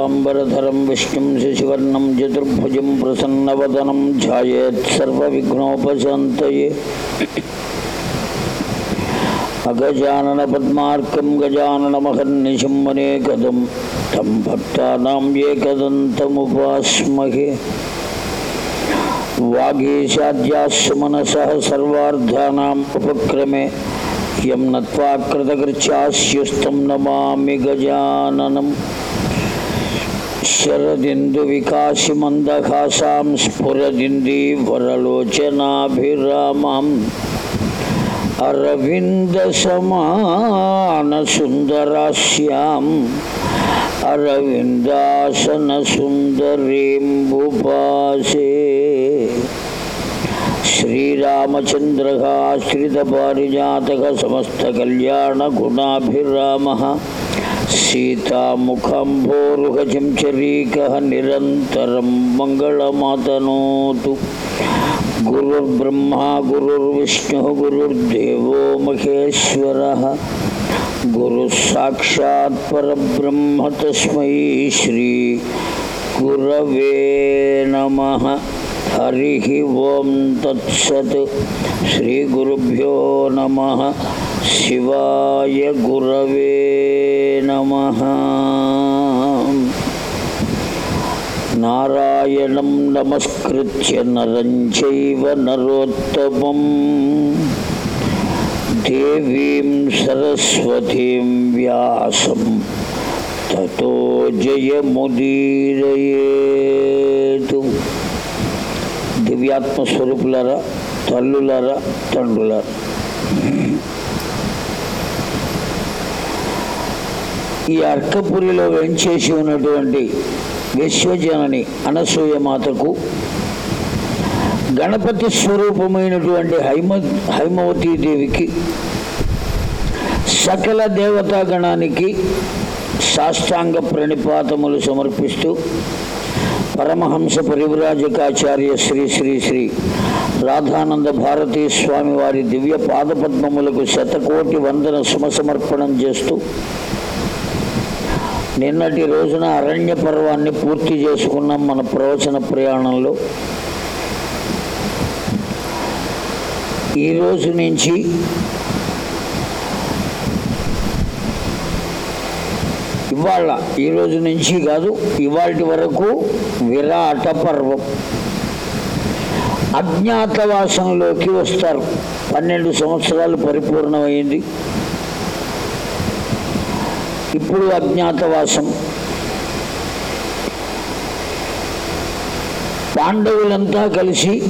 पीताम्बरधरं विष्णुं शशिवर्णं चतुर्भुजं प्रसन्नवदनं ध्यायेत्सर्वविघ्नोपशान्तये अगजाननपद्मार्कं गजाननमहर्निशं वनेकदं तं भक्तानां एकदन्तमुपास्महे। वागीशाद्याश्रमनसः सर्वार्थानाम् उपक्रमे यम नत्वा कृतकृत्यास्युस्तं नमामि गजाननम्। శరదిందు మందహాసాం స్ఫురదింది వరలోచనాభిరామం అరవింద సమాన సుందరాస్యాం అరవిందాసన సుందరీంబుపాసే శ్రీరామచంద్రశ్రితపారిజాతక సమస్త కళ్యాణ గుణాభిరామ సీతాముఖంభోరుహచంచరీక నిరంతరం మంగళమాతనోతు గురుర్బ్రహ్మా గురుర్విష్ణు గురుర్దేవో మహేశ్వర గురు సాక్షాత్ పరబ్రహ్మ తస్మై శ్రీ గురవే నమ హరి ఓం తత్సత్ శ్రీ గురుభ్యో నమ శివాయ గురవే నమ. నారాయణం నమస్కృత్య నరం చైవ నరోత్తమం. దేవీం సరస్వతీం వ్యాసం. తతో జయముదీరయేతు. దివ్యాత్మస్వరూపులరా తల్లులరా తండ్రులరా ఈ అర్కపురిలో వెంచేసి ఉన్నటువంటి విశ్వజనని అనసూయ మాతకు గణపతి స్వరూపమైనటువంటి హైమ హైమవతీ దేవికి సకల దేవతాగణానికి సాష్టాంగ ప్రణిపాతములు సమర్పిస్తూ పరమహంస పరివ్రాజకాచార్య శ్రీ శ్రీ శ్రీ రాధానంద భారతీ స్వామి వారి దివ్య పాదపద్మములకు శతకోటి వందన సుమసమర్పణం చేస్తూ నిన్నటి రోజున అరణ్య పర్వాన్ని పూర్తి చేసుకున్నాం మన ప్రవచన ప్రయాణంలో. ఈ రోజు నుంచి ఇవాళ ఈ రోజు నుంచి కాదు ఇవాటి వరకు విరాట పర్వం. అజ్ఞాతవాసంలోకి వస్తారు. పన్నెండు సంవత్సరాలు పరిపూర్ణమైంది. ఇప్పుడు అజ్ఞాతవాసం. పాండవులంతా కలిసి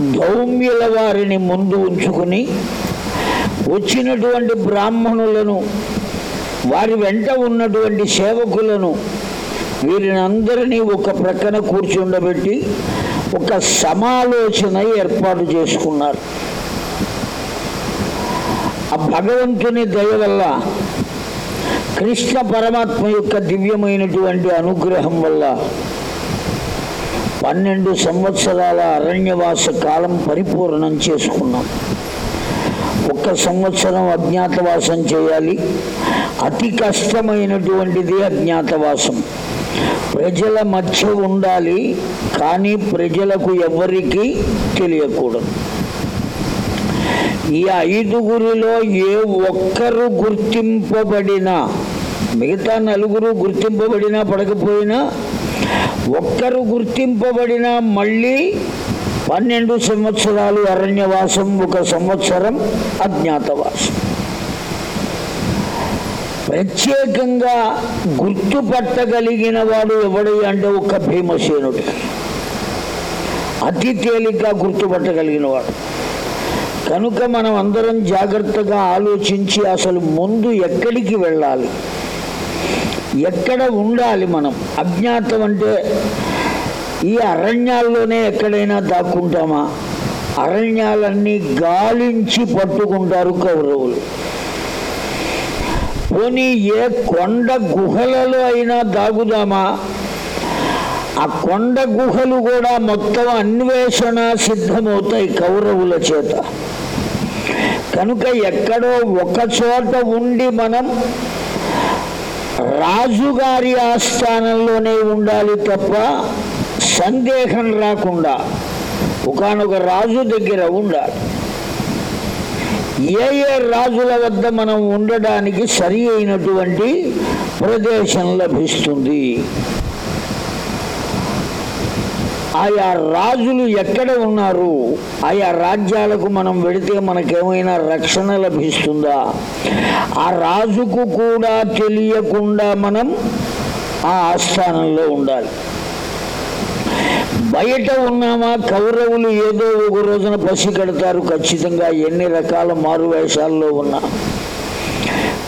ధౌమ్యుల వారిని ముందు ఉంచుకుని వచ్చినటువంటి బ్రాహ్మణులను వారి వెంట ఉన్నటువంటి సేవకులను వీరిని అందరినీ ఒక ప్రక్కన కూర్చుండబెట్టి ఒక సమాలోచన ఏర్పాటు చేసుకున్నారు. ఆ భగవంతుని దయ వల్ల కృష్ణ పరమాత్మ యొక్క దివ్యమైనటువంటి అనుగ్రహం వల్ల పన్నెండు సంవత్సరాల అరణ్యవాస కాలం పరిపూర్ణం చేసుకున్నాం. ఒక్క సంవత్సరం అజ్ఞాతవాసం చేయాలి. అతి కష్టమైనటువంటిది అజ్ఞాతవాసం. ప్రజల మధ్య ఉండాలి కానీ ప్రజలకు ఎవరికి తెలియకూడదు. ఈ ఐదుగురిలో ఏ ఒక్కరు గుర్తింపబడినా మిగతా నలుగురు గుర్తింపబడినా పడకపోయినా ఒక్కరు గుర్తింపబడినా మళ్ళీ పన్నెండు సంవత్సరాలు అరణ్యవాసం ఒక సంవత్సరం అజ్ఞాతవాసం. ప్రత్యేకంగా గుర్తుపట్టగలిగిన వాడు ఎవడు అంటే ఒక భీమసేనుడు. అతి తేలిగ్గా గుర్తుపట్టగలిగిన వాడు. కనుక మనం అందరం జాగ్రత్తగా ఆలోచించి అసలు ముందు ఎక్కడికి వెళ్ళాలి? ఎక్కడ ఉండాలి మనం? అజ్ఞాతం అంటే ఈ అరణ్యాల్లోనే ఎక్కడైనా దాక్కుంటామా? అరణ్యాలన్నీ గాలించి పట్టుకుంటారు కౌరవులు. పోనీ ఏ కొండ గుహలలో అయినా దాగుదామా? ఆ కొండ గుహలు కూడా మొత్తం అన్వేషణ సిద్ధమవుతాయి కౌరవుల చేత. కనుక ఎక్కడో ఒక చోట ఉండి మనం రాజుగారి ఆస్థానంలోనే ఉండాలి తప్ప సందేహం రాకుండా ఒకనొక రాజు దగ్గర ఉండాలి. ఏ ఏ రాజుల వద్ద మనం ఉండడానికి సరి అయినటువంటి ప్రదేశం లభిస్తుంది. ఆయా రాజులు ఎక్కడ ఉన్నారు? ఆయా రాజ్యాలకు మనం వెళితే మనకేమైనా రక్షణ లభిస్తుందా? ఆ రాజుకు కూడా తెలియకుండా మనం ఆ ఆస్థానంలో ఉండాలి. బయట ఉన్నామా? కౌరవులు ఏదో ఒక రోజున పసి కడతారు ఖచ్చితంగా. ఎన్ని రకాల మారువేషాల్లో ఉన్నా.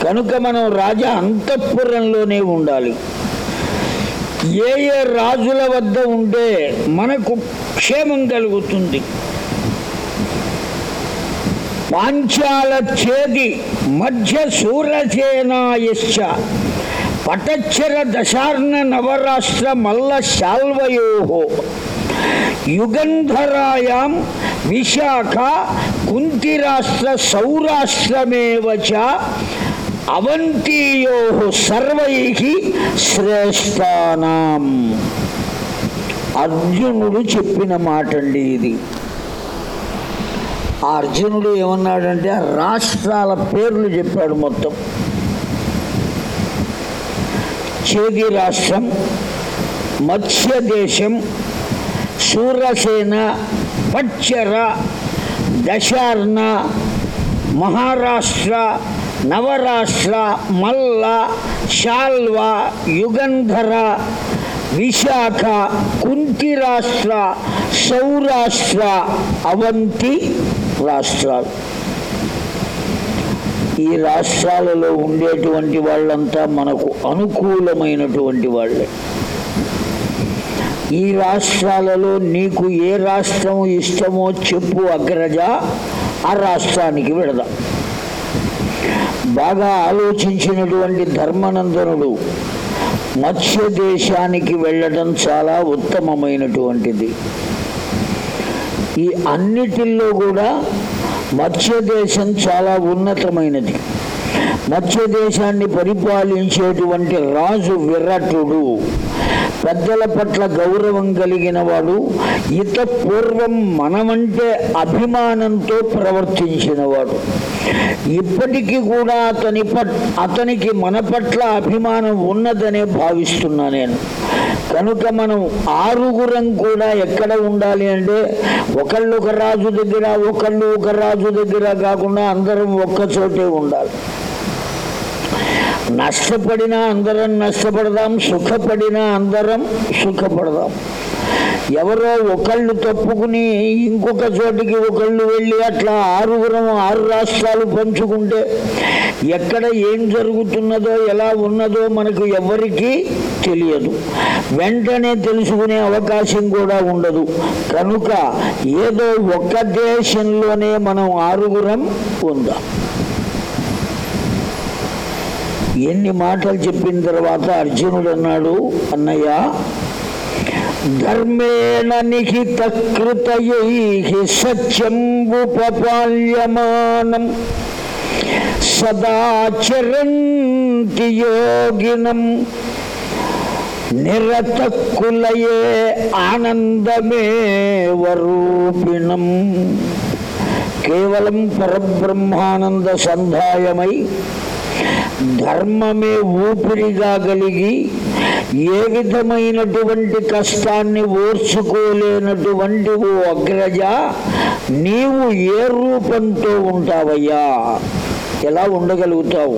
కనుక మనం రాజా అంతఃపురంలోనే ఉండాలి. ఏ ఏ రాజుల వద్ద ఉంటే మనకు క్షేమం కలుగుతుంది. పాంచాల చేది మధ్య సూరసేనాయశ్చ పటచ్చర దశార్ణ నవరాష్ట్ర మల్ల శాల్వయో యుగంధరాయాం విశాఖ కుంతిరాష్ట్ర సౌరాష్ట్రమేవ అవంతియో సర్వై శ్రేష్టానాం. అర్జునుడు చెప్పిన మాట అండి ఇది. ఆ అర్జునుడు ఏమన్నాడంటే రాష్ట్రాల పేర్లు చెప్పాడు మొత్తం. చేది రాష్ట్రం మత్స్య దేశం సూరసేన పచ్చర దశార్ణ మహారాష్ట్ర నవరాష్ట్ర మల్ల శాల్వ యుగంధర విశాఖ కుంతి రాష్ట్ర సౌరాష్ట్ర అవంతి రాష్ట్రాలు. ఈ రాష్ట్రాలలో ఉండేటువంటి వాళ్ళంతా మనకు అనుకూలమైనటువంటి వాళ్ళే. ఈ రాష్ట్రాలలో నీకు ఏ రాష్ట్రం ఇష్టమో చెప్పు అగ్రజ ఆ రాష్ట్రానికి వెళదాం బాగా ఆలోచించినటువంటి ధర్మనందనుడు మత్స్య దేశానికి వెళ్ళడం చాలా ఉత్తమమైనటువంటిది. ఈ అన్నిటిల్లో కూడా మత్స్య దేశం చాలా ఉన్నతమైనది. మత్స్య దేశాన్ని పరిపాలించేటువంటి రాజు విరటుడు. పెద్దల పట్ల గౌరవం కలిగిన వాడు ఇత పూర్వం మనమంటే అభిమానంతో ప్రవర్తించినవాడు. ఇప్పటికీ కూడా అతని పట్ అతనికి మన పట్ల అభిమానం ఉన్నదనే భావిస్తున్నా నేను. కనుక మనం ఆరుగురం కూడా ఎక్కడ ఉండాలి అంటే ఒకళ్ళు ఒక రాజు దగ్గర ఒకళ్ళు ఒక రాజు దగ్గర కాకుండా అందరం ఒక్క చోటే ఉండాలి. నష్టపడినా అందరం నష్టపడదాం సుఖపడినా అందరం సుఖపడదాం. ఎవరో ఒకళ్ళు తప్పుకుని ఇంకొక చోటికి ఒకళ్ళు వెళ్ళి అట్లా ఆరుగురం ఆరు రాష్ట్రాలు పంచుకుంటే ఎక్కడ ఏం జరుగుతున్నదో ఎలా ఉన్నదో మనకు ఎవరికీ తెలియదు. వెంటనే తెలుసుకునే అవకాశం కూడా ఉండదు. కనుక ఏదో ఒక్క దేశంలోనే మనం ఆరుగురం ఉందాం. ఎన్ని మాటలు చెప్పిన తర్వాత అర్జునుడు అన్నాడు అన్నయ్య ధర్మేణ నిహిత కృతయై సత్యంబుపపాల్యమానం సదాచరంతి యోగినం నిరతకులయే ఆనందమే వరూపిణం. కేవలం పరబ్రహ్మానంద సంధాయమై ధర్మమే ఊపిరిగా కలిగి ఏ విధమైనటువంటి కష్టాన్ని ఓర్చుకోలేనటువంటి ఓ అగ్రజ నీవు ఏ రూపంతో ఉంటావయ్యా? ఎలా ఉండగలుగుతావు?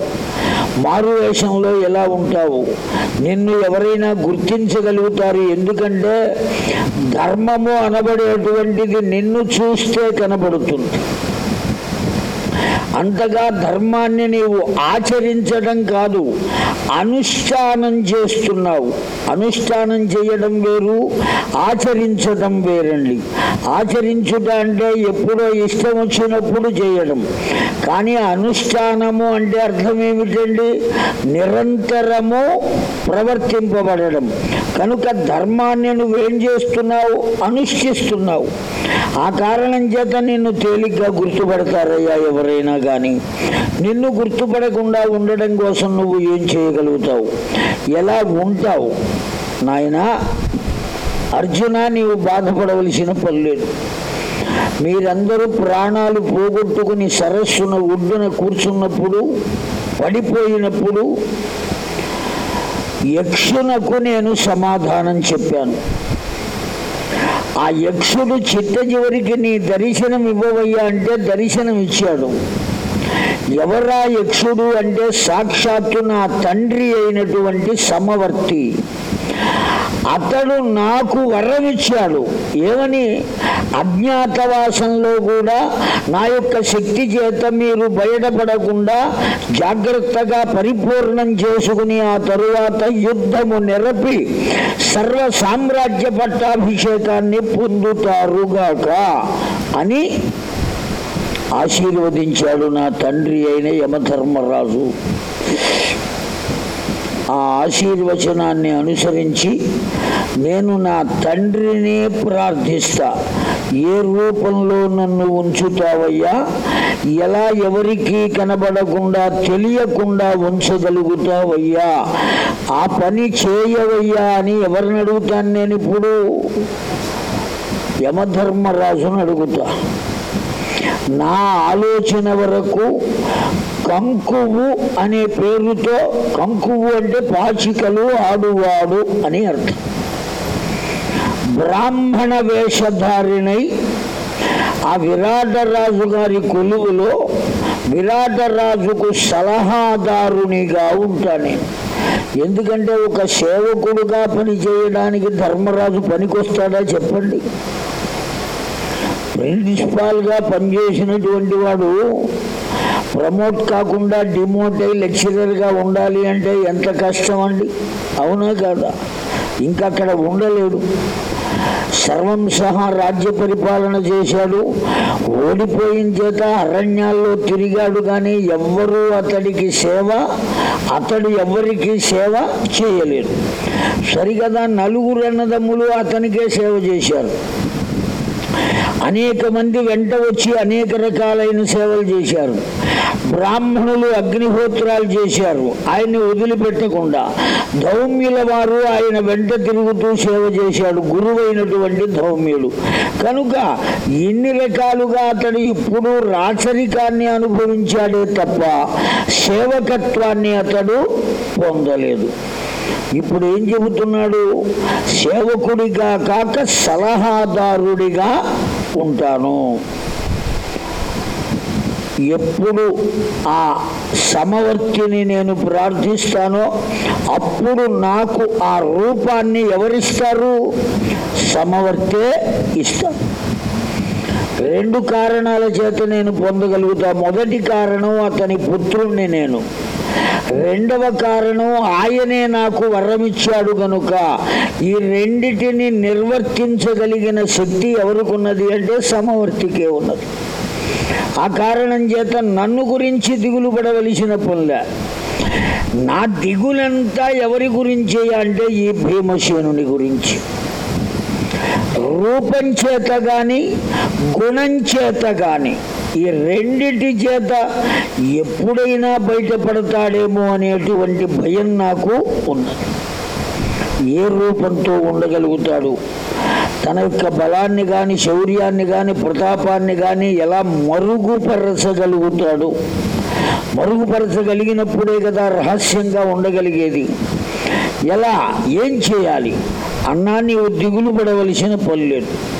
మారు వేషంలో ఎలా ఉంటావు? నిన్ను ఎవరైనా గుర్తించగలుగుతారు? ఎందుకంటే ధర్మము అనబడేటువంటిది నిన్ను చూస్తే కనబడుతుంది. అంతగా ధర్మాన్ని నీవు ఆచరించడం కాదు అనుష్ఠానం చేస్తున్నావు. అనుష్ఠానం చేయడం వేరు ఆచరించడం వేరండి. ఆచరించుట అంటే ఎప్పుడో ఇష్టం వచ్చినప్పుడు చేయడం. కానీ అనుష్ఠానము అంటే అర్థం ఏమిటండి? నిరంతరము ప్రవర్తింపబడడం. కనుక ధర్మాన్ని నువ్వేం చేస్తున్నావు? అనుష్ఠిస్తున్నావు. ఆ కారణం చేత నిన్ను తేలిగ్గా గుర్తుపడతారయ్యా ఎవరైనా కానీ నిన్ను గుర్తుపడకుండా ఉండడం కోసం నువ్వు ఏం చేయగలుగుతావు? ఎలా ఉంటావు? నాయనా అర్జున నీవు బాధపడవలసిన పని లేదు. మీరందరూ ప్రాణాలు పోగొట్టుకుని సరస్సున ఒడ్డున కూర్చున్నప్పుడు పడిపోయినప్పుడు యక్షునకు నేను సమాధానం చెప్పాను. ఆ యక్షుడు చిట్ట చివరికి నీ దర్శనం ఇవ్వవయ్యా అంటే దర్శనం ఇచ్చాడు ఎవరా యక్షుడు అంటే సాక్షాత్తు నా తండ్రి అయినటువంటి సమవర్తి. అతడు నాకు వరం ఇచ్చాడు. ఏమని? అజ్ఞాతవాసంలో కూడా నా యొక్క శక్తి చేత మీరు బయటపడకుండా జాగ్రత్తగా పరిపూర్ణం చేసుకుని ఆ తరువాత యుద్ధము నిరపి సర్వ సామ్రాజ్య పట్టాభిషేకాన్ని పొందుతారుగాక అని ఆశీర్వదించాడు నా తండ్రి అయిన యమధర్మరాజు. ఆ ఆశీర్వచనాన్ని అనుసరించి నేను నా తండ్రినే ప్రార్థిస్తా. ఏ రూపంలో నన్ను ఉంచుతావయ్యా? ఎలా ఎవరికి కనబడకుండా తెలియకుండా ఉంచగలుగుతావయ్యా? ఆ పని చేయవయ్యా అని ఎవరిని అడుగుతాను నేను ఇప్పుడు? యమధర్మరాజును అడుగుతా. నా ఆలోచన వరకు కంకువు అనే పేరుతో కంకువు అంటే పాచికలు ఆడువాడు అని అర్థం. బ్రాహ్మణ వేషధారిణై ఆ విరాటరాజు గారి కొలువులో విరాటరాజుకు సలహాదారునిగా ఉంటాను ఎందుకంటే ఒక సేవకుడుగా పని చేయడానికి ధర్మరాజు పనికొస్తాడా చెప్పండి? ప్రిన్సిపాల్గా పనిచేసినటువంటి వాడు ప్రమోట్ కాకుండా డిమోట్ అయి లెక్చరర్గా ఉండాలి అంటే ఎంత కష్టం అండి అవునా కాదా? ఇంకా అక్కడ ఉండలేడు. సర్వం సహా రాజ్య పరిపాలన చేశాడు. ఓడిపోయిన చేత అరణ్యాల్లో తిరిగాడు కానీ ఎవ్వరూ అతడికి సేవ అతడు ఎవరికి సేవ చేయలేదు. సరిగదా నలుగురు అన్నదమ్ములు అతనికే సేవ చేశారు. అనేక మంది వెంట వచ్చి అనేక రకాలైన సేవలు చేశారు. బ్రాహ్మణులు అగ్నిహోత్రాలు చేశారు. ఆయన్ని వదిలిపెట్టకుండా ధౌమ్యుల వారు ఆయన వెంట తిరుగుతూ సేవ చేశాడు. గురువైనటువంటి ధౌమ్యుడు కనుక ఇన్ని రకాలుగా అతడు ఇప్పుడు రాచరికాన్ని అనుభవించాడే తప్ప సేవకత్వాన్ని అతడు పొందలేదు. ఇప్పుడు ఏం చెబుతున్నాడు? సేవకుడిగా కాక సలహాదారుడిగా ఉంటాను ఎప్పుడు ఆ సమవర్తిని నేను ప్రార్థిస్తానో అప్పుడు నాకు ఆ రూపాన్ని ఎవరిస్తారు? సమవర్తే ఇస్తారు. రెండు కారణాల చేత నేను పొందగలుగుతా. మొదటి కారణం అతని పుత్రుణ్ణి నేను. రెండవ కారణం ఆయనే నాకు వరమిచ్చాడు గనుక. ఈ రెండిటిని నిర్వర్తించగలిగిన శక్తి ఎవరికున్నది అంటే సమవర్తికే ఉన్నది. ఆ కారణం చేత నన్ను గురించి దిగులు పడవలసిన పనులే నా దిగులంతా ఎవరి గురించి అంటే ఈ భీమసేనుని గురించి. రూపం చేత కానీ గుణం చేత కానీ ఈ రెండింటి చేత ఎప్పుడైనా బయటపడతాడేమో అనేటువంటి భయం నాకు ఉన్నది. ఏ రూపంతో ఉండగలుగుతాడు? తన యొక్క బలాన్ని కానీ శౌర్యాన్ని కానీ ప్రతాపాన్ని కానీ ఎలా మరుగుపరచగలుగుతాడు? మరుగుపరచగలిగినప్పుడే కదా రహస్యంగా ఉండగలిగేది. ఎలా? ఏం చేయాలి? అన్నా నీవు దిగులు పడవలసిన పనిలేదు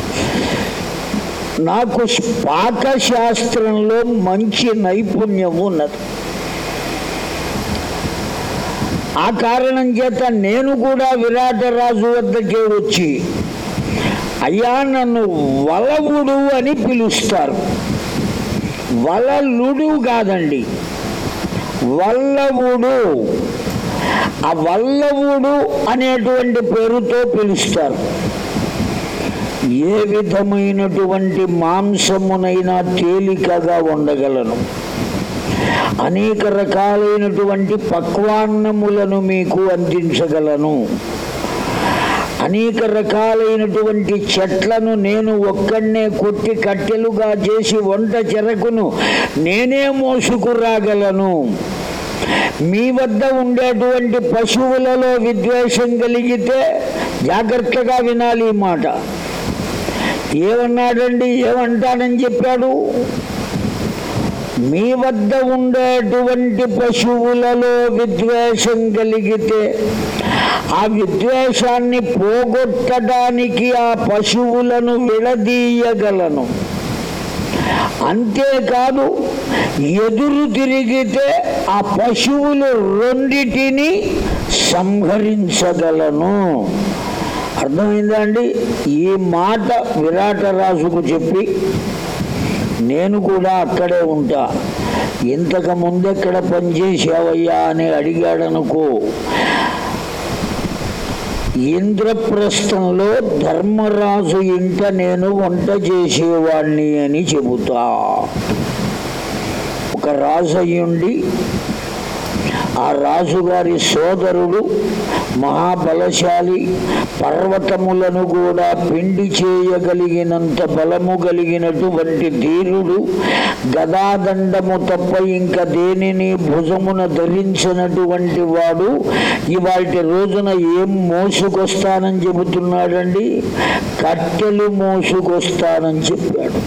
నాకు పాకశాస్త్రంలో మంచి నైపుణ్యం ఉన్నది. ఆ కారణం చేత నేను కూడా విరాటరాజు వద్దకే వచ్చి అయ్యా నన్ను వలవుడు అని పిలుస్తారు. వలలుడు కాదండి వల్లవుడు. ఆ వల్లవుడు అనేటువంటి పేరుతో పిలుస్తారు. ఏ విధమైనటువంటి మాంసమునైనా తేలికగా ఉండగలను. అనేక రకాలైనటువంటి పక్వాన్నములను మీకు అందించగలను. అనేక రకాలైనటువంటి చెట్లను నేను ఒక్కడనే కొట్టి కట్టెలుగా చేసి వంట చెరకును నేనే మోసుకురాగలను. మీ వద్ద ఉండేటువంటి పశువులలో విద్వేషం కలిగితే జాగ్రత్తగా వినాలి ఈ మాట. ఏమన్నాడండి? ఏమంటానని చెప్పాడు? మీ వద్ద ఉండేటువంటి పశువులలో విద్వేషం కలిగితే ఆ విద్వేషాన్ని పోగొట్టడానికి ఆ పశువులను విడదీయగలను. అంతేకాదు ఎదురు తిరిగితే ఆ పశువులు రెండిటిని సంహరించగలను. అర్థమైందా అండి? ఈ మాట విరాట రాజుకు చెప్పి నేను కూడా అక్కడే ఉంటా. ఇంతకు ముందెక్కడ పనిచేసావయ్యా అని అడిగాడనుకో ఇంద్రప్రస్థంలో ధర్మరాజు ఇంట నేను వంట చేసేవాణ్ణి అని చెబుతా. ఒక రాజు అయ్యుండి ఆ రాజుగారి సోదరుడు మహాబలశాలి పర్వతములను కూడా పిండి చేయగలిగినంత బలము కలిగినటువంటి ధీరుడు గదాదండము తప్ప ఇంకా దేనిని భుజమున ధరించినటువంటి వాడు ఇవాటి రోజున ఏం మోసుకొస్తానని చెబుతున్నాడండి? కట్టెలు మోసుకొస్తానని చెప్పాడు.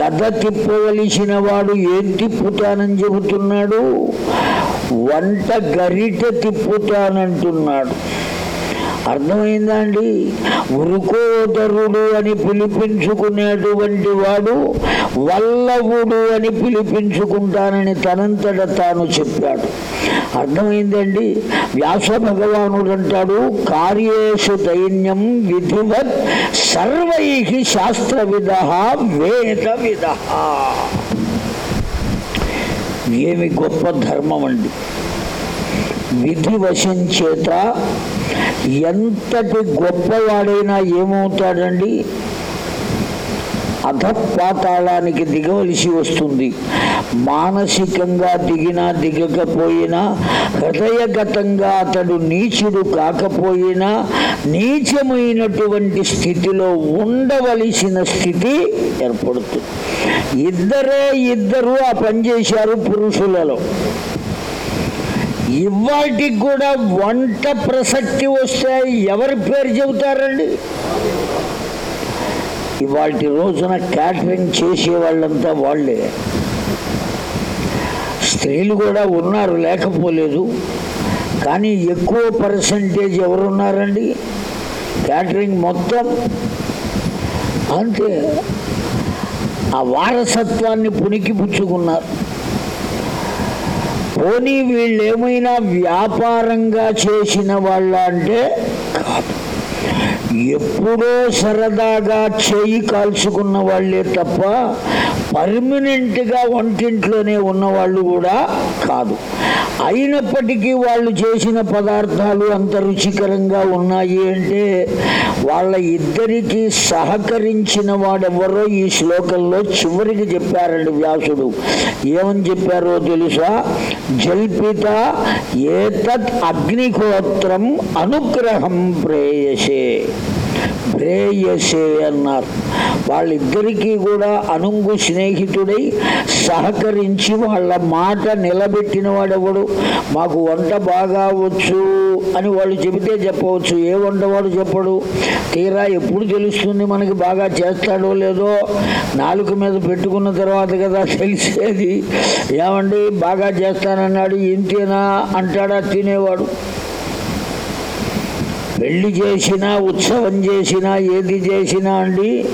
గద తిప్పవలసిన వాడు ఏం తిప్పుతానని చెబుతున్నాడు? వంట గరిట తిప్పుతానంటున్నాడు. అర్థమైందా అండి ఉరుకోదరుడు అని పిలిపించుకునేటువంటి వాడు వల్లవుడు అని పిలిపించుకుంటానని తనంతట తాను చెప్పాడు. అర్థమైందండి? వ్యాస భగవానుడు అంటాడు కార్యేషు దైన్యం విధివత్ సర్వై శాస్త్ర విధ వేద విధ ఏమి గొప్ప ధర్మం అండి విధి వశం చేత ఎంతటి గొప్పవాడైనా ఏమవుతాడండి? అధపాతాళానికి దిగవలసి వస్తుంది. మానసికంగా దిగినా దిగకపోయినా హృదయగతంగా అతడు నీచుడు కాకపోయినా నీచమైనటువంటి స్థితిలో ఉండవలసిన స్థితి ఏర్పడుతుంది ఇద్దరే ఇద్దరు ఆ పని చేశారు పురుషులలో. ఇవాటికి కూడా వంట ప్రసక్తి వస్తే ఎవరి పేరు చెబుతారండి? ఇవాటి రోజున క్యాటరింగ్ చేసే వాళ్ళంతా వాళ్ళే. స్త్రీలు కూడా ఉన్నారు లేకపోలేదు. కానీ ఎక్కువ పర్సంటేజ్ ఎవరున్నారండి? క్యాటరింగ్ మొత్తం. అంతే. ఆ వారసత్వాన్ని పుణికి పుచ్చుకున్నారు పోనీ వీళ్ళేమైనా వ్యాపారంగా చేసిన వాళ్ళ అంటే ఎప్పుడో సరదాగా చేయి కాల్చుకున్న వాళ్ళే తప్ప పర్మనెంట్గా వంటింట్లోనే ఉన్నవాళ్ళు కూడా కాదు. అయినప్పటికీ వాళ్ళు చేసిన పదార్థాలు అంత రుచికరంగా ఉన్నాయి అంటే వాళ్ళ ఇద్దరికి సహకరించిన వాడెవరో ఈ శ్లోకంలో చివరికి చెప్పారండి వ్యాసుడు. ఏమని చెప్పారో తెలుసా? జల్పిత ఏతత్ అగ్నిహోత్రం అనుగ్రహం ప్రేయసే. ప్రేయసే అన్నారు. వాళ్ళిద్దరికీ కూడా అనుంగు స్నేహితుడై సహకరించి వాళ్ళ మాట నిలబెట్టిన వాడెవడు మాకు వంట బాగా వచ్చు అని వాళ్ళు చెబితే చెప్పవచ్చు. ఏ వంట వాడు చెప్పడు? తీరా ఎప్పుడు తెలుస్తుంది మనకి బాగా చేస్తాడో లేదో? నాలుక మీద పెట్టుకున్న తర్వాత కదా తెలిసేది. ఏమండి? బాగా చేస్తానన్నాడు. ఇంతేనా? అంటాడా తినేవాడు. పెళ్ళి చేసినా ఉత్సవం చేసినా ఏది చేసినా అండి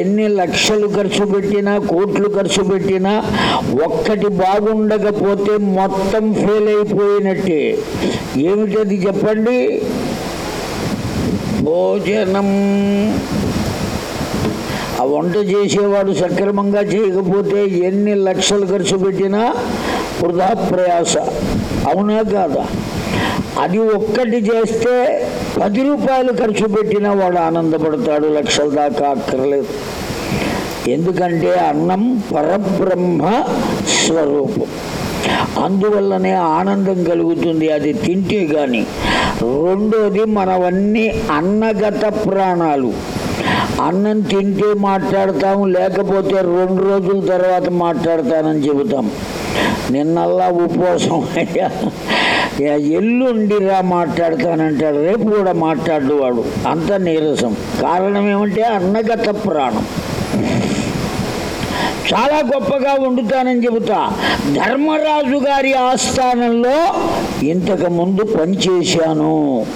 ఎన్ని లక్షలు ఖర్చు పెట్టినా కోట్లు ఖర్చు పెట్టినా ఒక్కటి బాగుండకపోతే మొత్తం ఫెయిల్ అయిపోయినట్టే. ఏమిటది చెప్పండి? భోజనం. ఆ వంట చేసేవాడు సక్రమంగా చేయకపోతే ఎన్ని లక్షలు ఖర్చు పెట్టినా వృధా ప్రయాస అవునా కాదా? అది ఒక్కటి చేస్తే పది రూపాయలు ఖర్చు పెట్టినా వాడు ఆనందపడతాడు లక్షల దాకా అక్కర్లేదు. ఎందుకంటే అన్నం పరబ్రహ్మ స్వరూపం. అందువల్లనే ఆనందం కలుగుతుంది అది తింటే కానీ రెండోది మనవన్నీ అన్నగత ప్రాణాలు. అన్నం తింటే మాట్లాడతాం లేకపోతే రెండు రోజుల తర్వాత మాట్లాడతానని చెబుతాం. నిన్నల్లా ఉపవాసం అయ్యా. ఎల్లుండిరా మాట్లాడతానంటాడు రేపు కూడా మాట్లాడు వాడు. అంత నీరసం. కారణం ఏమంటే అన్నగత ప్రాణం. చాలా గొప్పగా వండుతానని చెబుతా. ధర్మరాజు గారి ఆస్థానంలో ఇంతకు ముందు పనిచేశాను.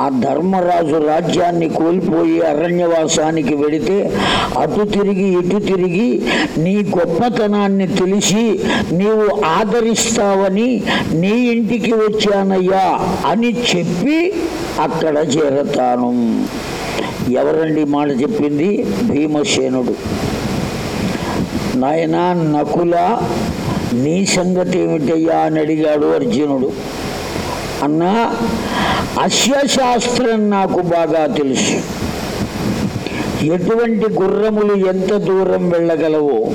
ఆ ధర్మరాజు రాజ్యాన్ని కోల్పోయి అరణ్యవాసానికి వెడితే అటు తిరిగి ఇటు తిరిగి నీ గొప్పతనాన్ని తెలిసి నీవు ఆదరిస్తావని నీ ఇంటికి వచ్చానయ్యా అని చెప్పి అక్కడ చేరతాను. ఎవరండి మాట చెప్పింది? భీమసేనుడు. నాయన నకుల నీ సంగతి ఏమిటయ్యా అని అడిగాడు అర్జునుడు. అన్నా అశ్వశాస్త్రం నాకు బాగా తెలుసు. ఎటువంటి గుర్రములు ఎంత దూరం వెళ్ళగలవో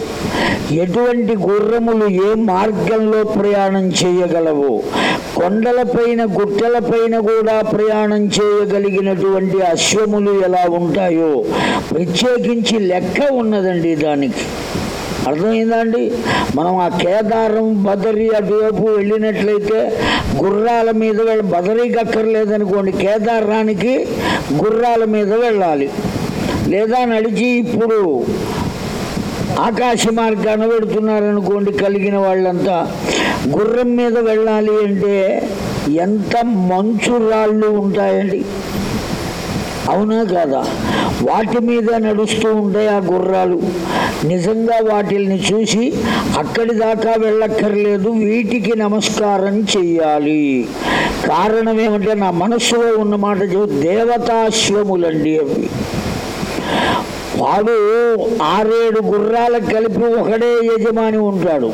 ఎటువంటి గుర్రములు ఏ మార్గంలో ప్రయాణం చేయగలవో కొండలపైన గుట్టలపైన కూడా ప్రయాణం చేయగలిగినటువంటి అశ్వములు ఎలా ఉంటాయో ప్రత్యేకించి లెక్క ఉన్నదండి దానికి. అర్థమైందా అండి మనం ఆ కేదారం బదరి అటువైపు వెళ్ళినట్లయితే గుర్రాల మీద వెళ్ళ బదరీకి అక్కర్లేదనుకోండి కేదారానికి గుర్రాల మీద వెళ్ళాలి. లేదా నడిచి ఇప్పుడు ఆకాశ మార్గాన పెడుతున్నారనుకోండి కలిగిన వాళ్ళంతా. గుర్రం మీద వెళ్ళాలి అంటే ఎంత మంచు రాళ్ళు ఉంటాయండి. అవునా కాదా? వాటి మీద నడుస్తూ ఉంటాయి ఆ గుర్రాలు నిజంగా వాటిల్ని చూసి అక్కడి దాకా వెళ్ళక్కర్లేదు వీటికి నమస్కారం చెయ్యాలి. కారణం ఏమంటే నా మనస్సులో ఉన్న మాట దేవతాశ్వములండి అవి. వాడు ఆరేడు గుర్రాలకు కలిపి ఒకడే యజమాని ఉంటాడు.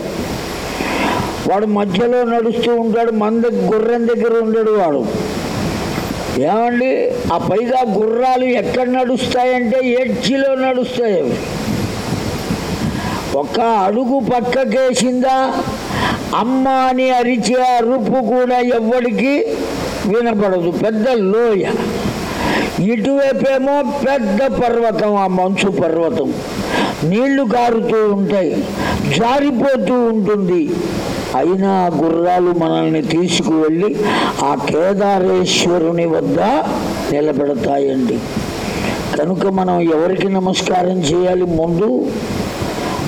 వాడు మధ్యలో నడుస్తూ ఉంటాడు మంద గుర్రం దగ్గర ఉండడు వాడు ఏమండి ఆ పైగా గుర్రాలు ఎక్కడ నడుస్తాయంటే ఎడ్జిలో నడుస్తాయి. అవి ఒక అడుగు పక్కకేసిందా అమ్మ అని అరిచే అరుపు కూడా ఎవ్వడికి వినపడదు. పెద్ద లోయ. ఇటువైపేమో పెద్ద పర్వతం ఆ మంచు పర్వతం. నీళ్ళు కారుతూ ఉంటాయి జారిపోతూ ఉంటుంది. అయినా ఆ గుర్రాలు మనల్ని తీసుకువెళ్ళి ఆ కేదారేశ్వరుని వద్ద నిలబెడతాయండి. కనుక మనం ఎవరికి నమస్కారం చేయాలి? ముందు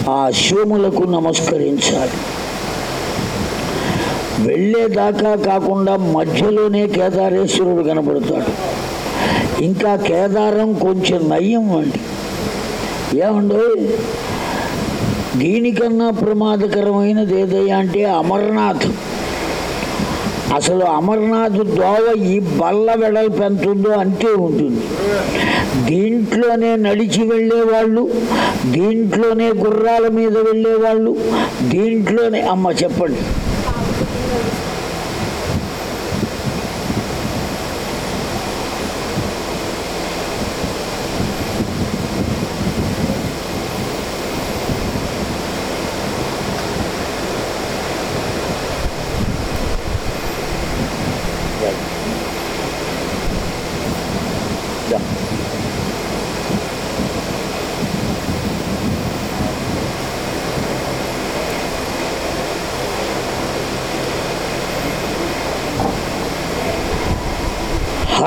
ఆ శివములకు నమస్కరించాలి. వెళ్ళేదాకా కాకుండా మధ్యలోనే కేదారేశ్వరుడు కనబడతాడు. ఇంకా కేదారం కొంచెం నయ్యం అండి. ఏమండి దీనికన్నా ప్రమాదకరమైనది ఏదయ్యా అంటే అమర్నాథ్. అసలు అమర్నాథ్ దోవ ఈ బల్ల వెడల్పు ఎంత ఉందో అంతే ఉంటుంది. దీంట్లోనే నడిచి వెళ్ళేవాళ్ళు దీంట్లోనే గుర్రాల మీద వెళ్ళేవాళ్ళు దీంట్లోనే అమ్మ చెప్పండి.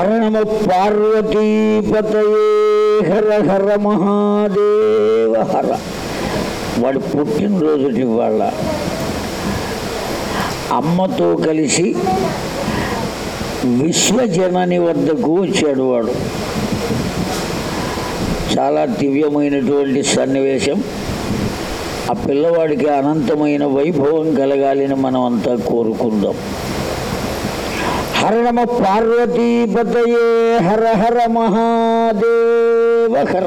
నమ పార్వతీపతయే హర హర మహాదేవ హర. వాడు పుట్టినరోజు వాళ్ళ అమ్మతో కలిసి విశ్వజనని వద్దకు వచ్చాడు వాడు. చాలా దివ్యమైనటువంటి సన్నివేశం. ఆ పిల్లవాడికి అనంతమైన వైభవం కలగాలని మనం అంతా కోరుకుందాం. హర నమ పార్వతీపతయే హర హర మహాదేవ హర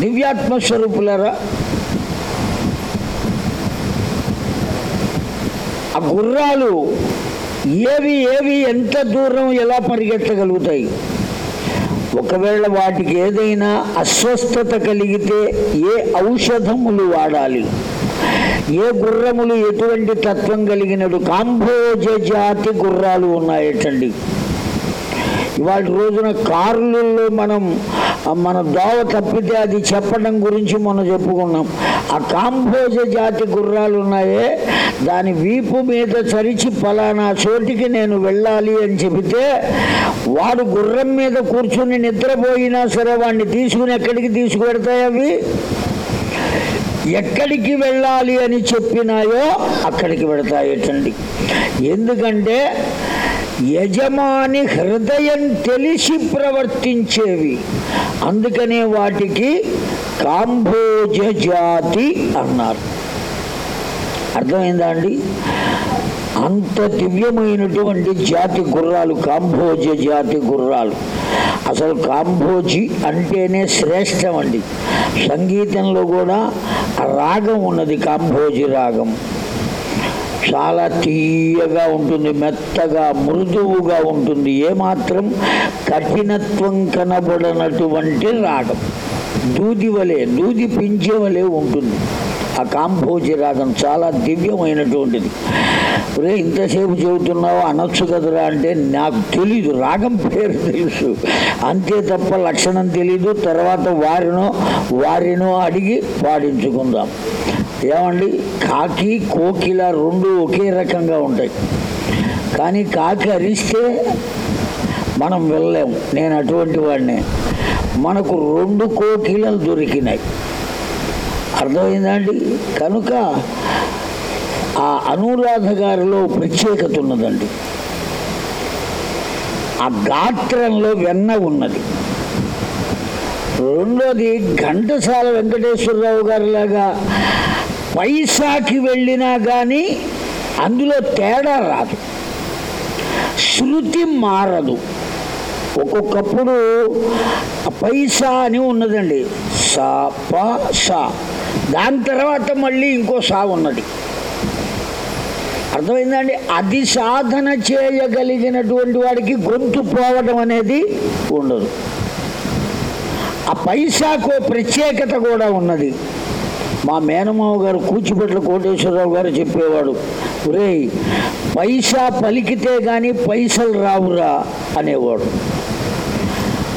దివ్యాత్మస్వరూపులరా ఆ గుర్రాలు ఏవి ఏవి ఎంత దూరం ఎలా పరిగెత్తగలుగుతాయి? ఒకవేళ వాటికి ఏదైనా అస్వస్థత కలిగితే ఏ ఔషధములు వాడాలి? ఏ గుర్రములు ఎటువంటి తత్వం కలిగినడు? కాంభోజ జాతి గుర్రాలు ఉన్నాయటండి. ఇవాళ రోజున కార్లలో మనం మన దోవ తప్పితే అది చెప్పడం గురించి మనం చెప్పుకున్నాం. ఆ కాంభోజ జాతి గుర్రాలు ఉన్నాయే దాని వీపు మీద చరిచి పలానా చోటికి నేను వెళ్ళాలి అని చెబితే వాడు గుర్రం మీద కూర్చుని నిద్రపోయినా సరే వాడిని తీసుకుని ఎక్కడికి తీసుకువెడతాయి అవి? ఎక్కడికి వెళ్ళాలి అని చెప్పినాయో అక్కడికి వెళతాయటండి. ఎందుకంటే యజమాని హృదయం తెలిసి ప్రవర్తించేవి. అందుకనే వాటికి కాంభోజ జాతి అన్నారు. అర్థమైందా అండి? అంత దివ్యమైనటువంటి జాతి గుర్రాలు కాంభోజ జాతి గుర్రాలు. అసలు కాంభోజి అంటేనే శ్రేష్టం అండి. సంగీతంలో కూడా రాగం ఉన్నది కాంభోజి రాగం. చాలా తీయగా ఉంటుంది మెత్తగా మృదువుగా ఉంటుంది ఏమాత్రం కఠినత్వం కనబడనటువంటి రాగం. దూది వలె దూది పింఛే వలె ఉంటుంది. ఆ కాంభోజి రాగం చాలా దివ్యమైనటువంటిది. రే ఇంతసేపు చెబుతున్నావు అనొచ్చు కదరా అంటే నాకు తెలీదు. రాగం పేరు తెలుసు. అంతే తప్ప లక్షణం తెలీదు. తర్వాత వారినో వారినో అడిగి పాడించుకుందాం ఏమండి? కాకి కోకిల రెండు ఒకే రకంగా ఉంటాయి. కానీ కాకి అరిస్తే మనం వెళ్ళలేము నేను అటువంటి వాడిని. మనకు రెండు కోకిలలు దొరికినాయి. అర్థమైందండి కనుక ఆ అనురాధ గారిలో ప్రత్యేకత ఉన్నదండి. ఆ గాత్రంలో వెన్న ఉన్నది. రెండోది ఘంటసాల వెంకటేశ్వరరావు గారిలాగా పైసాకి వెళ్ళినా కానీ అందులో తేడా రాదు. శృతి మారదు. ఒక్కొక్కప్పుడు పైసా అని ఉన్నదండి. సా ప సా. దాని తర్వాత మళ్ళీ ఇంకో సా ఉన్నది. అర్థమైందండి? అది సాధన చేయగలిగినటువంటి వాడికి గొంతు పోవడం అనేది ఉండదు. ఆ పైసాకు ప్రత్యేకత కూడా ఉన్నది. మా మేనమావ గారు కూచిపెట్ల కోటేశ్వరరావు గారు చెప్పేవాడు ఒరేయ్ పైసా పలికితే కానీ పైసలు రావురా అనేవాడు.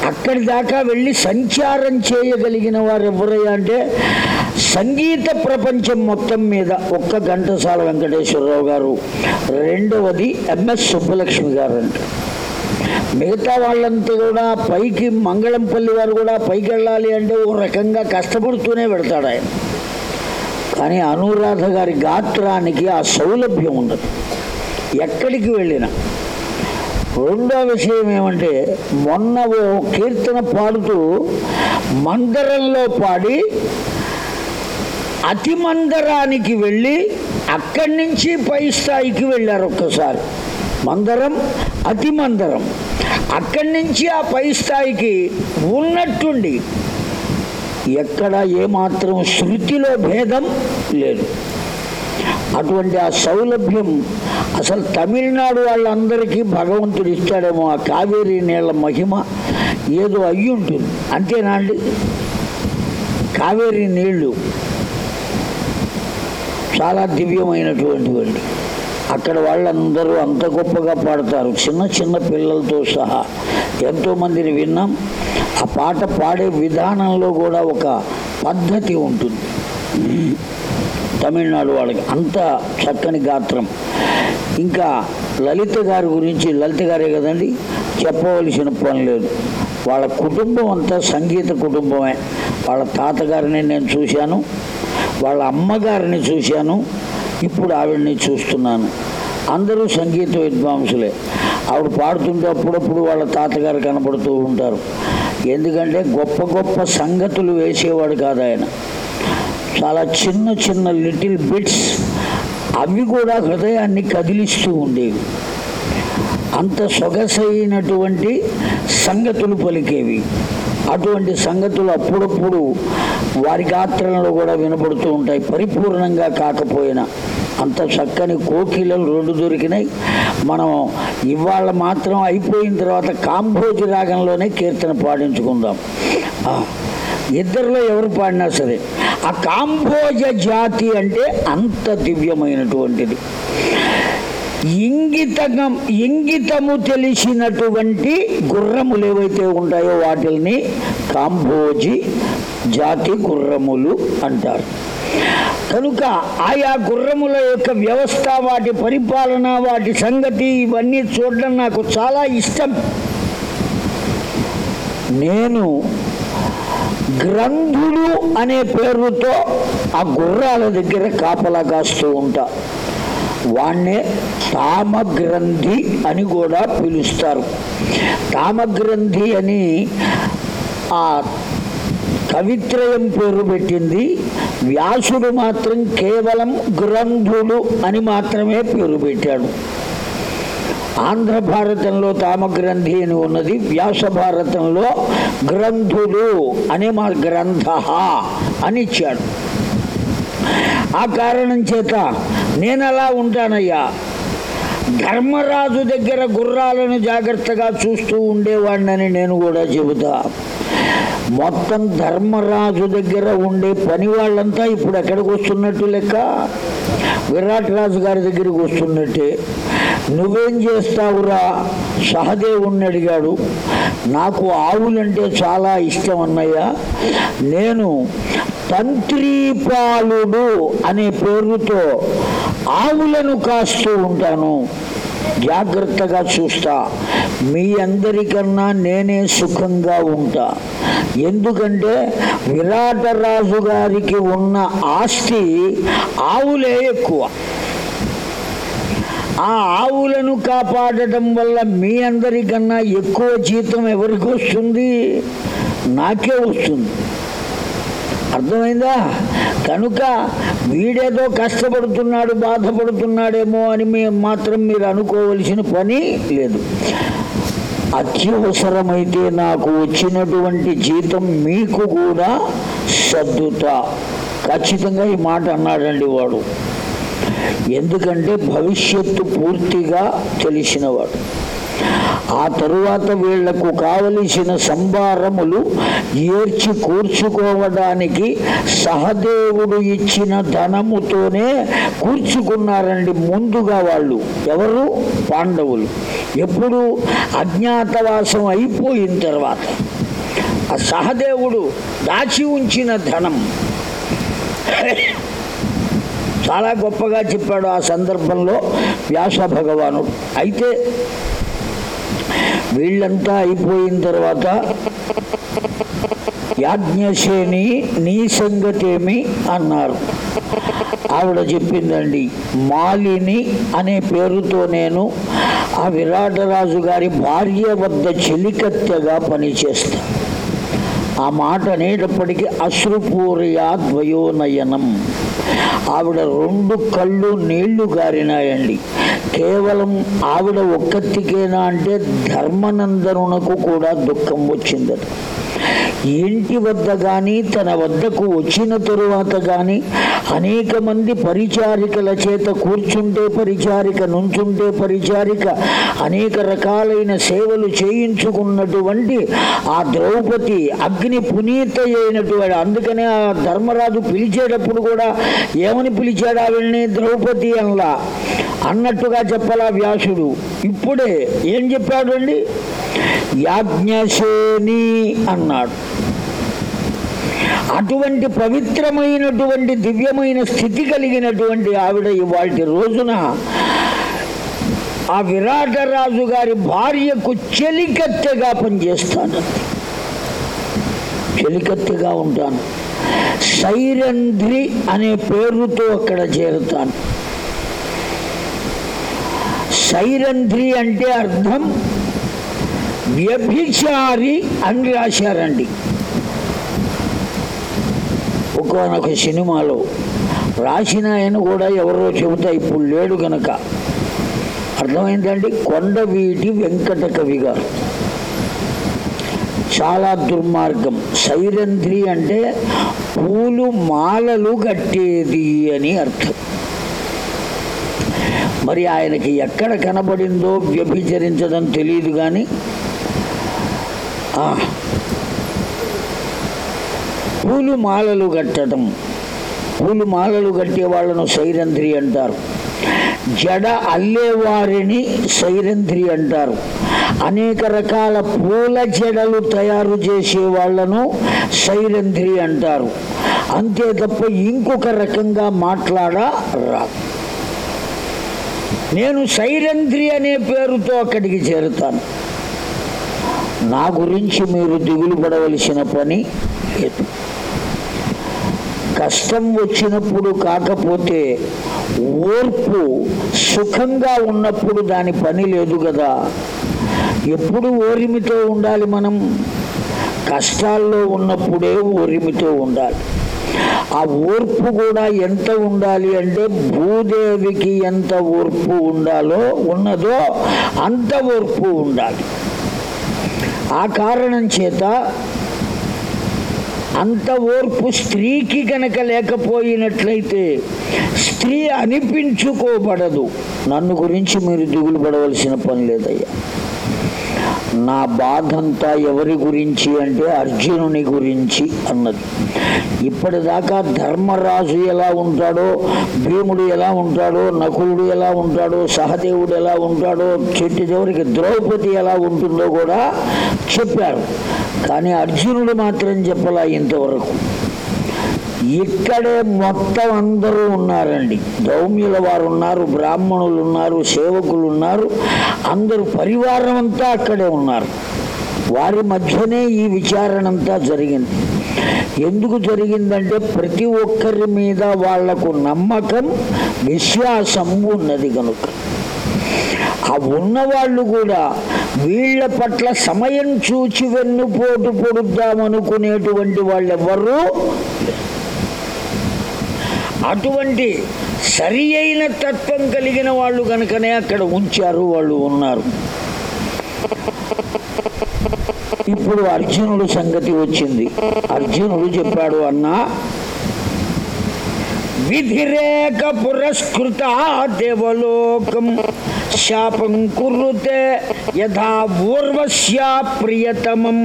అక్కడి దాకా వెళ్ళి సంచారం చేయగలిగిన వారు ఎవరయ్యా అంటే సంగీత ప్రపంచం మొత్తం మీద ఒక్క ఘంటసాల వెంకటేశ్వరరావు గారు రెండవది ఎంఎస్ సుబ్బలక్ష్మి గారు అంటే మిగతా వాళ్ళంతా కూడా పైకి మంగళంపల్లి వారు కూడా పైకి వెళ్ళాలి అంటే ఓ రకంగా కష్టపడుతూనే పెడతాడు ఆయన. కానీ అనురాధ గారి గాత్రానికి ఆ సౌలభ్యం ఉండదు. ఎక్కడికి వెళ్ళినా. రెండో విషయం ఏమంటే మొన్న ఓ కీర్తన పాడుతూ మందరంలో పాడి అతి మందరానికి వెళ్ళి అక్కడి నుంచి పై స్థాయికి వెళ్ళారు ఒక్కసారి. మందరం అతి మందరం. అక్కడి నుంచి ఆ పై స్థాయికి ఉన్నట్టుండి ఎక్కడ ఏమాత్రం శృతిలో భేదం లేదు. అటువంటి ఆ సౌలభ్యం అసలు తమిళనాడు వాళ్ళందరికీ భగవంతుడు ఇస్తాడేమో ఆ కావేరీ నీళ్ళ మహిమ ఏదో అయ్యి ఉంటుంది అంతేనా అండి? కావేరీ నీళ్ళు చాలా దివ్యమైనటువంటివండి అక్కడ వాళ్ళందరూ అంత గొప్పగా పాడతారు. చిన్న చిన్న పిల్లలతో సహా ఎంతోమందిని విన్నాం. ఆ పాట పాడే విధానంలో కూడా ఒక పద్ధతి ఉంటుంది. తమిళనాడు వాళ్ళకి అంత చక్కని గాత్రం. ఇంకా లలిత గారి గురించి లలిత గారే కదండి చెప్పవలసిన పని లేదు. వాళ్ళ కుటుంబం అంతా సంగీత కుటుంబమే. వాళ్ళ తాతగారిని నేను చూశాను. వాళ్ళ అమ్మగారిని చూశాను ఇప్పుడు ఆవిడని చూస్తున్నాను. అందరూ సంగీత విద్వాంసులే. ఆవిడ పాడుతుంటే అప్పుడప్పుడు వాళ్ళ తాతగారు కనబడుతూ ఉంటారు. ఎందుకంటే గొప్ప గొప్ప సంగతులు వేసేవాడు కాదు ఆయన. చాలా చిన్న చిన్న లిటిల్ బిట్స్ అవి కూడా హృదయాన్ని కదిలిస్తూ ఉండేవి. అంత సొగసైనటువంటి సంగతులు పలికేవి. అటువంటి సంగతులు అప్పుడప్పుడు వారి గాత్రంలో కూడా వినపడుతూ ఉంటాయి. పరిపూర్ణంగా కాకపోయినా అంత చక్కని కోకిలలు రెండు దొరికినాయి. మనం ఇవాళ మాత్రం అయిపోయిన తర్వాత కాంభోజి రాగంలోనే కీర్తన పాడించుకుందాం. ఇద్దరిలో ఎవరు పాడినా సరే ఆ కాంభోజ జాతి అంటే అంత దివ్యమైనటువంటిది. ఇంగితగం ఇంగితము తెలిసినటువంటి గుర్రములు ఏవైతే ఉంటాయో వాటిల్ని కాంభోజి జాతి గుర్రములు అంటారు. కనుక ఆయా గుర్రముల యొక్క వ్యవస్థ వాటి పరిపాలన వాటి సంగతి ఇవన్నీ చూడడం నాకు చాలా ఇష్టం. నేను గ్రంథులు అనే పేరుతో ఆ గుర్రాల దగ్గర కాపలా కాస్తూ ఉంటా. వాణ్ణే తామగ్రంథి అని కూడా పిలుస్తారు. తామగ్రంథి అని ఆ కవిత్రయం పేరు పెట్టింది. వ్యాసుడు మాత్రం కేవలం గ్రంథుడు అని మాత్రమే పేరు పెట్టాడు. ఆంధ్ర భారతంలో తామగ్రంథి అని ఉన్నది వ్యాస భారతంలో గ్రంథుడు అనే మా గ్రంథ అని ఇచ్చాడు. ఆ కారణం చేత నేను అలా ఉంటానయ్యా. ధర్మరాజు దగ్గర గుర్రాలను జాగ్రత్తగా చూస్తూ ఉండేవాడినని నేను కూడా చెబుతా. మొత్తం ధర్మరాజు దగ్గర ఉండే పని వాళ్ళంతా ఇప్పుడు ఎక్కడికి వస్తున్నట్టు లెక్క? విరాట్ రాజు గారి దగ్గరికి వస్తున్నట్టే. నువ్వేం చేస్తావురా? సహదేవుణ్ణి అడిగాడు. నాకు ఆవులంటే చాలా ఇష్టం అన్నయ్య. నేను తంత్రీపాలుడు అనే పేరుతో ఆవులను కాస్తూ ఉంటాను. జాగ్రత్తగా చూస్తా. మీ అందరికన్నా నేనే సుఖంగా ఉంటా. ఎందుకంటే విరాటరాజు గారికి ఉన్న ఆస్తి ఆవులే ఎక్కువ. ఆ ఆవులను కాపాడటం వల్ల మీ అందరికన్నా ఎక్కువ జీతం ఎవరికి వస్తుంది? నాకే వస్తుంది. అర్థమైందా? కనుక వీడేదో కష్టపడుతున్నాడు బాధపడుతున్నాడేమో అని మేము మాత్రం మీరు అనుకోవలసిన పని లేదు. అత్యవసరమైతే నాకు వచ్చినటువంటి జీతం మీకు కూడా సర్దుతా. ఖచ్చితంగా ఈ మాట అన్నాడండి వాడు. ఎందుకంటే భవిష్యత్తు పూర్తిగా తెలిసినవాడు. ఆ తరువాత వీళ్ళకు కావలసిన సంభారములు ఏర్చి కూర్చుకోవడానికి సహదేవుడు ఇచ్చిన ధనముతోనే కూర్చుకున్నారండి ముందుగా వాళ్ళు. ఎవరు? పాండవులు. ఎప్పుడు? అజ్ఞాతవాసం అయిపోయిన తర్వాత. ఆ సహదేవుడు దాచి ఉంచిన ధనం. చాలా గొప్పగా చెప్పాడు ఆ సందర్భంలో వ్యాస భగవానుడు. అయితే వీళ్ళంతా అయిపోయిన తర్వాత యాజ్ఞశేని నీ సంగతేమి అన్నారు. ఆవిడ చెప్పిందండి మాలిని అనే పేరుతో నేను ఆ విరాటరాజు గారి భార్య వద్ద చెలికత్తెగా పనిచేస్తాను ఆ మాట అనేటప్పటికీ అశ్రుపూర్యా ద్వయోనయనం. ఆవిడ రెండు కళ్ళు నీళ్ళు గారినాయండి. కేవలం ఆవిడ ఒక్కతికేనా అంటే ధర్మనందనునకు కూడా దుఃఖం వచ్చిందట. ఇంటి వద్ద కానీ తన వద్దకు వచ్చిన తరువాత కానీ అనేక మంది పరిచారికల చేత కూర్చుంటే పరిచారిక నుంచుంటే పరిచారిక అనేక రకాలైన సేవలు చేయించుకున్నటువంటి ఆ ద్రౌపది అగ్ని పునీత అయినటువంటి అందుకనే ఆ ధర్మరాజు పిలిచేటప్పుడు కూడా ఏమని పిలిచాడు ఆవిడ్ని ద్రౌపది అనలా? అన్నట్టుగా చెప్పాలా వ్యాసుడు. ఇప్పుడే ఏం చెప్పాడు యాజ్ఞసేని అన్నాడు. అటువంటి పవిత్రమైనటువంటి దివ్యమైన స్థితి కలిగినటువంటి ఆవిడ ఇవాటి రోజున ఆ విరాటరాజు గారి భార్యకు చెలికత్తెగా పనిచేస్తాను. చెలికత్తెగా ఉంటాను. సైరంధ్రి అనే పేరుతో అక్కడ చేరుతాను. సైరంధ్రి అంటే అర్థం వ్యభిచారి అని రాశారండి. ఒకనొక సినిమాలో రాసిన ఆయన కూడా ఎవరో చెబుతా ఇప్పుడు లేడు గనక. అర్థమైందండి? కొండవీటి వెంకట కవి గారు. చాలా దుర్మార్గం. సైరంధ్రి అంటే పూలు మాలలు కట్టేది అని అర్థం. మరి ఆయనకి ఎక్కడ కనబడిందో వ్యభిచరించడం తెలియదు కానీ పూలు మాలలు కట్టడం. పూలు మాలలు కట్టే వాళ్ళను సైరంధ్రి అంటారు. జడ అల్లేవారిని సైరంధ్రి అంటారు. అనేక రకాల పూల జడలు తయారు చేసే వాళ్ళను సైరంధ్రి అంటారు. అంతే తప్ప ఇంకొక రకంగా మాట్లాడరా నేను సైరంధ్రి అనే పేరుతో అక్కడికి చేరుతాను. నా గురించి మీరు దిగులు పడవలసిన పని లేదు కష్టం వచ్చినప్పుడు కాకపోతే ఓర్పు సుఖంగా ఉన్నప్పుడు దాని పని లేదు కదా. ఎప్పుడు ఓరిమితో ఉండాలి మనం? కష్టాల్లో ఉన్నప్పుడే ఓరిమితో ఉండాలి. ఆ ఓర్పు కూడా ఎంత ఉండాలి అంటే భూదేవికి ఎంత ఓర్పు ఉండాలో ఉన్నదో అంత ఓర్పు ఉండాలి. ఆ కారణం చేత అంత ఓర్పు స్త్రీకి గనక లేకపోయినట్లయితే స్త్రీ అనిపించుకోబడదు. నన్ను గురించి మీరు దిగులు పడవలసిన పని లేదయ్యా. నా బాధంతా ఎవరి గురించి అంటే అర్జునుని గురించి అన్నది. ఇప్పటిదాకా ధర్మరాజు ఎలా ఉంటాడో భీముడు ఎలా ఉంటాడో నకులుడు ఎలా ఉంటాడో సహదేవుడు ఎలా ఉంటాడో చెట్టు దేవుడికి ద్రౌపది ఎలా ఉంటుందో కూడా చెప్పారు. కానీ అర్జునుడు మాత్రం చెప్పలా ఇంతవరకు. ఇక్కడే మొత్తం అందరూ ఉన్నారండి. దౌమ్యుల వారు ఉన్నారు బ్రాహ్మణులు ఉన్నారు సేవకులు ఉన్నారు. అందరూ పరివారం అంతా అక్కడే ఉన్నారు. వారి మధ్యనే ఈ విచారణ అంతా జరిగింది. ఎందుకు జరిగిందంటే ప్రతి ఒక్కరి మీద వాళ్ళకు నమ్మకం విశ్వాసం ఉన్నది కనుక ఆ ఉన్నవాళ్ళు కూడా వీళ్ళ పట్ల సమయం చూచి వెన్నుపోటు పొడుద్దామనుకునేటువంటి వాళ్ళెవ్వరూ అటువంటి సరి అయిన తత్వం కలిగిన వాళ్ళు కనుకనే అక్కడ ఉంచారు వాళ్ళు ఉన్నారు. ఇప్పుడు అర్జునుడు సంగతి వచ్చింది. అర్జునుడు చెప్పాడు అన్నా విధిరేక పురస్కృత దేవలోకం శాపం కురుతే యథా ఊర్వశ్యా ప్రియతమం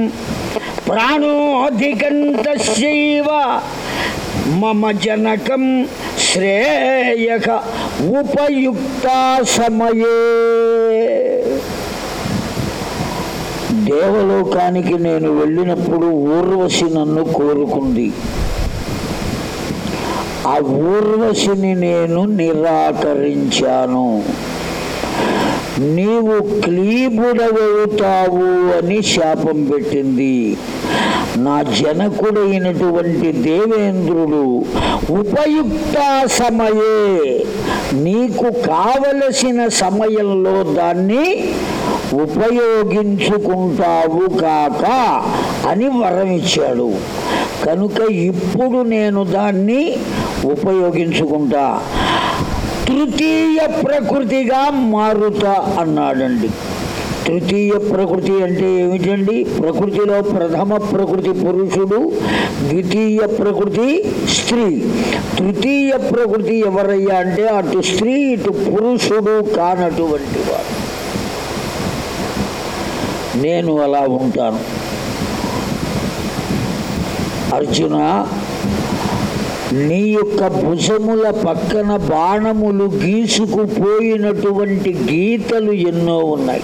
ప్రాణోధికంతస్యైవ మమ జనకం శ్రేయక ఉపయుక్త సమయే దేవలోకానికి నేను వెళ్ళినప్పుడు ఊర్వశి నన్ను కోరుకుంది. ఆ ఊర్వశిని నేను నిరాకరించాను. నీవు క్లీబుడవుతావు అని శాపం పెట్టింది. నా జనకుడైనటువంటి దేవేంద్రుడు ఉపయుక్త సమయే నీకు కావలసిన సమయంలో దాన్ని ఉపయోగించుకుంటావు కాక అని వరం ఇచ్చాడు. కనుక ఇప్పుడు నేను దాన్ని ఉపయోగించుకుంటా. తృతీయ ప్రకృతిగా మారుతా అన్నాడండి. తృతీయ ప్రకృతి అంటే ఏమిటండి? ప్రకృతిలో ప్రథమ ప్రకృతి పురుషుడు ద్వితీయ ప్రకృతి స్త్రీ. తృతీయ ప్రకృతి ఎవరయ్యా అంటే అటు స్త్రీ ఇటు పురుషుడు కానటువంటి వాడు. నేను అలా ఉంటాను. అర్జున నీ యొక్క భుజముల పక్కన బాణములు గీసుకుపోయినటువంటి గీతలు ఎన్నో ఉన్నాయి.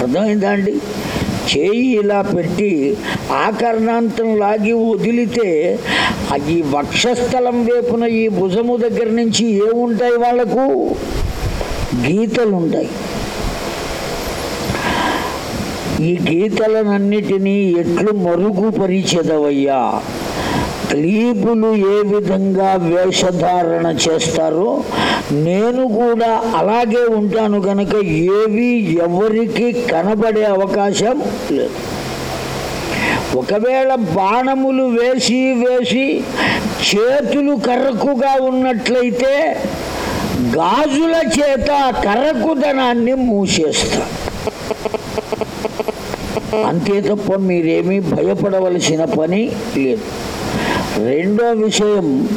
అర్థమైందా అండి? చేయి ఇలా పెట్టి ఆకర్ణాంతం లాగి వదిలితే ఈ వక్షస్థలం వైపున ఈ భుజము దగ్గర నుంచి ఏముంటాయి వాళ్ళకు? గీతలు ఉంటాయి ఈ గీతలనన్నిటినీ ఎట్లు మరుగుపరిచెదవయ్యా? క్లీపులు ఏ విధంగా వేషధారణ చేస్తారో నేను కూడా అలాగే ఉంటాను కనుక ఏవి ఎవరికి కనబడే అవకాశం లేదు. ఒకవేళ బాణములు వేసి వేసి చేతులు కర్రకుగా ఉన్నట్లయితే గాజుల చేత కర్రకుదనాన్ని మూసేస్తాను అంతే తప్ప మీరేమీ భయపడవలసిన పని లేదు. రెండో విషయం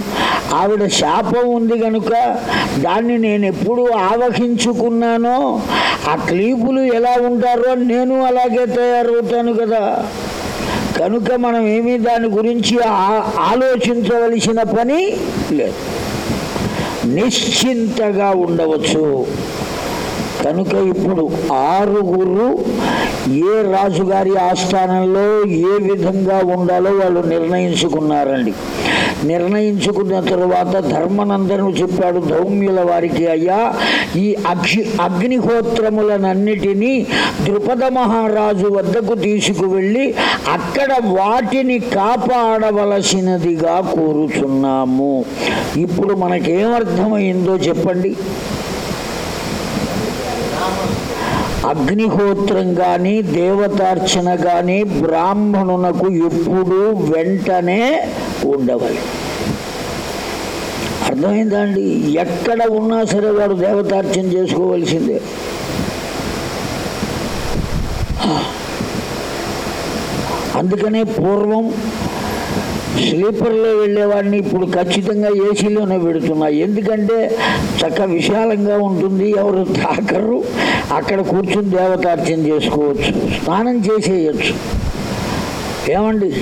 ఆవిడ శాపం ఉంది కనుక దాన్ని నేను ఎప్పుడు ఆవహించుకున్నానో ఆ క్లీపులు ఎలా ఉంటారో నేను అలాగే తయారవుతాను కదా. కనుక మనం ఏమీ దాని గురించి ఆ- ఆలోచించవలసిన పని లేదు. నిశ్చింతగా ఉండవచ్చు. కనుక ఇప్పుడు ఆరుగురు ఏ రాజుగారి ఆస్థానంలో ఏ విధంగా ఉండాలో వాళ్ళు నిర్ణయించుకున్నారండి. నిర్ణయించుకున్న తరువాత ధర్మనందను చెప్పాడు ధౌమ్యుల వారికి అయ్యా ఈ అగ్ని అగ్నిహోత్రములనన్నిటినీ ద్రుపద మహారాజు వద్దకు తీసుకువెళ్ళి అక్కడ వాటిని కాపాడవలసినదిగా కోరుచున్నాము. ఇప్పుడు మనకేమర్థమైందో చెప్పండి. అగ్నిహోత్రం కానీ దేవతార్చన కానీ బ్రాహ్మణునకు ఎప్పుడు వెంటనే ఉండవాలి. అర్థమైందా అండి ఎక్కడ ఉన్నా సరే వాడు దేవతార్చన చేసుకోవలసిందే. అందుకనే పూర్వం స్లీపర్లో వెళ్ళేవాడిని ఇప్పుడు ఖచ్చితంగా ఏసీలోనే పెడుతున్నా. ఎందుకంటే చక్క విశాలంగా ఉంటుంది. ఎవరు తాకరు. అక్కడ కూర్చుని దేవతార్చన చేసుకోవచ్చు. స్నానం చేసేయచ్చు. ఏమండి?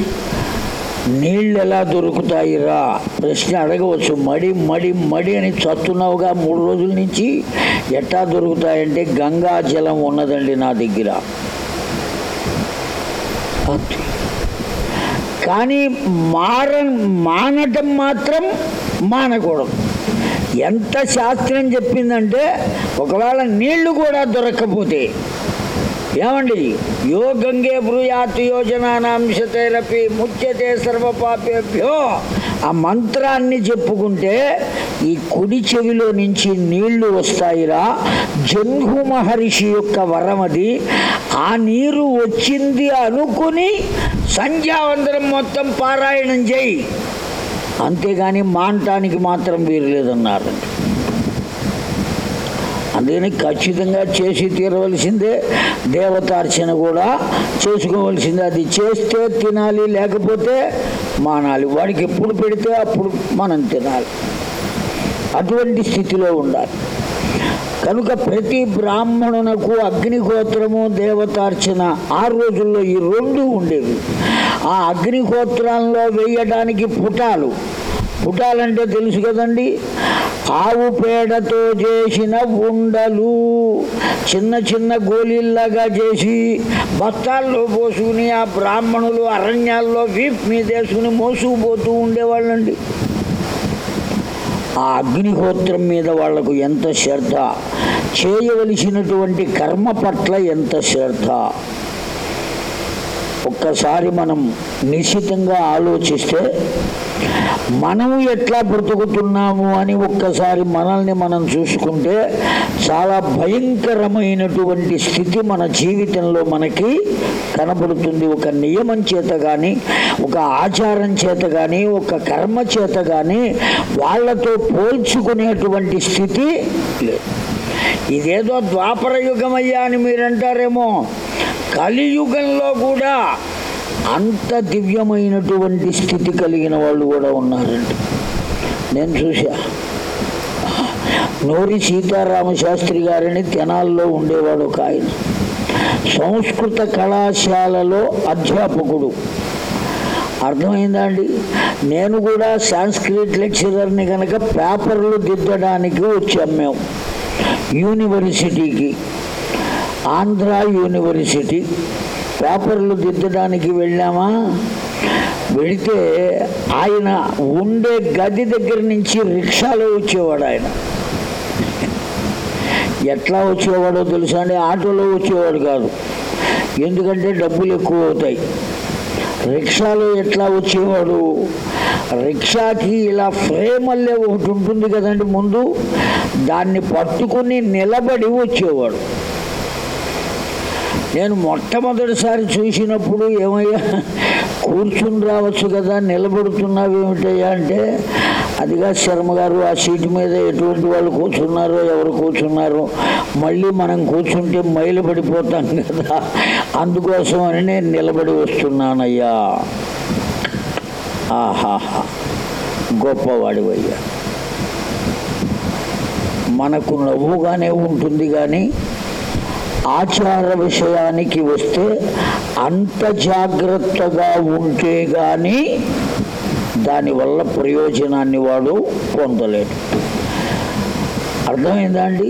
నీళ్ళు ఎలా దొరుకుతాయిరా? ప్రశ్న అడగవచ్చు. మడి మడి మడి అని చత్తున్నావుగా మూడు రోజుల నుంచి ఎట్టా దొరుకుతాయంటే గంగా జలం ఉన్నదండి నా దగ్గర. అంతే. కానీ మార మానటం మాత్రం మానకూడదు. ఎంత శాస్త్రం చెప్పిందంటే ఒకవేళ నీళ్ళు కూడా దొరక్కపోతే ఏమండి? యో గంగే బ్రూయాత్ యోజనానాంశతేరపి ముఖ్యతే సర్వపాపేభ్యో. ఆ మంత్రాన్ని చెప్పుకుంటే ఈ కుడి చెవిలో నుంచి నీళ్ళు వస్తాయిరా. జంఘు మహర్షి యొక్క వరం అది. ఆ నీరు వచ్చింది అనుకుని సంధ్యావందనం మొత్తం పారాయణం చేయి. అంతేగాని మాంటానికి మాత్రం వీరు దీన్ని అందుకని ఖచ్చితంగా చేసి తీరవలసిందే. దేవతార్చన కూడా చేసుకోవలసిందే. అది చేస్తే తినాలి లేకపోతే మానాలి. వాడికి ఎప్పుడు పెడితే అప్పుడు మనం తినాలి. అటువంటి స్థితిలో ఉండాలి. కనుక ప్రతి బ్రాహ్మణునకు అగ్నిగోత్రము దేవతార్చన ఆ రోజుల్లో ఈ రెండు ఉండేవి. ఆ అగ్నిగోత్రంలో వేయడానికి పుటాలు పుటాలంటే తెలుసు కదండి. ఆవు పేడతో చేసిన ఉండలు చిన్న చిన్న గోళీల్లాగా చేసి బస్తాల్లో పోసుకుని ఆ బ్రాహ్మణులు అరణ్యాల్లో వీప్ మీదేసుకుని మోసుకుపోతూ ఉండేవాళ్ళండి. ఆ అగ్నిహోత్రం మీద వాళ్ళకు ఎంత శ్రద్ధ? చేయవలసినటువంటి కర్మ పట్ల ఎంత శ్రద్ధ? ఒక్కసారి మనం నిశ్చితంగా ఆలోచిస్తే మనం ఎట్లా బ్రతుకుతున్నాము అని ఒక్కసారి మనల్ని మనం చూసుకుంటే చాలా భయంకరమైనటువంటి స్థితి మన జీవితంలో మనకి కనబడుతుంది. ఒక నియమం చేత కానీ ఒక ఆచారం చేత కానీ ఒక కర్మ చేత కానీ వాళ్ళతో పోల్చుకునేటువంటి స్థితి లేదు. ఇదేదో ద్వాపర యుగమయ్యా అని మీరంటారేమో. కలియుగంలో కూడా అంత దివ్యమైనటువంటి స్థితి కలిగిన వాళ్ళు కూడా ఉన్నారండి. నేను చూసా నోరి సీతారామ శాస్త్రి గారిని తెనాల్లో ఉండేవాడు ఒక ఆయన. సంస్కృత కళాశాలలో అధ్యాపకుడు. అర్థమైందా అండి? నేను కూడా సాంస్క్రిట్ లెక్చరర్ని కనుక పేపర్లు దిద్దడానికి వచ్చాం మేము. యూనివర్సిటీకి. ఆంధ్ర యూనివర్సిటీ. పేపర్లు దిద్దడానికి వెళ్ళామా? వెళితే ఆయన ఉండే గది దగ్గర నుంచి రిక్షాలో వచ్చేవాడు ఆయన. ఎట్లా వచ్చేవాడో తెలుసా అండి? ఆటోలో వచ్చేవాడు కాదు. ఎందుకంటే డబ్బులు ఎక్కువ అవుతాయి. రిక్షాలో ఎట్లా వచ్చేవాడు? రిక్షాకి ఇలా ఫ్రేమల్లే ఒకటి ఉంటుంది కదండి ముందు. దాన్ని పట్టుకుని నిలబడి వచ్చేవాడు. నేను మొట్టమొదటిసారి చూసినప్పుడు ఏమయ్యా కూర్చుని రావచ్చు కదా నిలబడుతున్నావేమిటయ్యా అంటే అదిగా శర్మ గారు ఆ సీటు మీద ఎటువంటి వాళ్ళు కూర్చున్నారో ఎవరు కూర్చున్నారో మళ్ళీ మనం కూర్చుంటే మైలు పడిపోతాం కదా. అందుకోసం అని నేను నిలబడి వస్తున్నానయ్యా. ఆహాహా గొప్పవాడివయ్యా మనకు నవ్వుగానే ఉంటుంది కానీ ఆచార విషయానికి వస్తే అంత జాగ్రత్తగా ఉంటే కానీ దానివల్ల ప్రయోజనాన్ని వాడు పొందలేడు. అర్థమైందా అండి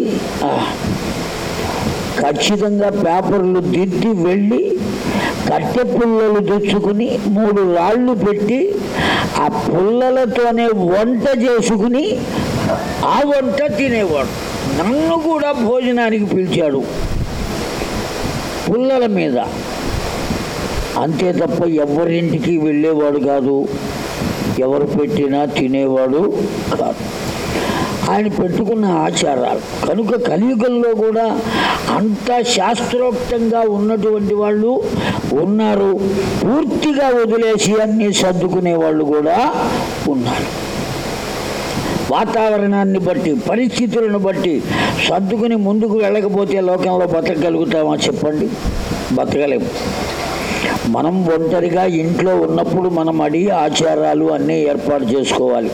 ఖచ్చితంగా పేపర్లు దిద్ది వెళ్ళి కట్టె పుల్లలు తెచ్చుకుని మూడు రాళ్ళు పెట్టి ఆ పుల్లలతోనే వంట చేసుకుని ఆ వంట తినేవాడు. నన్ను కూడా భోజనానికి పిలిచాడు. పుల్లల మీద. అంతే తప్ప ఎవరింటికి వెళ్ళేవాడు కాదు. ఎవరు పెట్టినా తినేవాడు కాదు. ఆయన పెట్టుకున్న ఆచారాలు. కనుక కలియుగంలో కూడా అంత శాస్త్రోక్తంగా ఉన్నటువంటి వాళ్ళు ఉన్నారు. పూర్తిగా వదిలేసి అన్ని సర్దుకునే వాళ్ళు కూడా ఉన్నారు. వాతావరణాన్ని బట్టి పరిస్థితులను బట్టి సర్దుకుని ముందుకు వెళ్ళకపోతే లోకంలో బతకగలుగుతామా చెప్పండి? బతకలేము మనం ఒంటరిగా ఇంట్లో ఉన్నప్పుడు మనం అడి ఆచారాలు అన్నీ ఏర్పాటు చేసుకోవాలి.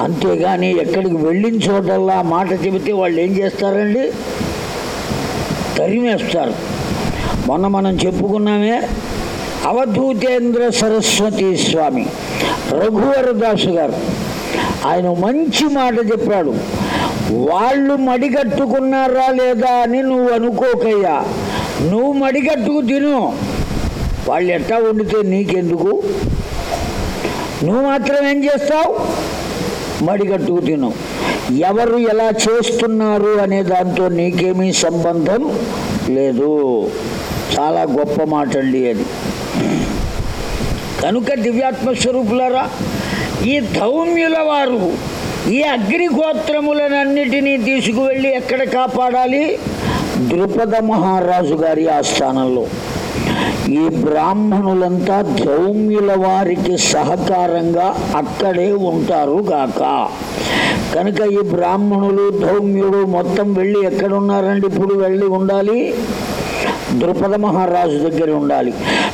అంతేగాని ఎక్కడికి వెళ్ళిన చోటల్లా మాట చెబితే వాళ్ళు ఏం చేస్తారండి? తరిమేస్తారు. మొన్న మనం చెప్పుకున్నామే అవధూతేంద్ర సరస్వతి స్వామి రఘువరదాసు గారు. ఆయన మంచి మాట చెప్పాడు. వాళ్ళు మడిగట్టుకున్నారా లేదా అని నువ్వు అనుకోకయ్యా. నువ్వు మడిగట్టుకు తిను. వాళ్ళు ఎట్టా వండితే నీకెందుకు? నువ్వు మాత్రం ఏం చేస్తావు? మడిగట్టుకు తిను. ఎవరు ఎలా చేస్తున్నారు అనే దాంతో నీకేమీ సంబంధం లేదు. చాలా గొప్ప మాట అండి అది. కనుక దివ్యాత్మ స్వరూపులారా ఈ ధౌమ్యుల వారు ఈ అగ్నిగోత్రములనన్నిటినీ తీసుకువెళ్ళి ఎక్కడ కాపాడాలి? ద్రుపద మహారాజు గారి ఆస్థానంలో. ఈ బ్రాహ్మణులంతా ధౌమ్యుల వారికి సహకారంగా అక్కడే ఉంటారు గాక. కనుక ఈ బ్రాహ్మణులు ధౌమ్యుడు మొత్తం వెళ్ళి ఎక్కడున్నారండి? ఇప్పుడు వెళ్ళి ఉండాలి? ద్రుపద మహారాజు దగ్గర ఉండాలి.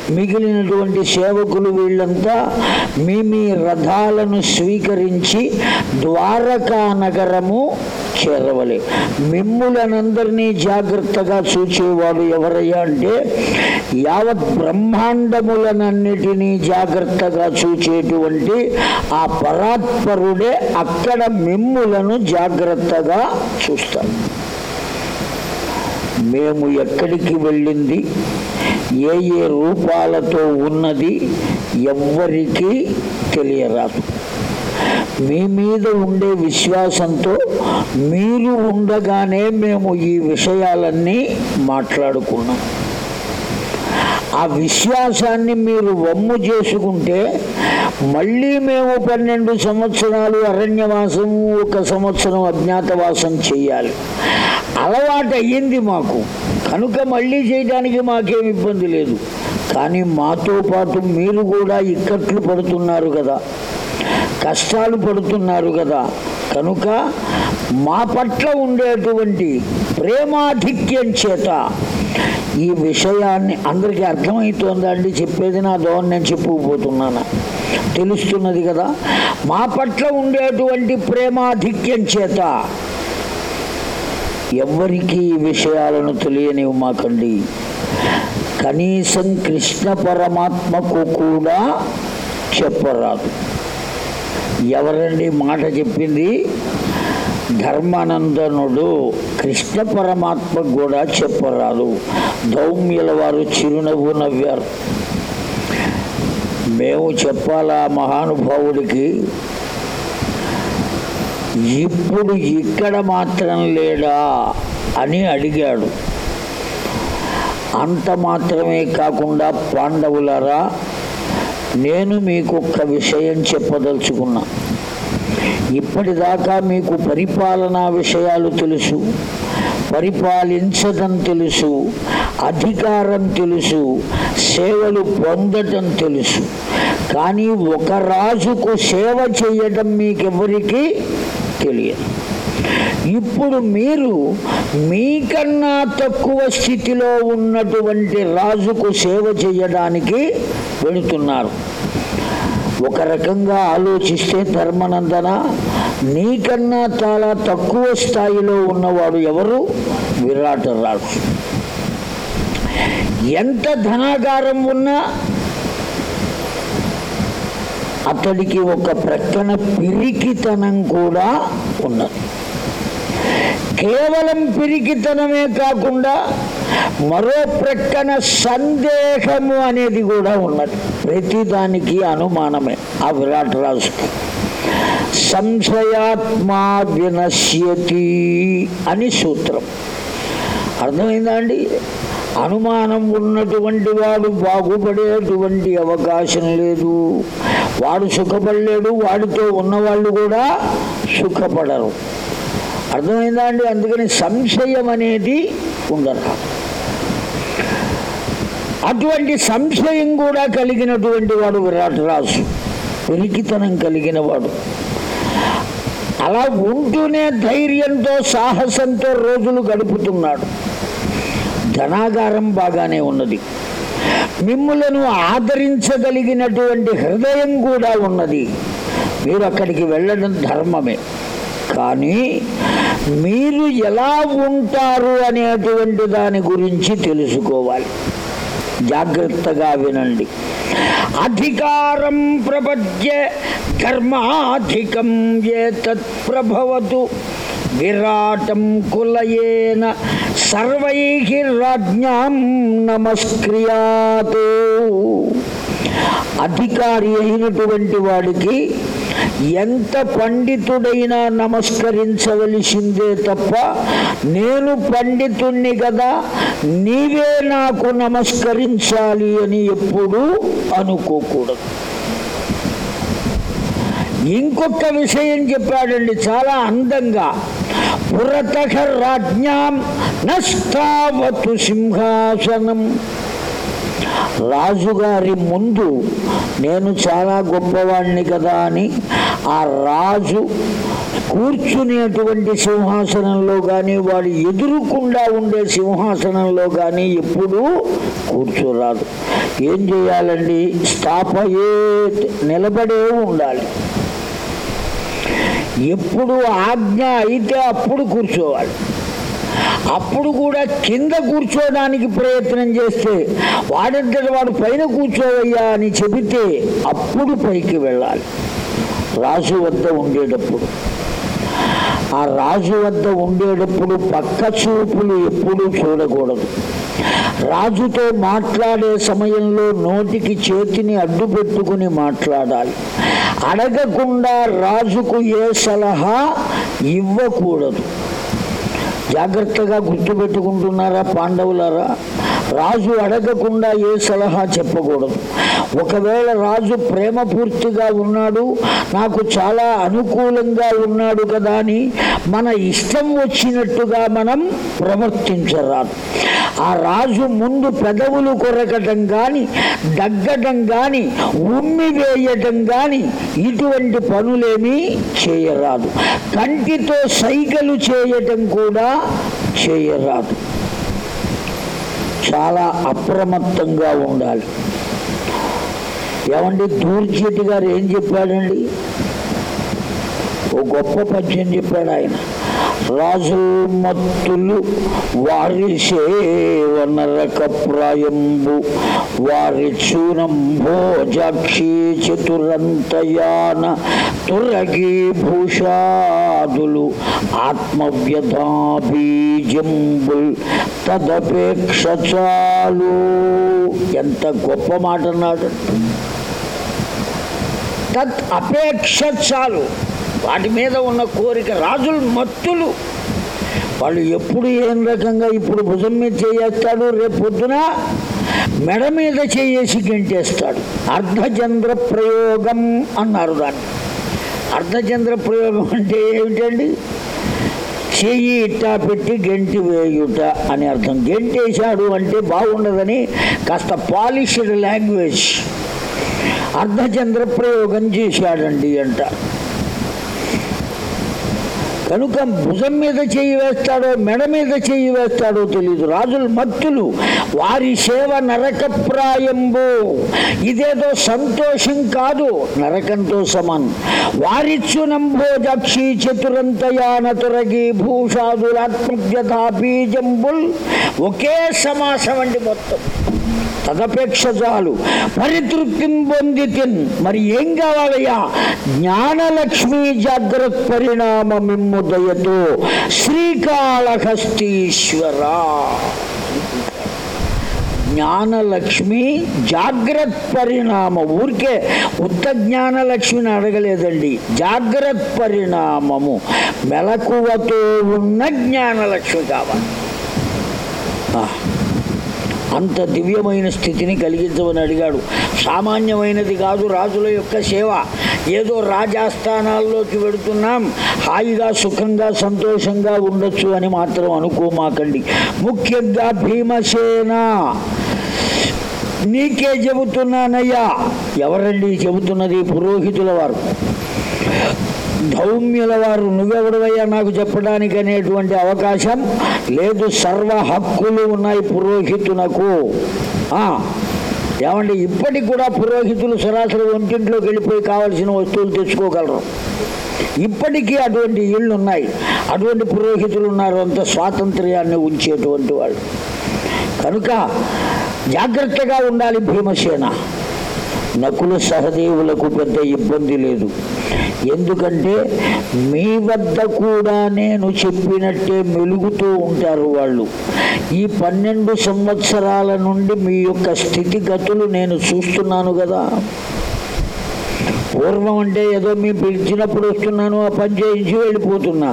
మిగిలినటువంటి సేవకులు వీళ్ళంతా మీ మీ రథాలను స్వీకరించి ద్వారకా నగరము చేరవలే. మిమ్ములనందరినీ జాగ్రత్తగా చూచేవాడు ఎవరయ్యా అంటే యావత్ బ్రహ్మాండములనన్నిటినీ జాగ్రత్తగా చూచేటువంటి ఆ పరాత్పరుడే అక్కడ మిమ్ములను జాగ్రత్తగా చూస్తాడు. మేము ఎక్కడికి వెళ్ళింది? ఏ ఏ రూపాలతో ఉన్నది? ఎవ్వరికీ తెలియరాదు. మీ మీద ఉండే విశ్వాసంతో మీరు ఉండగానే మేము ఈ విషయాలన్నీ మాట్లాడుకున్నాం. ఆ విశ్వాసాన్ని మీరు వమ్ము చేసుకుంటే మళ్ళీ మేము పన్నెండు సంవత్సరాలు అరణ్యవాసం ఒక సంవత్సరం అజ్ఞాతవాసం చేయాలి. అలవాటు అయ్యింది మాకు. కనుక మళ్ళీ చేయడానికి మాకేం ఇబ్బంది లేదు. కానీ మాతో పాటు మీరు కూడా ఇక్కట్లు పడుతున్నారు కదా. కష్టాలు పడుతున్నారు కదా. కనుక మా పట్ల ఉండేటువంటి ప్రేమాధిక్యం చేత ఈ విషయాన్ని అందరికీ అర్థమవుతోందా అండి? చెప్పేది నా దోహం నేను చెప్పుకుపోతున్నాను? తెలుస్తున్నది కదా. మా పట్ల ఉండేటువంటి ప్రేమాధిక్యం చేత ఎవ్వరికీ ఈ విషయాలను తెలియనివి మాకండి కనీసం కృష్ణ పరమాత్మకు కూడా చెప్పరాదు. ఎవరండి మాట చెప్పింది? ధర్మానందనుడు కృష్ణ పరమాత్మకు కూడా చెప్పరాదు. దౌమ్యుల వారు చిరునవ్వు నవ్వారు. మేము చెప్పాలా మహానుభావుడికి? ఇప్పుడు ఇక్కడ మాత్రం లేడా అని అడిగాడు. అంత మాత్రమే కాకుండా పాండవులరా నేను మీకు ఒక్క విషయం చెప్పదలుచుకున్నా. ఇప్పటిదాకా మీకు పరిపాలనా విషయాలు తెలుసు పరిపాలించడం తెలుసు అధికారం తెలుసు సేవలు పొందటం తెలుసు. కానీ ఒక రాజుకు సేవ చేయడం మీకెవరికి తెలియదు. ఇప్పుడు మీరు మీకన్నా తక్కువ స్థితిలో ఉన్నటువంటి రాజుకు సేవ చేయడానికి వెళుతున్నారు. ఒక రకంగా ఆలోచిస్తే ధర్మనందన నీకన్నా చాలా తక్కువ స్థాయిలో ఉన్నవాడు ఎవరు? విరాట రాజు. ఎంత ధనాగారం ఉన్నా అతడికి ఒక ప్రక్కన పిరికితనం కూడా ఉన్నది. కేవలం పిరికితనమే కాకుండా మరో ప్రక్కన సందేహము అనేది కూడా ఉన్నది. ప్రతిదానికి అనుమానమే ఆ విరాట్ రాజుకి. సంశయాత్మా వినశ్యతి అని సూత్రం. అర్థమైందా అండి అనుమానం ఉన్నటువంటి వాడు బాగుపడేటువంటి అవకాశం లేదు. వాడు సుఖపడలేడు వాడితో ఉన్నవాళ్ళు కూడా సుఖపడరు. అర్థమైందా అండి అందుకని సంశయం అనేది ఉండదు. అటువంటి సంశయం కూడా కలిగినటువంటి వాడు విరాట్ రాసు వెలికితనం కలిగిన వాడు. అలా ఉంటూనే ధైర్యంతో సాహసంతో రోజులు గడుపుతున్నాడు. ధనాగారం బాగానే ఉన్నది. మిమ్ములను ఆదరించగలిగినటువంటి హృదయం కూడా ఉన్నది. మీరు అక్కడికి వెళ్ళడం ధర్మమే. కానీ మీరు ఎలా ఉంటారు అనేటువంటి దాని గురించి తెలుసుకోవాలి. జాగ్రత్తగా వినండి. అధికారం ప్రపద్య ధర్మాధికం ఏ ప్రభవతు. విరాటం కులయేన సర్వై రాజ్ఞాం నమస్క్రియాత్. అధికారి అయినటువంటి వాడికి ఎంత పండితుడైనా నమస్కరించవలసిందే తప్ప నేను పండితుణ్ణి కదా నీవే నాకు నమస్కరించాలి అని ఎప్పుడూ అనుకోకూడదు. ఇంకొక విషయం చెప్పాడండి చాలా అందంగా. పురతః రాజ్ఞాం నస్తావతు సింహాసనం. రాజుగారి ముందు నేను చాలా గొప్పవాణ్ణి కదా అని ఆ రాజు కూర్చునేటువంటి సింహాసనంలో కానీ వాడు ఎదురుకుండా ఉండే సింహాసనంలో కానీ ఎప్పుడూ కూర్చోరాదు. ఏం చేయాలండి? స్థాపయే నిలబడే ఉండాలి. ఎప్పుడు ఆజ్ఞ అయితే అప్పుడు కూర్చోవాలి. అప్పుడు కూడా కింద కూర్చోడానికి ప్రయత్నం చేస్తే వాడంతటి వాడు పైన కూర్చోవయ్యా అని చెబితే అప్పుడు పైకి వెళ్ళాలి. రాజు వద్ద ఉండేటప్పుడు. ఆ రాజు వద్ద ఉండేటప్పుడు పక్క చూపులు ఎప్పుడూ చూడకూడదు. రాజుతో మాట్లాడే సమయంలో నోటికి చేతిని అడ్డు పెట్టుకుని మాట్లాడాలి. అడగకుండా రాజుకు ఏ సలహా ఇవ్వకూడదు. జాగ్రత్తగా గుర్తుపెట్టుకుంటున్నారా పాండవులారా? రాజు అడగకుండా ఏ సలహా చెప్పకూడదు. ఒకవేళ రాజు ప్రేమపూర్తిగా ఉన్నాడు నాకు చాలా అనుకూలంగా ఉన్నాడు కదా అని మన ఇష్టం వచ్చినట్టుగా మనం ప్రవర్తించరాదు. ఆ రాజు ముందు పెదవులు కొరకటం కానీ దగ్గటం కానీ ఉమ్మి వేయటం కానీ ఇటువంటి పనులేమీ చేయరాదు. కంటితో సైగలు చేయటం కూడా చేయరాదు. చాలా అప్రమత్తంగా ఉండాలి. ఏమండి దూర్జెట్టి గారు ఏం చెప్పాడండి? ఓ గొప్ప పద్యం చెప్పాడు ఆయన. రాజుమత్తులు వారి సేవనరకప్రాయంబు వారి చూనం భోజాక్షి చతురంతయాన తురగి భూషాదులు ఆత్మవ్యధాబీజంబుల్ తదపేక్ష చాలు ఎంత గొప్ప మాట అన్నాడు తత్ అపేక్ష చాలు వాటి మీద ఉన్న కోరిక రాజులు మత్తులు. వాళ్ళు ఎప్పుడు ఏం రకంగా ఇప్పుడు భుజం మీద చేయేస్తాడు? రేపు పొద్దున మెడ మీద చేసి గెంటేస్తాడు. అర్ధచంద్ర ప్రయోగం అన్నారు దాన్ని. అర్ధచంద్ర ప్రయోగం అంటే ఏమిటండి? చెయ్యి ఇట్టా పెట్టి గెంటి వేయుట అని అర్థం. గెంటేశాడు అంటే బాగుండదని కాస్త పాలిష్డ్ లాంగ్వేజ్. అర్ధచంద్ర ప్రయోగం చేశాడండి అంట. కనుక భుజం మీద చెయ్యి వేస్తాడో మెడ మీద చెయ్యి వేస్తాడో తెలియదు రాజులు మత్తులు. వారి సేవ నరకప్రాయంబు. ఇదేదో సంతోషం కాదు. నరకంతో సమానం. వారిచ్చునంభోజక్షి చతురంతయానతురగి భూషాదులాత్మజ్యథా బీజంబుల్. ఒకే సమాసం అండి మొత్తం. తదపేక్ష చాలు పరితృప్తిని పొందితిన్. మరి ఏం కావాలయ్యా? జ్ఞానలక్ష్మి జాగ్రత్త పరిణామ మిమ్ముదయతో శ్రీకాళహస్తీశ్వర. జ్ఞానలక్ష్మి జాగ్రత్త పరిణామ. ఊరికే ఉత్త జ్ఞానలక్ష్మిని అడగలేదండి. జాగ్రత్త పరిణామము. మెలకువతో ఉన్న జ్ఞానలక్ష్మి కావాలి. అంత దివ్యమైన స్థితిని కలిగించమని అడిగాడు. సామాన్యమైనది కాదు రాజుల యొక్క సేవ. ఏదో రాజాస్థానాల్లోకి వెడుతున్నాం. హాయిగా సుఖంగా సంతోషంగా ఉండొచ్చు అని మాత్రం అనుకోమాకండి. ముఖ్యంగా భీమసేన. నీకే చెబుతున్నానయ్యా. ఎవరండి చెబుతున్నది? పురోహితుల వారు. ధౌమ్యుల వారు నువ్వెవడవయ్యా నాకు చెప్పడానికి అనేటువంటి అవకాశం లేదు. సర్వ హక్కులు ఉన్నాయి పురోహితునకు. ఏమంటే ఇప్పటికి కూడా పురోహితులు సరాసరి ఒంటింట్లోకి వెళ్ళిపోయి కావలసిన వస్తువులు తెచ్చుకోగలరు. ఇప్పటికీ అటువంటి ఇళ్ళు ఉన్నాయి అటువంటి పురోహితులు ఉన్నారు అంత స్వాతంత్ర్యాన్ని ఉంచేటువంటి వాళ్ళు. కనుక జాగ్రత్తగా ఉండాలి భీమసేన. నకుల సహదేవులకు పెద్ద ఇబ్బంది లేదు. ఎందుకంటే మీ వద్ద కూడా నేను చెప్పినట్టే మెలుగుతూ ఉంటారు వాళ్ళు. ఈ పన్నెండు సంవత్సరాల నుండి మీ యొక్క స్థితిగతులు నేను చూస్తున్నాను కదా. పూర్వం అంటే ఏదో మీ పిలిచినప్పుడు వస్తున్నాను ఆ పని చేయించి వెళ్ళిపోతున్నా.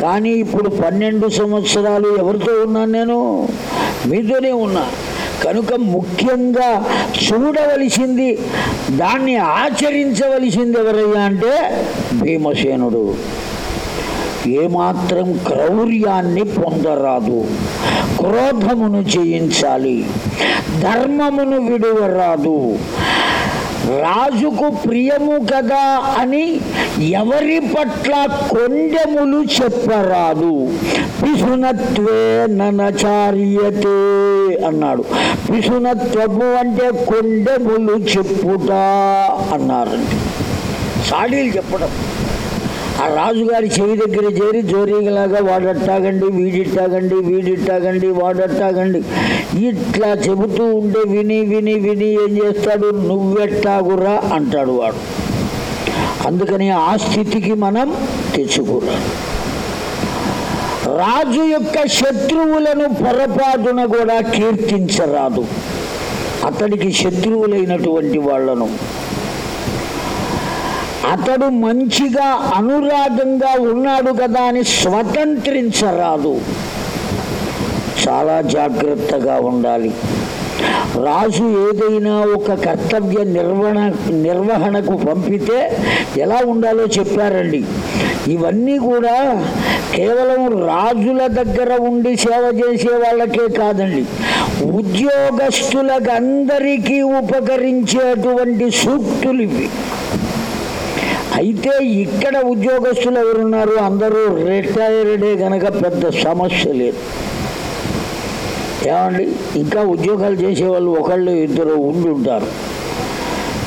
కానీ ఇప్పుడు పన్నెండు సంవత్సరాలు ఎవరితో ఉన్నాను నేను? మీతోనే ఉన్నా. కనుక ముఖ్యంగా చూడవలసింది దాన్ని ఆచరించవలసింది ఎవరయ్యా అంటే భీమసేనుడు. ఏమాత్రం క్రౌర్యాన్ని పొందరాదు క్రోధమును చేయించాలి ధర్మమును విడువరాదు రాజుకు ప్రియము కదా అని ఎవరి పట్ల కొండెములు చెప్పరాదు. పిసునత్వే ననచార్యతే అన్నాడు. పిసునత్వము అంటే కొండెములు చెప్పుట అన్నారండి. సాడీలు చెప్పడం. ఆ రాజుగారి చెవి దగ్గర చేరి జోరీగలాగా వాడట్టాగండి వీడిట్టాగండి వీడిట్టాగండి వాడట్టాగండి ఇట్లా చెబుతూ ఉంటే విని విని విని ఏం చేస్తాడు? నువ్వెట్టాగురా అంటాడు వాడు. అందుకని ఆ స్థితికి మనం తెచ్చుకున్నాం రాజు యొక్క శత్రువులను పొరపాటున కూడా కీర్తించరాదు. అతడికి శత్రువులైనటువంటి వాళ్ళను అతడు మంచిగా అనురాగంగా ఉన్నాడు కదా అని స్వతంత్రించరాదు. చాలా జాగ్రత్తగా ఉండాలి. రాజు ఏదైనా ఒక కర్తవ్య నిర్వహణ నిర్వహణకు పంపితే ఎలా ఉండాలో చెప్పారండి. ఇవన్నీ కూడా కేవలం రాజుల దగ్గర ఉండి సేవ చేసే వాళ్ళకే కాదండి. ఉద్యోగస్తులకు అందరికీ ఉపకరించేటువంటి సూక్తులు ఇవి. అయితే ఇక్కడ ఉద్యోగస్తులు ఎవరున్నారు? అందరూ రిటైర్డే గనక పెద్ద సమస్య లేదు. ఏమండి? ఇంకా ఉద్యోగాలు చేసేవాళ్ళు ఒకళ్ళు ఇద్దరు ఉండి ఉంటారు.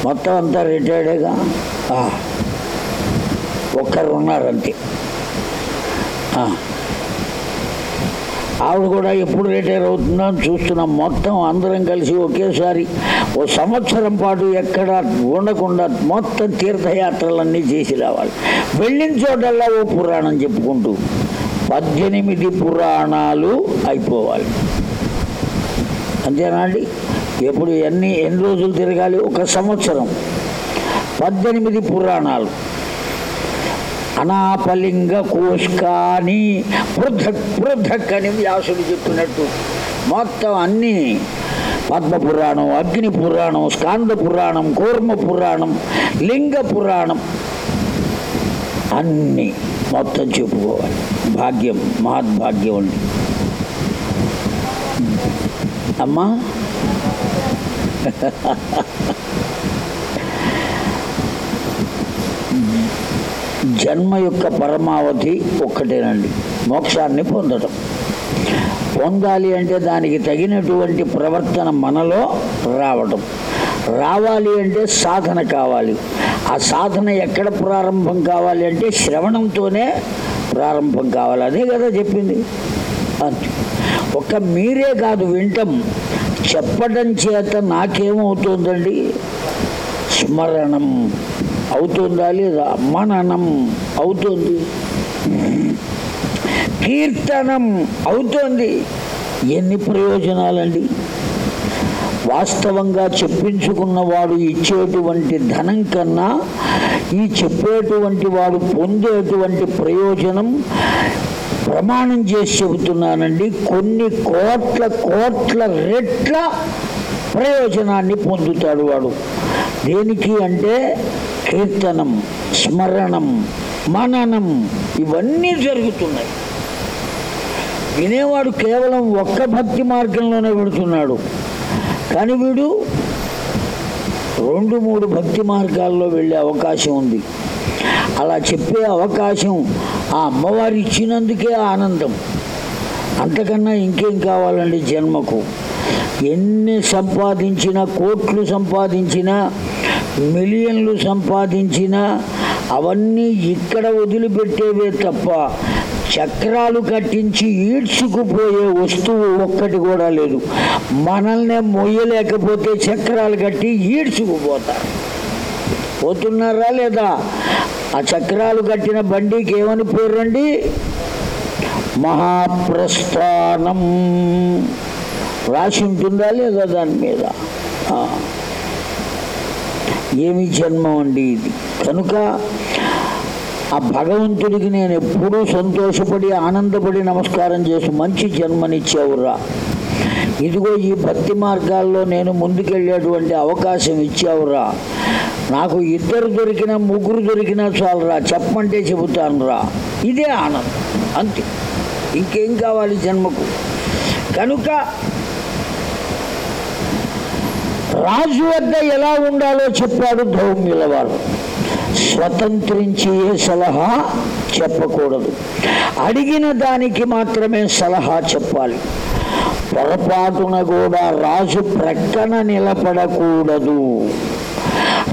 మొత్తం అంతా రిటైర్డేగా? ఒక్కరు ఉన్నారంతే. ఆవిడ కూడా ఎప్పుడు రిటైర్ అవుతుందో చూస్తున్నాం. మొత్తం అందరం కలిసి ఒకేసారి ఓ సంవత్సరం పాటు ఎక్కడ ఉండకుండా మొత్తం తీర్థయాత్రలన్నీ చేసి రావాలి. వెళ్ళిన చోటల్లా ఓ పురాణం చెప్పుకుంటూ పద్దెనిమిది పురాణాలు అయిపోవాలి. అంతేనా అండి? ఎప్పుడు ఎన్ని ఎన్ని రోజులు తిరగాలి? ఒక సంవత్సరం. పద్దెనిమిది పురాణాలు. అనాపలింగ కోష్కాని పృథక్ పృథక్ అని వ్యాసుడు చెప్పినట్టు మొత్తం అన్నీ పద్మ పురాణం అగ్ని పురాణం స్కాంద పురాణం కూర్మ పురాణం లింగ పురాణం. అన్నీ మొత్తం చెప్పుకోవాలి. భాగ్యం మహద్భాగ్యం అండి. అమ్మా. జన్మ యొక్క పరమావధి ఒక్కటేనండి. మోక్షాన్ని పొందడం పొందాలి అంటే దానికి తగినటువంటి ప్రవర్తన మనలో రావడం రావాలి అంటే సాధన కావాలి. ఆ సాధన ఎక్కడ ప్రారంభం కావాలి అంటే శ్రవణంతోనే ప్రారంభం కావాలి. అదే కదా చెప్పింది. అంతే. ఒక మీరే కాదు వింటం. చెప్పడం చేత నాకేమవుతుందండి? స్మరణం. అవుతుందా లేదా మననం అవుతుంది. కీర్తనం అవుతోంది. ఎన్ని ప్రయోజనాలండి? వాస్తవంగా చెప్పించుకున్నవాడు ఇచ్చేటువంటి ధనం కన్నా ఈ చెప్పేటువంటి వాడు పొందేటువంటి ప్రయోజనం ప్రమాణం చేసి చెబుతున్నానండి. కొన్ని కోట్ల కోట్ల రెట్ల ప్రయోజనాన్ని పొందుతాడు వాడు. దేనికి అంటే కీర్తనం స్మరణం మననం ఇవన్నీ జరుగుతున్నాయి. వినేవాడు కేవలం ఒక్క భక్తి మార్గంలోనే పెడుతున్నాడు కానీ వీడు రెండు మూడు భక్తి మార్గాల్లో వెళ్ళే అవకాశం ఉంది. అలా చెప్పే అవకాశం ఆ అమ్మవారు ఇచ్చినందుకే ఆనందం. అంతకన్నా ఇంకేం కావాలండి జన్మకు? ఎన్ని సంపాదించినా కోట్లు సంపాదించినా మిలియన్లు సంపాదించినా అవన్నీ ఇక్కడ వదిలిపెట్టేవే తప్ప చక్రాలు కట్టించి ఈడ్చుకుపోయే వస్తువు ఒక్కటి కూడా లేదు. మనల్నే మొయ్యలేకపోతే చక్రాలు కట్టి ఈడ్చుకుపోతారు. పోతున్నారా లేదా? ఆ చక్రాలు కట్టిన బండికి ఏమని పేరండి? మహాప్రస్థానం. రాసి ఉంటుందా లేదా దాని మీద? ఏమి జన్మం అండి ఇది? కనుక ఆ భగవంతుడికి నేను ఎప్పుడూ సంతోషపడి ఆనందపడి నమస్కారం చేసి మంచి జన్మనిచ్చావురా. ఇదిగో ఈ భక్తి మార్గాల్లో నేను ముందుకెళ్ళేటువంటి అవకాశం ఇచ్చావురా. నాకు ఇద్దరు దొరికినా ముగ్గురు దొరికినా చాలురా. చెప్పమంటే చెబుతానురా. ఇదే ఆనందం. అంతే. ఇంకేం కావాలి జన్మకు? కనుక రాజు వద్ద ఎలా ఉండాలో చెప్పాడు ధౌమ్యుల వారు. స్వతంత్రించి ఏ సలహా చెప్పకూడదు. అడిగిన దానికి మాత్రమే సలహా చెప్పాలి. పొరపాటున కూడా రాజు ప్రక్కన నిలబడకూడదు.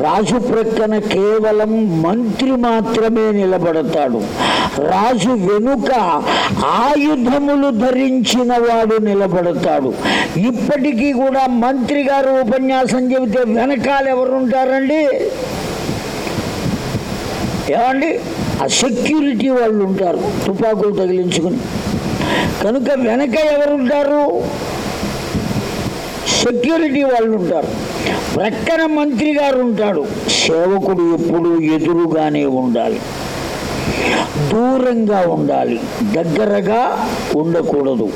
రాజు ప్రక్కన కేవలం మంత్రి మాత్రమే నిలబడతాడు. రాజు వెనుక ఆయుధములు ధరించిన వాడు నిలబడతాడు. ఇప్పటికీ కూడా మంత్రి గారు ఉపన్యాసం చెబితే వెనకాల ఎవరుంటారండి? ఏమండి? ఆ సెక్యూరిటీ వాళ్ళు ఉంటారు తుపాకులు తగిలించుకుని. కనుక వెనక ఎవరుంటారు? సెక్యూరిటీ వాళ్ళు ఉంటారు. ప్రక్కన మంత్రి గారు ఉంటాడు. సేవకుడు ఎప్పుడు ఎదురుగానే ఉండాలి. దూరంగా ఉండాలి. దగ్గరగా ఉండకూడదు.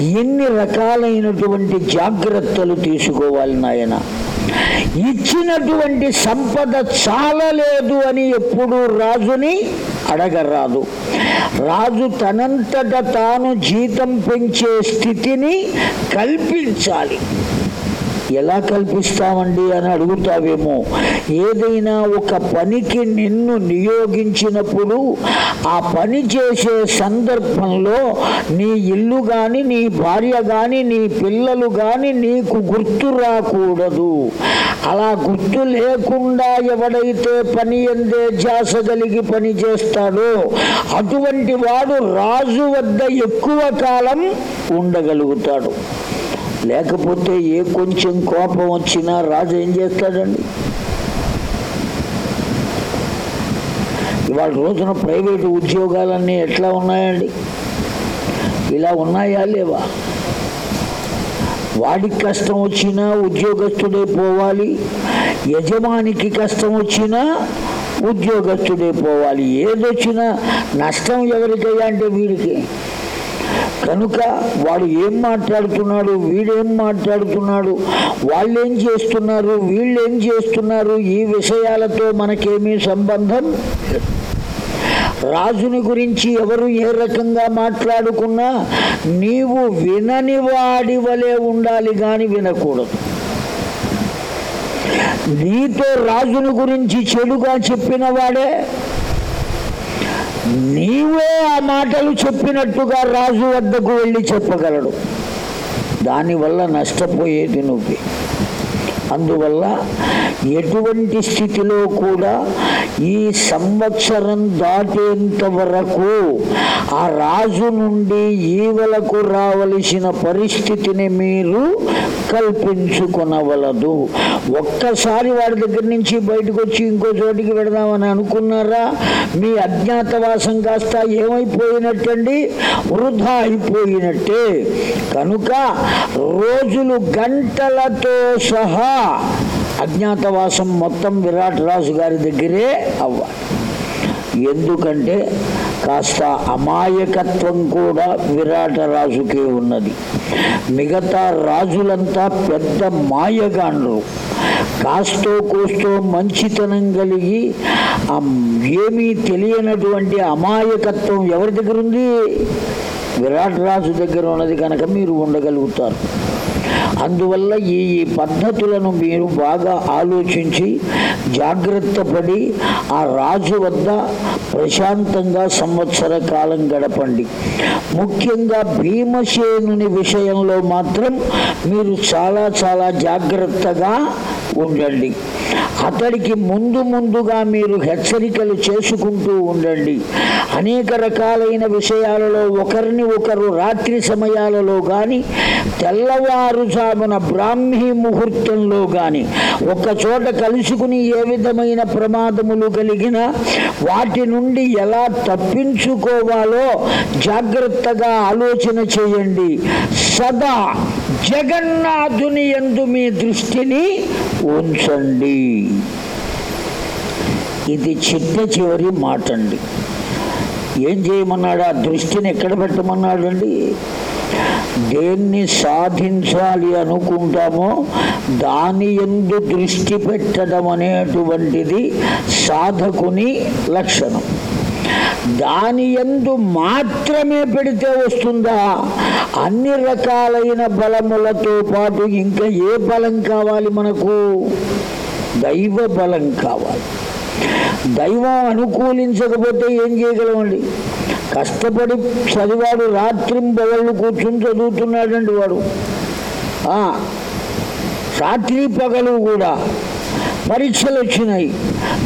ఎన్ని రకాలైనటువంటి జాగ్రత్తలు తీసుకోవాలి నాయన? ఇచ్చినటువంటి సంపద చాలలేదు అని ఎప్పుడు రాజుని అడగరాదు. రాజు తనంతట తాను జీతం పెంచే స్థితిని కల్పించాలి. ఎలా కల్పిస్తామండి అని అడుగుతావేమో. ఏదైనా ఒక పనికి నిన్ను నియోగించినప్పుడు ఆ పని చేసే సందర్భంలో నీ ఇల్లు కానీ నీ భార్య కానీ నీ పిల్లలు కానీ నీకు గుర్తు రాకూడదు. అలా గుర్తు లేకుండా ఎవడైతే పని ఎందే జాస కలిగి పని చేస్తాడో అటువంటి వాడు రాజు వద్ద ఎక్కువ కాలం ఉండగలుగుతాడు. లేకపోతే ఏ కొంచెం కోపం వచ్చినా రాజు ఏం చేస్తాడండి? ఇవాళ రోజున ప్రైవేటు ఉద్యోగాలన్నీ ఎట్లా ఉన్నాయండి? ఇలా ఉన్నాయా లేవా? వాడికి కష్టం వచ్చినా ఉద్యోగస్తుడే పోవాలి. యజమానికి కష్టం వచ్చినా ఉద్యోగస్తుడే పోవాలి. ఏదొచ్చినా నష్టం ఎవరికయ్యా అంటే వీడికి. కనుక వాడు ఏం మాట్లాడుతున్నాడు వీడేం మాట్లాడుతున్నాడు వాళ్ళేం చేస్తున్నారు వీళ్ళేం చేస్తున్నారు ఈ విషయాలతో మనకేమీ సంబంధం? రాజుని గురించి ఎవరు ఏ రకంగా మాట్లాడుకున్నా నీవు వినని వాడి వలె ఉండాలి కానీ వినకూడదు. నీతో రాజుని గురించి చెడుగా చెప్పిన వాడే నీవే ఆ మాటలు చెప్పినట్టుగా రాజు వద్దకు వెళ్ళి చెప్పగలడు. దానివల్ల నష్టపోయేది నువ్వే. అందువల్ల ఎటువంటి స్థితిలో కూడా ఈ సంవత్సరం దాటేంత వరకు ఆ రాజు నుండి ఈవలకు రావలసిన పరిస్థితిని మీరు కల్పించుకొనవలదు ఒక్కసారి వాడి దగ్గర నుంచి బయటకు వచ్చి ఇంకో చోటికి వెడదామని అనుకున్నారా? మీ అజ్ఞాతవాసం కాస్త ఏమైపోయినట్టండి? వృధా అయిపోయినట్టే. కనుక రోజులు గంటలతో సహా అజ్ఞాతవాసం మొత్తం విరాట్ రాజు గారి దగ్గరే అవ్వాలి. ఎందుకంటే కాస్త అమాయకత్వం కూడా విరాట రాజుకే ఉన్నది. మిగతా రాజులంతా పెద్ద మాయగాండ్రు. కాస్తో కోస్తో మంచితనం కలిగి ఏమీ తెలియనటువంటి అమాయకత్వం ఎవరి దగ్గర ఉంది విరాట్ రాజు దగ్గర ఉన్నది కనుక మీరు ఉండగలుగుతారు. అందువల్ల ఈ ఈ పద్ధతులను మీరు బాగా ఆలోచించి జాగ్రత్త పడి ఆ రాజు వద్ద ప్రశాంతంగా సంవత్సర కాలం గడపండి. ముఖ్యంగా భీమసేనుని విషయంలో మాత్రం మీరు చాలా చాలా జాగ్రత్తగా ఉండండి. అతడికి ముందు ముందుగా మీరు హెచ్చరికలు చేసుకుంటూ ఉండండి. అనేక రకాలైన విషయాలలో ఒకరిని ఒకరు రాత్రి సమయాలలో కానీ తెల్లవారుజామున బ్రాహ్మీ ముహూర్తంలో కానీ ఒకచోట కలుసుకుని ఏ విధమైన ప్రమాదములు కలిగిన వాటి నుండి ఎలా తప్పించుకోవాలో జాగ్రత్తగా ఆలోచన చేయండి. సదా జగన్నాథుని ఎందు మీ దృష్టిని ఉంచండి. ఇది చిట్ట చివరి మాట అండి ఏం చేయమన్నాడు? ఆ దృష్టిని ఎక్కడ పెట్టమన్నాడు అండి దేన్ని సాధించాలి అనుకుంటామో దాని ఎందు దృష్టి పెట్టడం అనేటువంటిది సాధకుని లక్షణం. దాని ఎందు మాత్రమే పెడితే వస్తుందా? అన్ని రకాలైన బలములతో పాటు ఇంకా ఏ బలం కావాలి మనకు? దైవ బలం కావాలి. దైవం అనుకూలించకపోతే ఏం చేయగలమండి? కష్టపడి చదివాడు రాత్రింబవళ్ళు కూర్చుని చదువుతున్నాడండి వాడు. ఆ, రాత్రి పగలు కూడా పరీక్షలు వచ్చినాయి.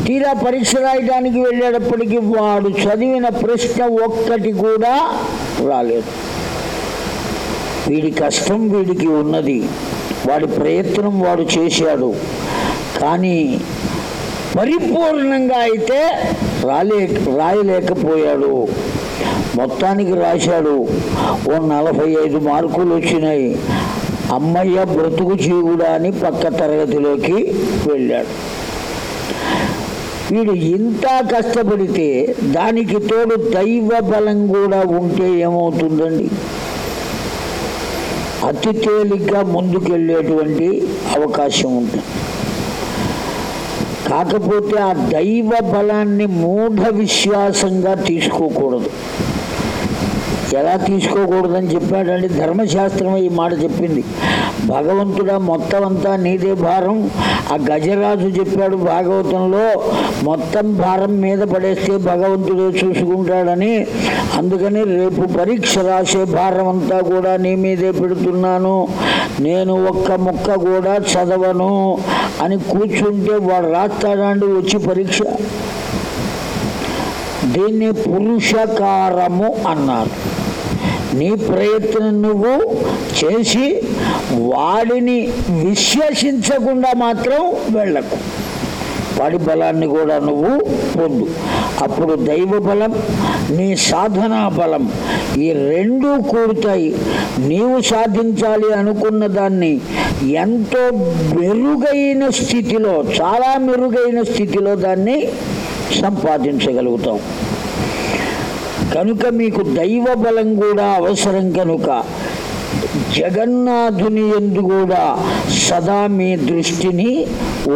తీరా పరీక్ష రాయడానికి వెళ్ళేటప్పటికి వాడు చదివిన ప్రశ్న ఒక్కటి కూడా రాలేదు. వీడి కష్టం వీడికి ఉన్నది. వాడి ప్రయత్నం వాడు చేశాడు. కానీ పరిపూర్ణంగా అయితే రాలే రాయలేకపోయాడు. మొత్తానికి రాశాడు. ఓ నలభై ఐదు మార్కులు వచ్చినాయి. అమ్మయ్య బ్రతుకు చీవుడా అని పక్క తరగతిలోకి వెళ్ళాడు. వీడు ఇంత కష్టపడితే దానికి తోడు దైవ బలం కూడా ఉంటే ఏమవుతుందండి? అతి తేలిగ్గా ముందుకెళ్ళేటువంటి అవకాశం ఉంటుంది. కాకపోతే ఆ దైవ బలాన్ని మూఢ విశ్వాసంగా తీసుకోకూడదు. ఎలా తీసుకోకూడదని చెప్పాడండి ధర్మశాస్త్రం ఈ మాట చెప్పింది. భగవంతుడా మొత్తం అంతా నీదే భారం. ఆ గజరాజు చెప్పాడు భాగవతంలో మొత్తం భారం మీద పడేస్తే భగవంతుడే చూసుకుంటాడని. అందుకని రేపు పరీక్ష రాసే భారం అంతా కూడా నీ మీదే పెడుతున్నాను. నేను ఒక్క ముక్క కూడా చదవను అని కూర్చుంటే వాడు రాస్తాడండి వచ్చి పరీక్ష. దీన్ని పురుషకారము అన్నారు. నీ ప్రయత్నం నువ్వు చేసి వాడిని విశ్వసించకుండా మాత్రం వెళ్ళకు. వాడి బలాన్ని కూడా నువ్వు పొందు. అప్పుడు దైవ బలం నీ సాధనా బలం ఈ రెండూ కూడుతాయి. నీవు సాధించాలి అనుకున్న దాన్ని ఎంతో మెరుగైన స్థితిలో చాలా మెరుగైన స్థితిలో దాన్ని సంపాదించగలుగుతాం కనుక మీకు దైవ బలం కూడా అవసరం కనుక జగన్నాథుని ఎందు కూడా సదా మీ దృష్టిని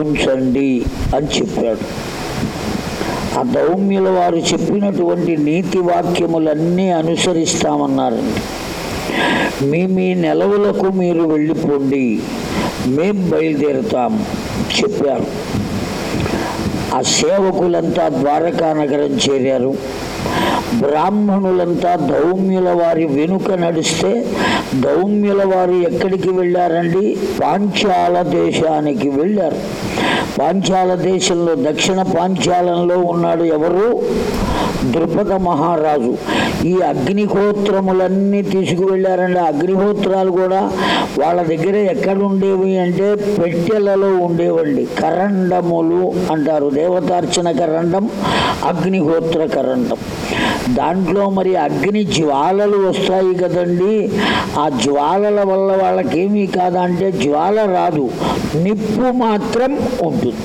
ఉంచండి అని చెప్పాడు. ఆ దౌమ్యుల వారు చెప్పినటువంటి నీతి వాక్యములన్నీ అనుసరిస్తామన్నారండి మీ మీ నెలవులకు మీరు వెళ్ళిపోండి మేం బయలుదేరుతాం చెప్పారు. ఆ సేవకులంతా ద్వారకా నగరం చేరారు. బ్రాహ్మణులంతా దౌమ్యుల వారి వెనుక నడిస్తే దౌమ్యుల వారు ఎక్కడికి వెళ్ళారండి? పాంచాల దేశానికి వెళ్ళారు. పాంచాల దేశంలో దక్షిణ పాంచాలంలో ఉన్నాడు ఎవరు? ద్రుపద మహారాజు. ఈ అగ్నిహోత్రములన్నీ తీసుకువెళ్ళారండి. అగ్నిహోత్రాలు కూడా వాళ్ళ దగ్గర ఎక్కడ ఉండేవి అంటే పెట్టెలలో ఉండేవండి. కరండములు అంటారు. దేవతార్చన కరండం అగ్నిహోత్ర కరండం. దాంట్లో మరి అగ్ని జ్వాలలు వస్తాయి కదండి. ఆ జ్వాలల వల్ల వాళ్ళకేమీ అంటే జ్వాల రాదు. నిప్పు మాత్రం ఉంటుంది.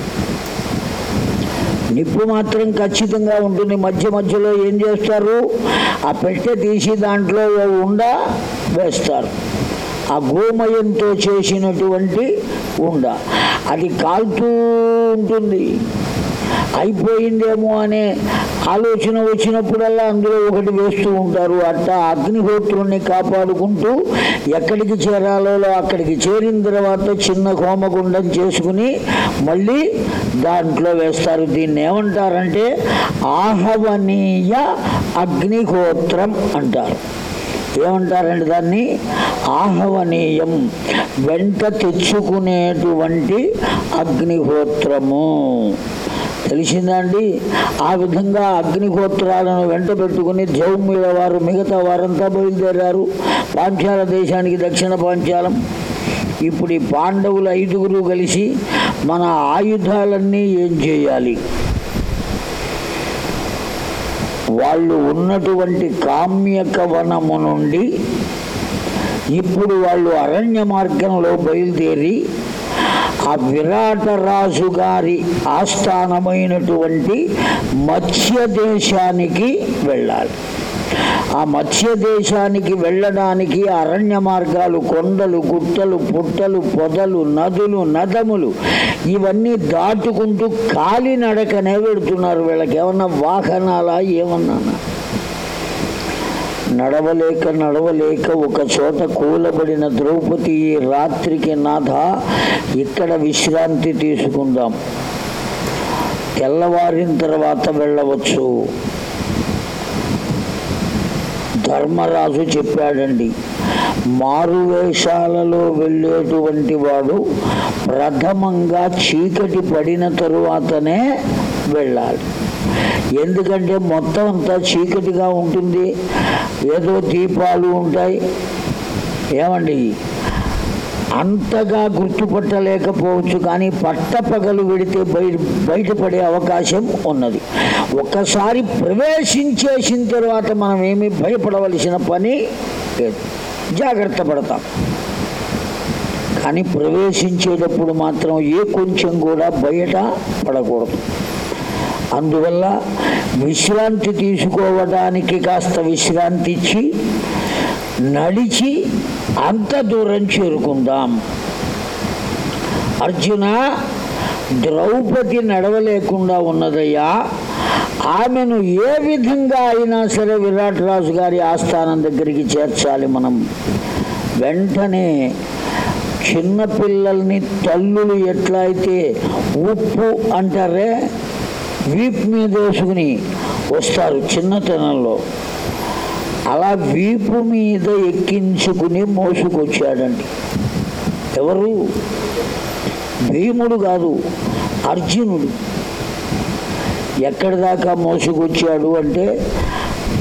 నిప్పు మాత్రం ఖచ్చితంగా ఉంటుంది. మధ్య మధ్యలో ఏం చేస్తారు? ఆ పెట్టె తీసి దాంట్లో ఉండ వేస్తారు. ఆ గోమయంతో చేసినటువంటి ఉండ. అది కాలుతూ ఉంటుంది. అయిపోయిందేమో అనే ఆలోచన వచ్చినప్పుడల్లా అందులో ఒకటి వేస్తూ ఉంటారు. అట్టా అగ్నిహోత్రుణ్ణి కాపాడుకుంటూ ఎక్కడికి చేరాలో అక్కడికి చేరిన తర్వాత చిన్న హోమగుండం చేసుకుని మళ్ళీ దాంట్లో వేస్తారు. దీన్ని ఏమంటారంటే ఆహవనీయ అగ్నిహోత్రం అంటారు. ఏమంటారండి దాన్ని? ఆహవనీయం వెంట తెచ్చుకునేటువంటి అగ్నిహోత్రము. తెలిసిందా అండి ఆ విధంగా అగ్నిహోత్రాలను వెంట పెట్టుకుని మీద వారు మిగతా వారంతా బయలుదేరారు. పాంచాల దేశానికి దక్షిణ పాంచాలం ఇప్పుడు ఈ పాండవులు ఐదుగురు కలిసి మన ఆయుధాలన్నీ ఏం చేయాలి? వాళ్ళు ఉన్నటువంటి కామ్యక వనము నుండి ఇప్పుడు వాళ్ళు అరణ్య మార్గంలో బయలుదేరి ఆ విరాట రాజు గారి ఆస్థానమైనటువంటి మత్స్య దేశానికి వెళ్ళాలి. ఆ మత్స్య దేశానికి వెళ్ళడానికి అరణ్య మార్గాలు కొండలు గుట్టలు పుట్టలు పొదలు నదులు నదములు ఇవన్నీ దాటుకుంటూ కాలినడకనే వెడుతున్నారు వీళ్ళకి. ఏమన్నా వాహనాలా ఏమన్నా నడవలేక నడవలేక ఒక చోట కూలబడిన ద్రౌపది ఈ రాత్రికి నాథ ఇక్కడ విశ్రాంతి తీసుకుందాం. తెల్లవారిన తర్వాత వెళ్ళవచ్చు. ధర్మరాజు చెప్పాడండి మారువేషాలలో వెళ్ళేటువంటి వాడు ప్రథమంగా చీకటి పడిన తరువాతనే వెళ్ళాలి. ఎందుకంటే మొత్తం అంతా చీకటిగా ఉంటుంది. ఏదో దీపాలు ఉంటాయి. ఏమండి? అంతగా గుర్తుపట్టలేకపోవచ్చు కానీ పట్టపగలు వెడితే బయట బయటపడే అవకాశం ఉన్నది. ఒక్కసారి ప్రవేశించేసిన తర్వాత మనం ఏమీ భయపడవలసిన పని లేదు. జాగ్రత్త పడతాం. కానీ ప్రవేశించేటప్పుడు మాత్రం ఏ కొంచెం కూడా బయట పడకూడదు. అందువల్ల విశ్రాంతి తీసుకోవడానికి కాస్త విశ్రాంతి ఇచ్చి నడిచి అంత దూరం చేరుకుందాం. అర్జున ద్రౌపది నడవలేకుండా ఉన్నదయ్యా ఆమెను ఏ విధంగా అయినా సరే విరాట్ రాజు గారి ఆస్థానం దగ్గరికి చేర్చాలి మనం. వెంటనే చిన్నపిల్లల్ని తల్లులు ఎట్లా అయితే ఉప్పు అంటారే వీపు మీద వేసుకుని వస్తారు చిన్నతనంలో. అలా వీపు మీద ఎక్కించుకుని మోసుకొచ్చాడండి. ఎవరు? భీముడు కాదు అర్జునుడు. ఎక్కడి దాకా మోసుకొచ్చాడు అంటే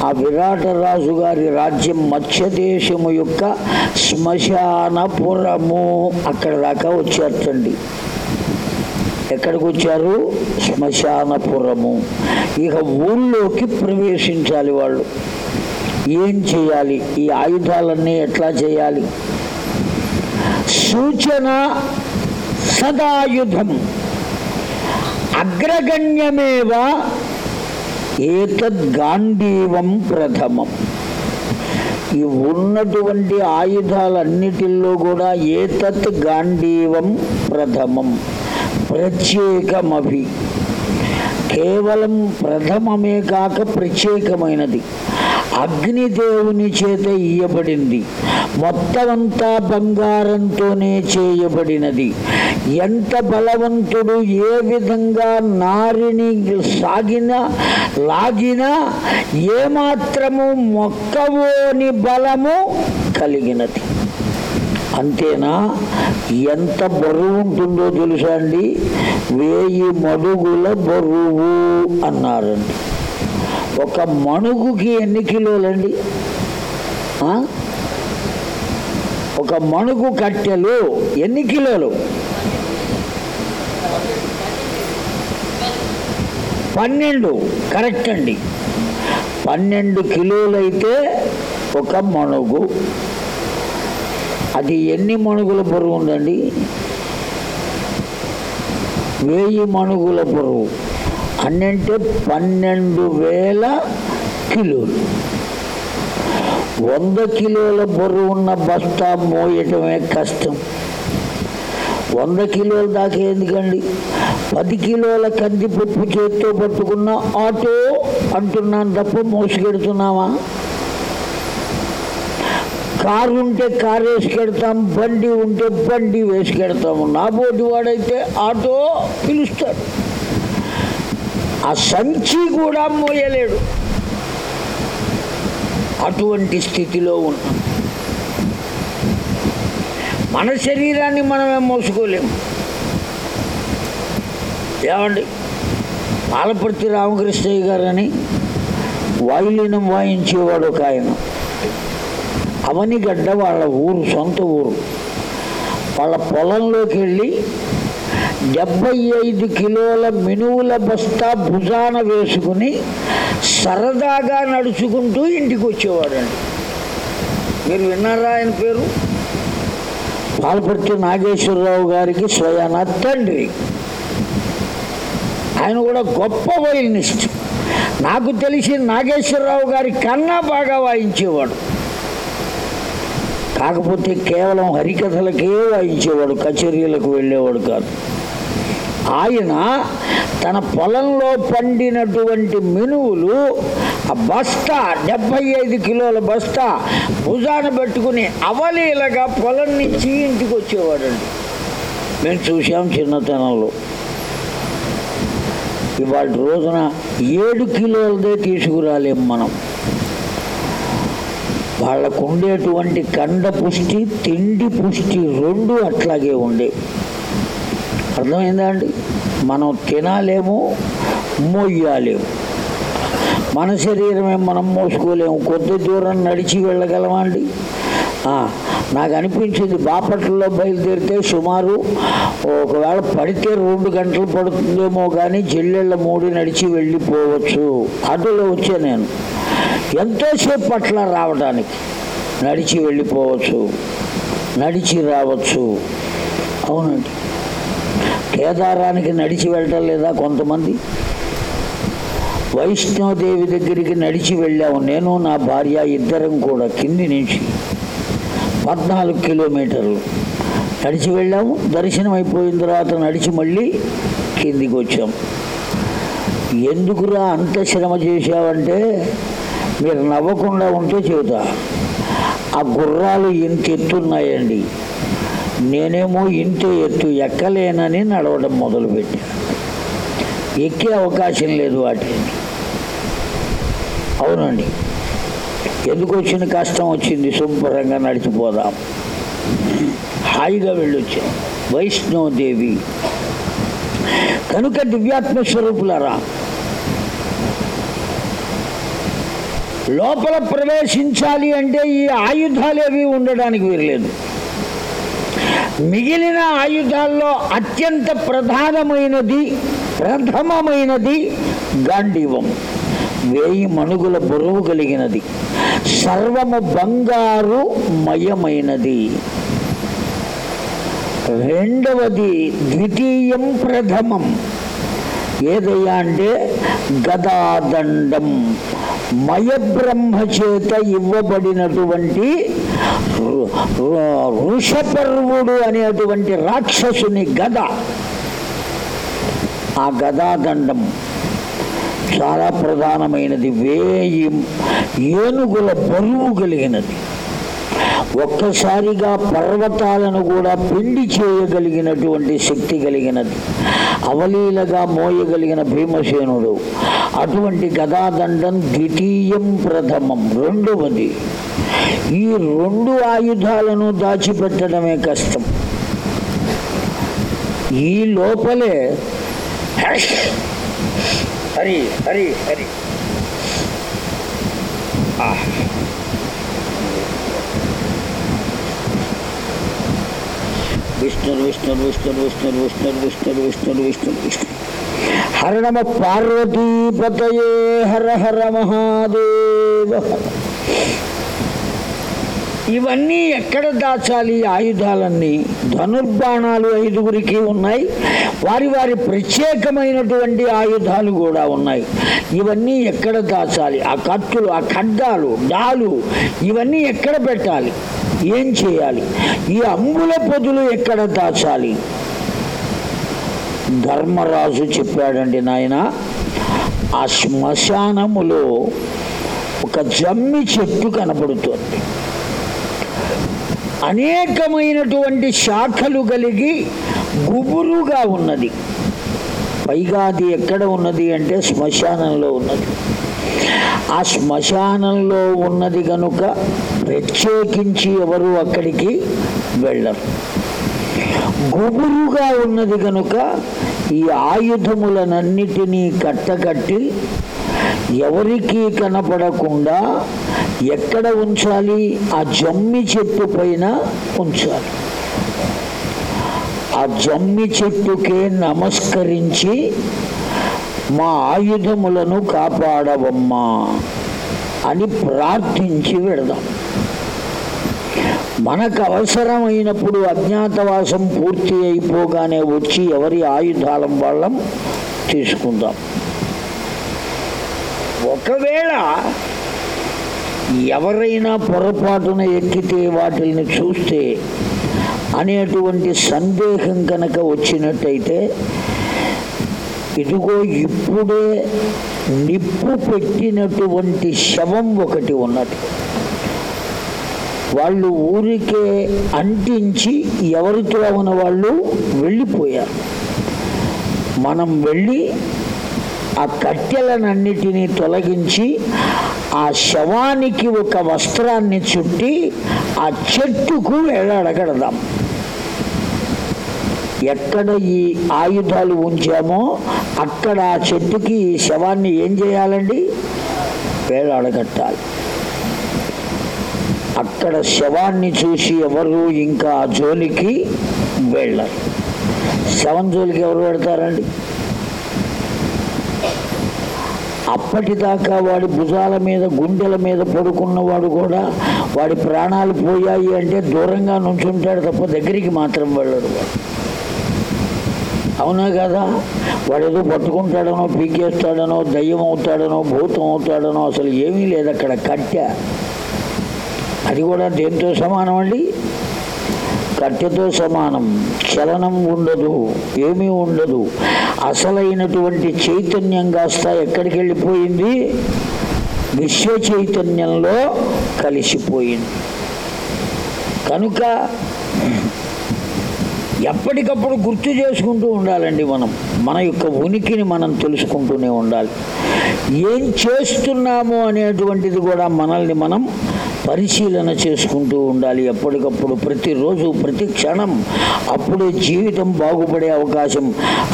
ఆ విరాట రాజు గారి రాజ్యం మత్స్యదేశము యొక్క శ్మశానపురము అక్కడ దాకా వచ్చేటండి ఎక్కడికి వచ్చారు శ్మశానపురము. ఇక ఊళ్ళోకి ప్రవేశించాలి వాళ్ళు. ఏం చేయాలి? ఈ ఆయుధాలన్నీ ఎట్లా చేయాలి? సూచన సదాయుధం. అగ్రగణ్యమేవ ఏతద్గాంధీవం ప్రథమం. ఈ ఉన్నటువంటి ఆయుధాలన్నిటిల్లో కూడా ఏతత్ గాంధీవం ప్రథమం. ప్రత్యేకమభి. కేవలం ప్రథమమే కాక ప్రత్యేకమైనది. అగ్నిదేవుని చేత ఇయ్యబడింది. మొత్తమంతా బంగారంతోనే చేయబడినది. ఎంత బలవంతుడు ఏ విధంగా నారిని సాగిన లాగినా ఏమాత్రము మొక్కవోని బలము కలిగినది. అంతేనా? ఎంత బరువు ఉంటుందో తెలుసా అండి? వేయి మడుగుల బరువు అన్నారండి. ఒక మణుగుకి ఎన్ని కిలోలండి? ఒక మణుగు కట్టెలు ఎన్ని కిలోలు? పన్నెండు కరెక్ట్ అండి. పన్నెండు కిలోలైతే ఒక మణుగు. అది ఎన్ని మణుగుల బరువు ఉందండి? వెయ్యి మణుగుల బరువు. అన్నంటే పన్నెండు వేల కిలోలు. వంద కిలోల బరువు ఉన్న బస్తా మోయటమే కష్టం. వంద కిలోల దాకా ఎందుకండి? పది కిలోల కందిపప్పు చేత్తో పట్టుకున్న ఆటో అంటున్నాను తప్ప మోసుకెడుతున్నావా? కారు ఉంటే కారు వేసుకెడతాం బండి ఉంటే బండి వేసుకెడతాము. నా బోటి వాడైతే ఆటో పిలుస్తాడు. ఆ సంచి కూడా మోయలేడు. అటువంటి స్థితిలో ఉన్నాం. మన శరీరాన్ని మనమే మోసుకోలేము ఏమండి? పాలపర్తి రామకృష్ణయ్య గారని వాయులీనం వాయించేవాడు ఒక ఆయన. అవనిగడ్డ వాళ్ళ ఊరు సొంత ఊరు. వాళ్ళ పొలంలోకి వెళ్ళి డెబ్బై ఐదు కిలోల మినువుల బస్తా భుజాన వేసుకుని సరదాగా నడుచుకుంటూ ఇంటికి వచ్చేవాడండి మీరు విన్నారా ఆయన పేరు? పాల్పర్తి నాగేశ్వరరావు గారికి స్వయాన తండ్రి. ఆయన కూడా గొప్ప వయలినిస్ట్. నాకు తెలిసి నాగేశ్వరరావు గారి కన్నా బాగా వాయించేవాడు. కాకపోతే కేవలం హరికథలకే వాయించేవాడు కచేరీలకు వెళ్ళేవాడు కాదు. ఆయన తన పొలంలో పండినటువంటి మినువులు ఆ బస్తా డెబ్బై ఐదు కిలోల బస్తా భుజాన పెట్టుకుని అవలీలగా పొలం నుంచి ఇంటికి వచ్చేవాడండి మేము చూసాం చిన్నతనంలో. ఇవాళ రోజున ఏడు కిలోలదే తీసుకురాలేం మనం. వాళ్ళకు ఉండేటువంటి కండ పుష్టి తిండి పుష్టి రెండు అట్లాగే ఉండే. అర్థమైందా అండి మనం తినాలేము మోయాలేము మన శరీరమే మనం మోసుకోలేము. కొద్ది దూరం నడిచి వెళ్ళగలమా అండి? నాకు అనిపించింది బాపట్లలో బయలుదేరితే సుమారు ఒకవేళ పడితే రెండు గంటలు పడుతుందేమో కానీ జిల్లెళ్ళ మూడు నడిచి వెళ్ళిపోవచ్చు. ఆటోలో వచ్చా నేను. ఎంతోసేపు పట్ల రావడానికి? నడిచి వెళ్ళిపోవచ్చు. నడిచి రావచ్చు. అవునండి. కేదారానికి నడిచి వెళ్ళటం లేదా కొంతమంది? వైష్ణోదేవి దగ్గరికి నడిచి వెళ్ళాము. నేను నా భార్య ఇద్దరం కూడా కింది నుంచి పద్నాలుగు కిలోమీటర్లు నడిచి వెళ్ళాము. దర్శనం అయిపోయిన తర్వాత నడిచి మళ్ళీ కిందికి వచ్చాం ఎందుకురా అంత శ్రమ చేశావంటే మీరు నవ్వకుండా ఉంటే చెబుతా. ఆ గుర్రాలు ఇంత ఎత్తున్నాయండి నేనేమో ఇంత ఎత్తు ఎక్కలేనని నడవడం మొదలుపెట్టాను ఎక్కే అవకాశం లేదు వాటిని అవునండి. ఎందుకు వచ్చిన కష్టం వచ్చింది? శుభ్రంగా నడిచిపోదాం. హాయిగా వెళ్ళొచ్చాం. వైష్ణవదేవి కనుక దివ్యాత్మ స్వరూపులారా లోపల ప్రవేశించాలి అంటే ఈ ఆయుధాలు ఏవి ఉండడానికి వీరలేదు మిగిలిన ఆయుధాల్లో అత్యంత ప్రధానమైనది ప్రథమమైనది గాంధీవం. వేయి మణుగుల బరువు కలిగినది. సర్వము బంగారు మయమైనది. రెండవది ద్వితీయం ప్రథమం. ఏదయ్యా అంటే గదాదండం. మయబ్రహ్మ చేత ఇవ్వబడినటువంటి ఋషపర్వుడు అనేటువంటి రాక్షసుని గద. ఆ గదాదండం చాలా ప్రధానమైనది. వేయి ఏనుగుల బరువు కలిగినది. ఒక్కసారిగా పర్వతాలను కూడా పిండి చేయగలిగినటువంటి శక్తి కలిగినది. అవలీలగా మోయగలిగిన భీమసేనుడు. అటువంటి గదాదండం ద్వితీయం ప్రథమం రెండవది. ఈ రెండు ఆయుధాలను దాచిపెట్టడమే కష్టం. ఈ లోపలే హరి హరి హరి. ఆహ్. విష్ణుడు విష్ణుడు విష్ణుడు విష్ణుడు విష్ణుడు విష్ణుడు విష్ణుడు విష్ణుడు విష్ణుడు హర నమ పార్వతీపతయే హర హర మహాదేవ. ఇవన్నీ ఎక్కడ దాచాలి ఆయుధాలన్నీ? ధనుర్బాణాలు ఐదుగురికి ఉన్నాయి. వారి వారి ప్రత్యేకమైనటువంటి ఆయుధాలు కూడా ఉన్నాయి. ఇవన్నీ ఎక్కడ దాచాలి? ఆ కత్తులు ఆ ఖడ్గాలు డాలు ఇవన్నీ ఎక్కడ పెట్టాలి? ఏం చేయాలి? ఈ అంబుల పొదులు ఎక్కడ దాచాలి? ధర్మరాజు చెప్పాడండి నాయన ఆ శ్మశానములో ఒక జమ్మి చెట్టు కనబడుతోంది. అనేకమైనటువంటి శాఖలు కలిగి గుబురుగా ఉన్నది. పైగా అది ఎక్కడ ఉన్నది అంటే శ్మశానంలో ఉన్నది. ఆ శ్మశానంలో ఉన్నది కనుక ప్రత్యేకించి ఎవరు అక్కడికి వెళ్ళరు. గుబురుగా ఉన్నది కనుక ఈ ఆయుధములనన్నిటినీ కట్టకట్టి ఎవరికీ కనపడకుండా ఎక్కడ ఉంచాలి? ఆ జమ్మి చెట్టు పైన ఉంచాలి. ఆ జమ్మి చెట్టుకే నమస్కరించి మా ఆయుధములను కాపాడవమ్మా అని ప్రార్థించి వెడదాం. మనకు అవసరమైనప్పుడు అజ్ఞాతవాసం పూర్తి అయిపోగానే వచ్చి ఎవరి ఆయుధాలం వాళ్ళం తీసుకుందాం. ఒకవేళ ఎవరైనా పొరపాటున ఎక్కితే వాటిని చూస్తే అనేటువంటి సందేహం కనుక వచ్చినట్టయితే ఇదిగో ఇప్పుడే నిప్పు పెట్టినటువంటి శవం ఒకటి ఉన్నది. వాళ్ళు ఊరికే అంటించి ఎవరితో ఉన్న వాళ్ళు వెళ్ళిపోయారు. మనం వెళ్ళి ఆ కట్టెలనన్నిటినీ తొలగించి ఆ శవానికి ఒక వస్త్రాన్ని చుట్టి ఆ చెట్టుకు వెళ్ళడగడదాం. ఎక్కడ ఈ ఆయుధాలు ఉంచామో అక్కడ ఆ చెట్టుకి ఈ శవాన్ని ఏం చేయాలండి? వేలాడగట్టాలి. అక్కడ శవాన్ని చూసి ఎవరు ఇంకా ఆ జోలికి వెళ్ళరు. శవం జోలికి ఎవరు పెడతారండి అప్పటిదాకా వాడి భుజాల మీద గుండెల మీద పడుకున్నవాడు కూడా వాడి ప్రాణాలు పోయాయి అంటే దూరంగా నుంచుంటాడు తప్ప దగ్గరికి మాత్రం వెళ్ళడు వాడు. అవునా కదా? వాడు ఏదో పట్టుకుంటాడనో పీకేస్తాడనో దయ్యం అవుతాడనో భూతం అవుతాడనో అసలు ఏమీ లేదు అక్కడ కట్టె. అది కూడా దేంతో సమానం అండి? కట్టెతో సమానం. చలనం ఉండదు ఏమీ ఉండదు. అసలైనటువంటి చైతన్యం కాస్త ఎక్కడికి వెళ్ళిపోయింది? విశ్వ చైతన్యంలో కలిసిపోయింది. కనుక ఎప్పటికప్పుడు గుర్తు చేసుకుంటూ ఉండాలండి మనం. మన యొక్క ఉనికిని మనం తెలుసుకుంటూనే ఉండాలి. ఏం చేస్తున్నాము అనేటువంటిది కూడా మనల్ని మనం పరిశీలన చేసుకుంటూ ఉండాలి. ఎప్పటికప్పుడు ప్రతిరోజు ప్రతి క్షణం అప్పుడే జీవితం బాగుపడే అవకాశం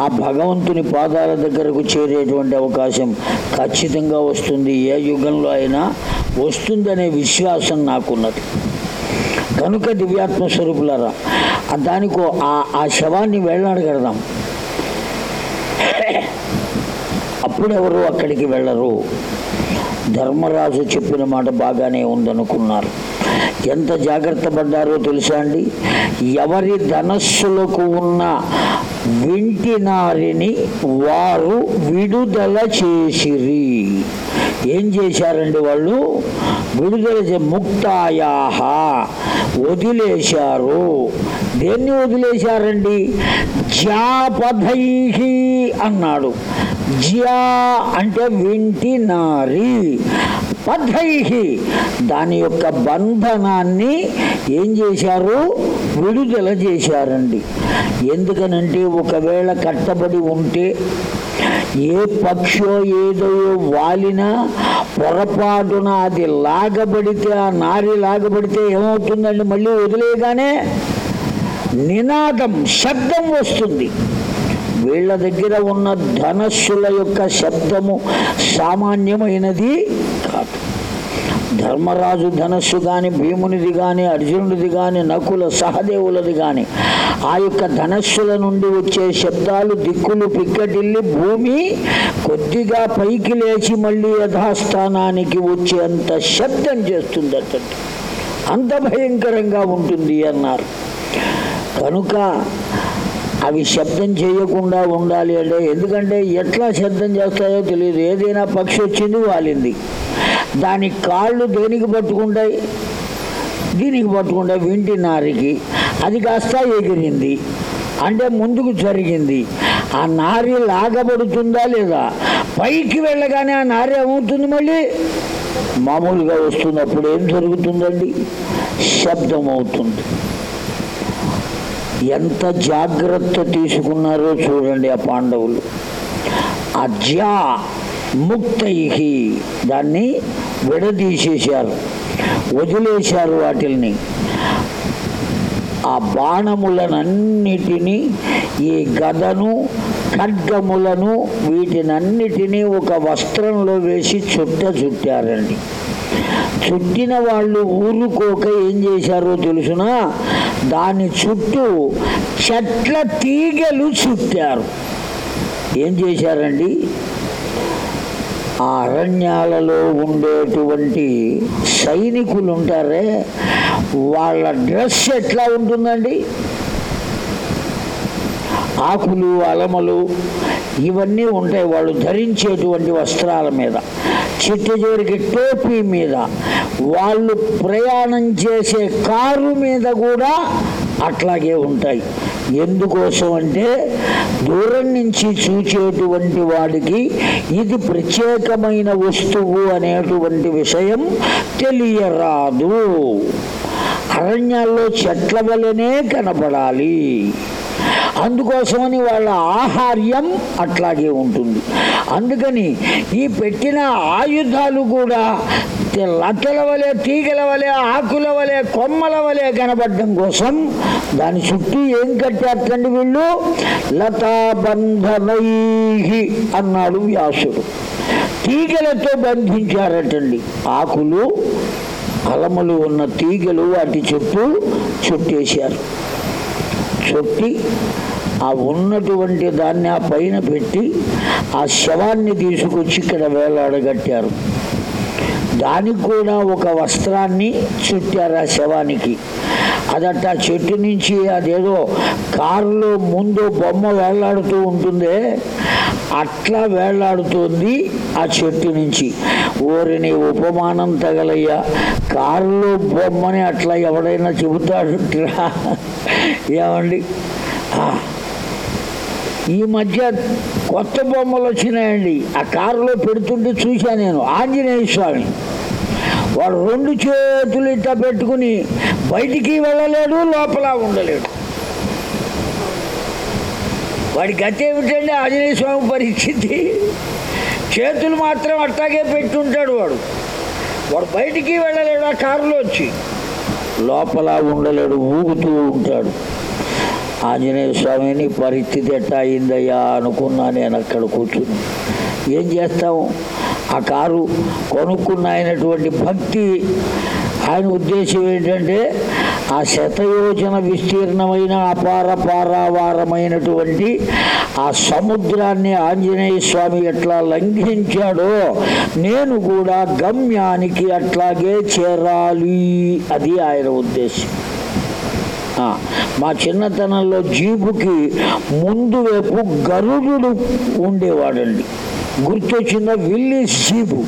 ఆ భగవంతుని పాదాల దగ్గరకు చేరేటువంటి అవకాశం ఖచ్చితంగా వస్తుంది. ఏ యుగంలో అయినా వస్తుందనే విశ్వాసం నాకున్నది. కనుక దివ్యాత్మ స్వరూపులరా దానికో ఆ ఆ శవాన్ని వెళ్ళాడగడదాం అప్పుడెవరు అక్కడికి వెళ్ళరు? ధర్మరాజు చెప్పిన మాట బాగానే ఉందనుకున్నారు. ఎంత జాగ్రత్త పడ్డారో తెలుసా అండి? ఎవరి ధనస్సులకు ఉన్న వింటినారిని వారు విడుదల చేసిరి. ఏం చేశారండి వాళ్ళు? విడుదల ముక్తాయాహ వదిలేశారు. దేన్ని వదిలేశారండి? జాపథై అన్నాడు. జ్యా అంటే వింటినారి పద్ధై దాని యొక్క బంధనాన్ని ఏం చేశారు? విడుదల చేశారండి. ఎందుకనంటే ఒకవేళ కట్టబడి ఉంటే ఏ పక్షో ఏదో వాలినా పొరపాటున అది లాగబడితే ఆ నారి లాగబడితే ఏమవుతుందండి? మళ్ళీ వదిలేయగానే నినాదం శబ్దం వస్తుంది. వీళ్ళ దగ్గర ఉన్న ధనస్సుల యొక్క శబ్దము సామాన్యమైనది కాదు. ధర్మరాజు ధనస్సు కానీ భీమునిది కానీ అర్జునుడిది కానీ నకుల సహదేవులది కానీ ఆ యొక్క ధనస్సుల నుండి వచ్చే శబ్దాలు దిక్కులు పిక్కటిల్లి భూమి కొద్దిగా పైకి లేచి మళ్ళీ యథాస్థానానికి వచ్చేంత శబ్దం చేస్తుందట. అంత భయంకరంగా ఉంటుంది అన్నారు. కనుక అవి శబ్దం చేయకుండా ఉండాలి అంటే ఎందుకంటే ఎట్లా శబ్దం చేస్తాయో తెలియదు. ఏదైనా పక్షి వచ్చింది వాలింది. దాని కాళ్ళు దేనికి పట్టుకుంటాయి? దీనికి పట్టుకుంటాయి వింటి నారికి. అది కాస్త ఎగిరింది. అంటే ముందుకు జరిగింది. ఆ నారి లాగబడుతుందా లేదా? పైకి వెళ్ళగానే ఆ నారి ఏమవుతుంది మళ్ళీ? మామూలుగా వస్తున్నప్పుడు ఏం జరుగుతుందండి? శబ్దం అవుతుంది. ఎంత జాగ్రత్త తీసుకున్నారో చూడండి ఆ పాండవులు. అజ్యా ముక్తై దాన్ని విడదీసేశారు. వదిలేశారు వాటిల్ని. ఆ బాణములనన్నిటినీ ఈ గదను ఖడ్గములను వీటినన్నిటినీ ఒక వస్త్రంలో వేసి చుట్ట చుట్టారండి. చుట్టిన వాళ్ళు ఊరుకోక ఏం చేశారో తెలుసునా? దాని చుట్టూ చెట్ల తీగలు చుట్టారు. ఏం చేశారండి? ఆ అరణ్యాలలో ఉండేటువంటి సైనికులు ఉంటారే వాళ్ళ డ్రెస్ ఎట్లా ఉంటుందండి? ఆకులు అలమలు ఇవన్నీ ఉంటాయి వాళ్ళు ధరించేటువంటి వస్త్రాల మీద. చిట్ట చివరికి టోపీ మీద. వాళ్ళు ప్రయాణం చేసే కారు మీద కూడా అట్లాగే ఉంటాయి. ఎందుకోసం అంటే దూరం నుంచి చూచేటువంటి వాడికి ఇది ప్రత్యేకమైన వస్తువు అనేటువంటి విషయం తెలియరాదు. అరణ్యాల్లో చెట్ల వలనే కనపడాలి. అందుకోసమని వాళ్ళ ఆహార్యం అట్లాగే ఉంటుంది. అందుకని ఈ పెట్టిన ఆయుధాలు కూడా లతల వలె తీగల వలె ఆకుల వలె కొమ్మల వలె కనబడడం కోసం దాని చుట్టూ ఏం కట్టారటండి వీళ్ళు? లతాబంధమై అన్నాడు వ్యాసుడు. తీగలతో బంధించారటండి. ఆకులు అలములు ఉన్న తీగలు వాటి చుట్టూ చుట్టేశారు. చుట్టి ఆ ఉన్నటువంటి దాన్ని ఆ పైన పెట్టి ఆ శవాన్ని తీసుకొచ్చి ఇక్కడ వేలాడగట్టారు. దానికి కూడా ఒక వస్త్రాన్ని చుట్టారు ఆ శవానికి. అదట చెట్టు నుంచి అదేదో కారులో ముందు బొమ్మ వేలాడుతూ ఉంటుందే అట్లా వేలాడుతుంది ఆ చెట్టు నుంచి. ఓరిని ఉపమానం తగలయ్యా కారులో బొమ్మని అట్లా ఎవడైనా చెబుతాడు ఏమండి? ఈ మధ్య కొత్త బొమ్మలు వచ్చినాయండి ఆ కారులో పెడుతుంటే చూశా నేను. ఆంజనేయ స్వామి. వాడు రెండు చేతులు ఇట్ట పెట్టుకుని బయటికి వెళ్ళలేడు లోపల ఉండలేడు. వాడి గతి ఏమిటండి ఆంజనేయ స్వామి పరిస్థితి? చేతులు మాత్రం అట్టాగే పెట్టుంటాడు వాడు. వాడు బయటికి వెళ్ళలేడు ఆ కారులో వచ్చి లోపల ఉండలేడు ఊగుతూ ఉంటాడు. ఆంజనేయ స్వామిని పరిస్థితి ఎట్టా అయిందయ్యా అనుకున్నా నేను అక్కడ కూర్చుని. ఏం చేస్తాము ఆ కారు కొనుక్కున్న అయినటువంటి భక్తి ఆయన ఉద్దేశం ఏంటంటే ఆ శతయోజన విస్తీర్ణమైన అపార పారావారమైనటువంటి ఆ సముద్రాన్ని ఆంజనేయ స్వామి ఎట్లా లంఘించాడో నేను కూడా గమ్యానికి అట్లాగే చేరాలి. అది ఆయన ఉద్దేశం. మా చిన్నతనంలో జీపుకి ముందు వైపు గరుడు ఉండేవాడండి. గుర్తొచ్చిందా? విల్లి జీబు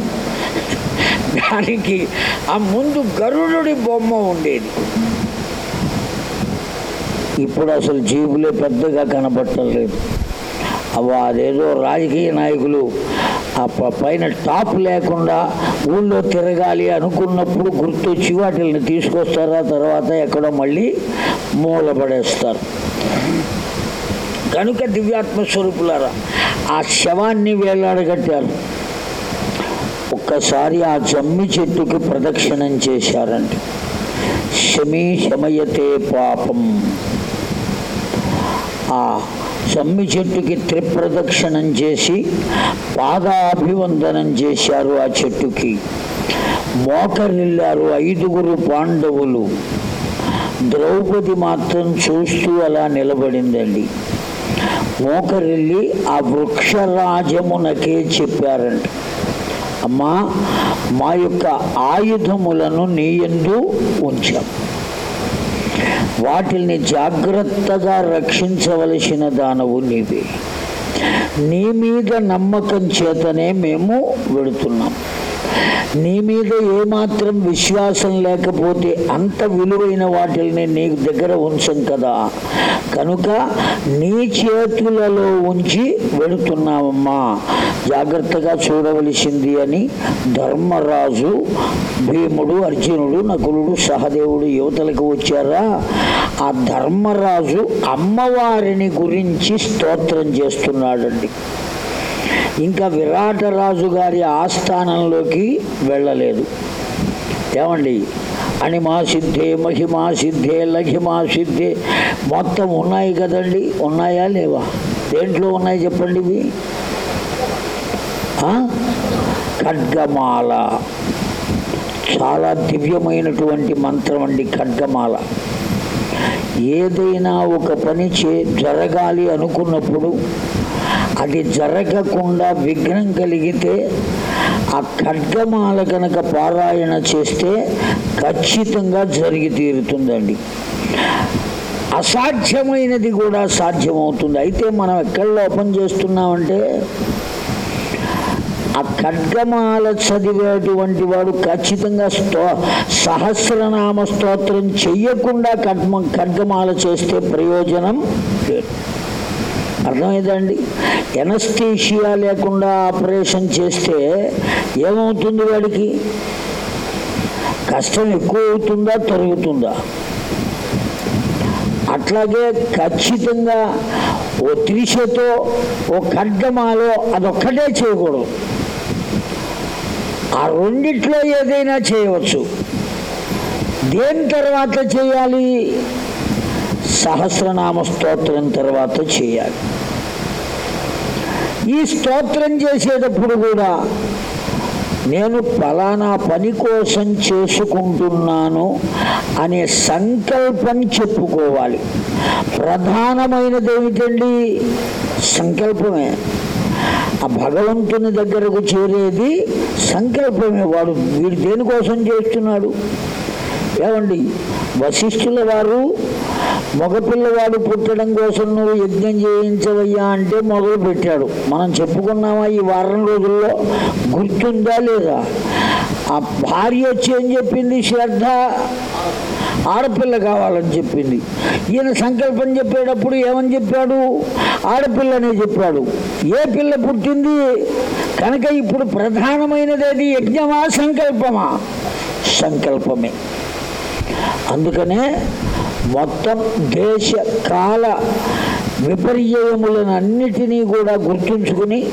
దానికి ఆ ముందు గరుడుడి బొమ్మ ఉండేది. ఇప్పుడు అసలు జీబులే పెద్దగా కనబట్టలేదు అవ్వ అదేదో రాజకీయ నాయకులు ఆ ప- పైన టాప్ లేకుండా ఊళ్ళో తిరగాలి అనుకున్నప్పుడు గుర్తొచ్చి వాటిని తీసుకొస్తారా? తర్వాత ఎక్కడో మళ్ళీ మూలపడేస్తారు కనుక దివ్యాత్మ స్వరూపులారా ఆ శవాన్ని వేలాడగట్టారు. ఒక్కసారి ఆ జమ్మి చెట్టుకి ప్రదక్షిణం చేశారంట. శమీ శమయతే పాపం. ఆ జమ్మి చెట్టుకి త్రిప్రదక్షిణం చేసి పాదాభివందనం చేశారు ఆ చెట్టుకి. మోకరిల్లారు ఐదుగురు పాండవులు. ద్రౌపది మాత్రం చూస్తూ అలా నిలబడిందండి. మోకరిల్లి ఆ వృక్షరాజమునకే చెప్పారంట. అమ్మా మా యొక్క ఆయుధములను నీయందు ఉంచాం. వాటిని జాగ్రత్తగా రక్షించవలసిన దానవు నీవే. నీ మీద నమ్మకం చేతనే మేము వెడుతున్నాం. నీ మీద ఏమాత్రం విశ్వాసం లేకపోతే అంత విలువైన వాటిని నీ దగ్గర ఉంచం కదా. కనుక నీ చేతులలో ఉంచి వెళుతున్నామమ్మా జాగ్రత్తగా చూడవలసింది అని ధర్మరాజు భీముడు అర్జునుడు నకులుడు సహదేవుడు యువతలకు వచ్చారా? ఆ ధర్మరాజు అమ్మవారిని గురించి స్తోత్రం చేస్తున్నాడండి. ఇంకా విరాటరాజు గారి ఆస్థానంలోకి వెళ్ళలేదు. ఏమండి? అణిమా సిద్ధే మహిమా సిద్ధే లఘిమా సిద్ధే మొత్తం ఉన్నాయి కదండి. ఉన్నాయా లేవా? దేంట్లో ఉన్నాయి చెప్పండి ఇవి? ఖడ్గమాల. చాలా దివ్యమైనటువంటి మంత్రం అండి ఖడ్గమాల. ఏదైనా ఒక పని చే జరగాలి అనుకున్నప్పుడు అది జరగకుండా విఘ్నం కలిగితే ఆ ఖడ్గమాల కనుక పారాయణ చేస్తే ఖచ్చితంగా జరిగి తీరుతుందండి. అసాధ్యమైనది కూడా సాధ్యమవుతుంది. అయితే మనం ఎక్కడ లోపం చేస్తున్నామంటే ఆ ఖడ్గమాల చదివేటువంటి వాడు ఖచ్చితంగా స్తో సహస్రనామ స్తోత్రం చెయ్యకుండా ఖడ్మ ఖడ్గమాల చేస్తే ప్రయోజనం లేదు. అర్థమైందండి? ఎనస్థీషియా లేకుండా ఆపరేషన్ చేస్తే ఏమవుతుంది వాడికి? కష్టం ఎక్కువ అవుతుందా తరుగుతుందా? అట్లాగే ఖచ్చితంగా ఓ త్రిశతో ఓ ఖడ్గమాలో అదొక్కటే చేయకూడదు. ఆ రెండిట్లో ఏదైనా చేయవచ్చు. దేని తర్వాత చేయాలి? సహస్రనామ స్తోత్రం తర్వాత చేయాలి. ఈ స్తోత్రం చేసేటప్పుడు కూడా నేను ఫలానా పని కోసం చేసుకుంటున్నాను అనే సంకల్పం చెప్పుకోవాలి. ప్రధానమైనది ఏమిటండి సంకల్పమే. ఆ భగవంతుని దగ్గరకు చేరేది సంకల్పమే. వాడు వీడు దేనికోసం చేస్తున్నాడు? ఏమండి? వశిష్ఠుల వారు మగపిల్లవాడు పుట్టడం కోసం నువ్వు యజ్ఞం చేయించవయ్యా అంటే మొదలు పెట్టాడు. మనం చెప్పుకున్నామా ఈ వారం రోజుల్లో గుర్తుందా లేదా? ఆ భార్య వచ్చి ఏం చెప్పింది? శ్రద్ధ ఆడపిల్ల కావాలని చెప్పింది. ఈయన సంకల్పం చెప్పేటప్పుడు ఏమని చెప్పాడు? ఆడపిల్లనే చెప్పాడు. ఏ పిల్ల పుట్టింది? కనుక ఇప్పుడు ప్రధానమైనది యజ్ఞమా సంకల్పమా? సంకల్పమే. అందుకనే మొత్తం దేశ కాల విపర్యయములను అన్నిటినీ కూడా గుర్తుంచుకుని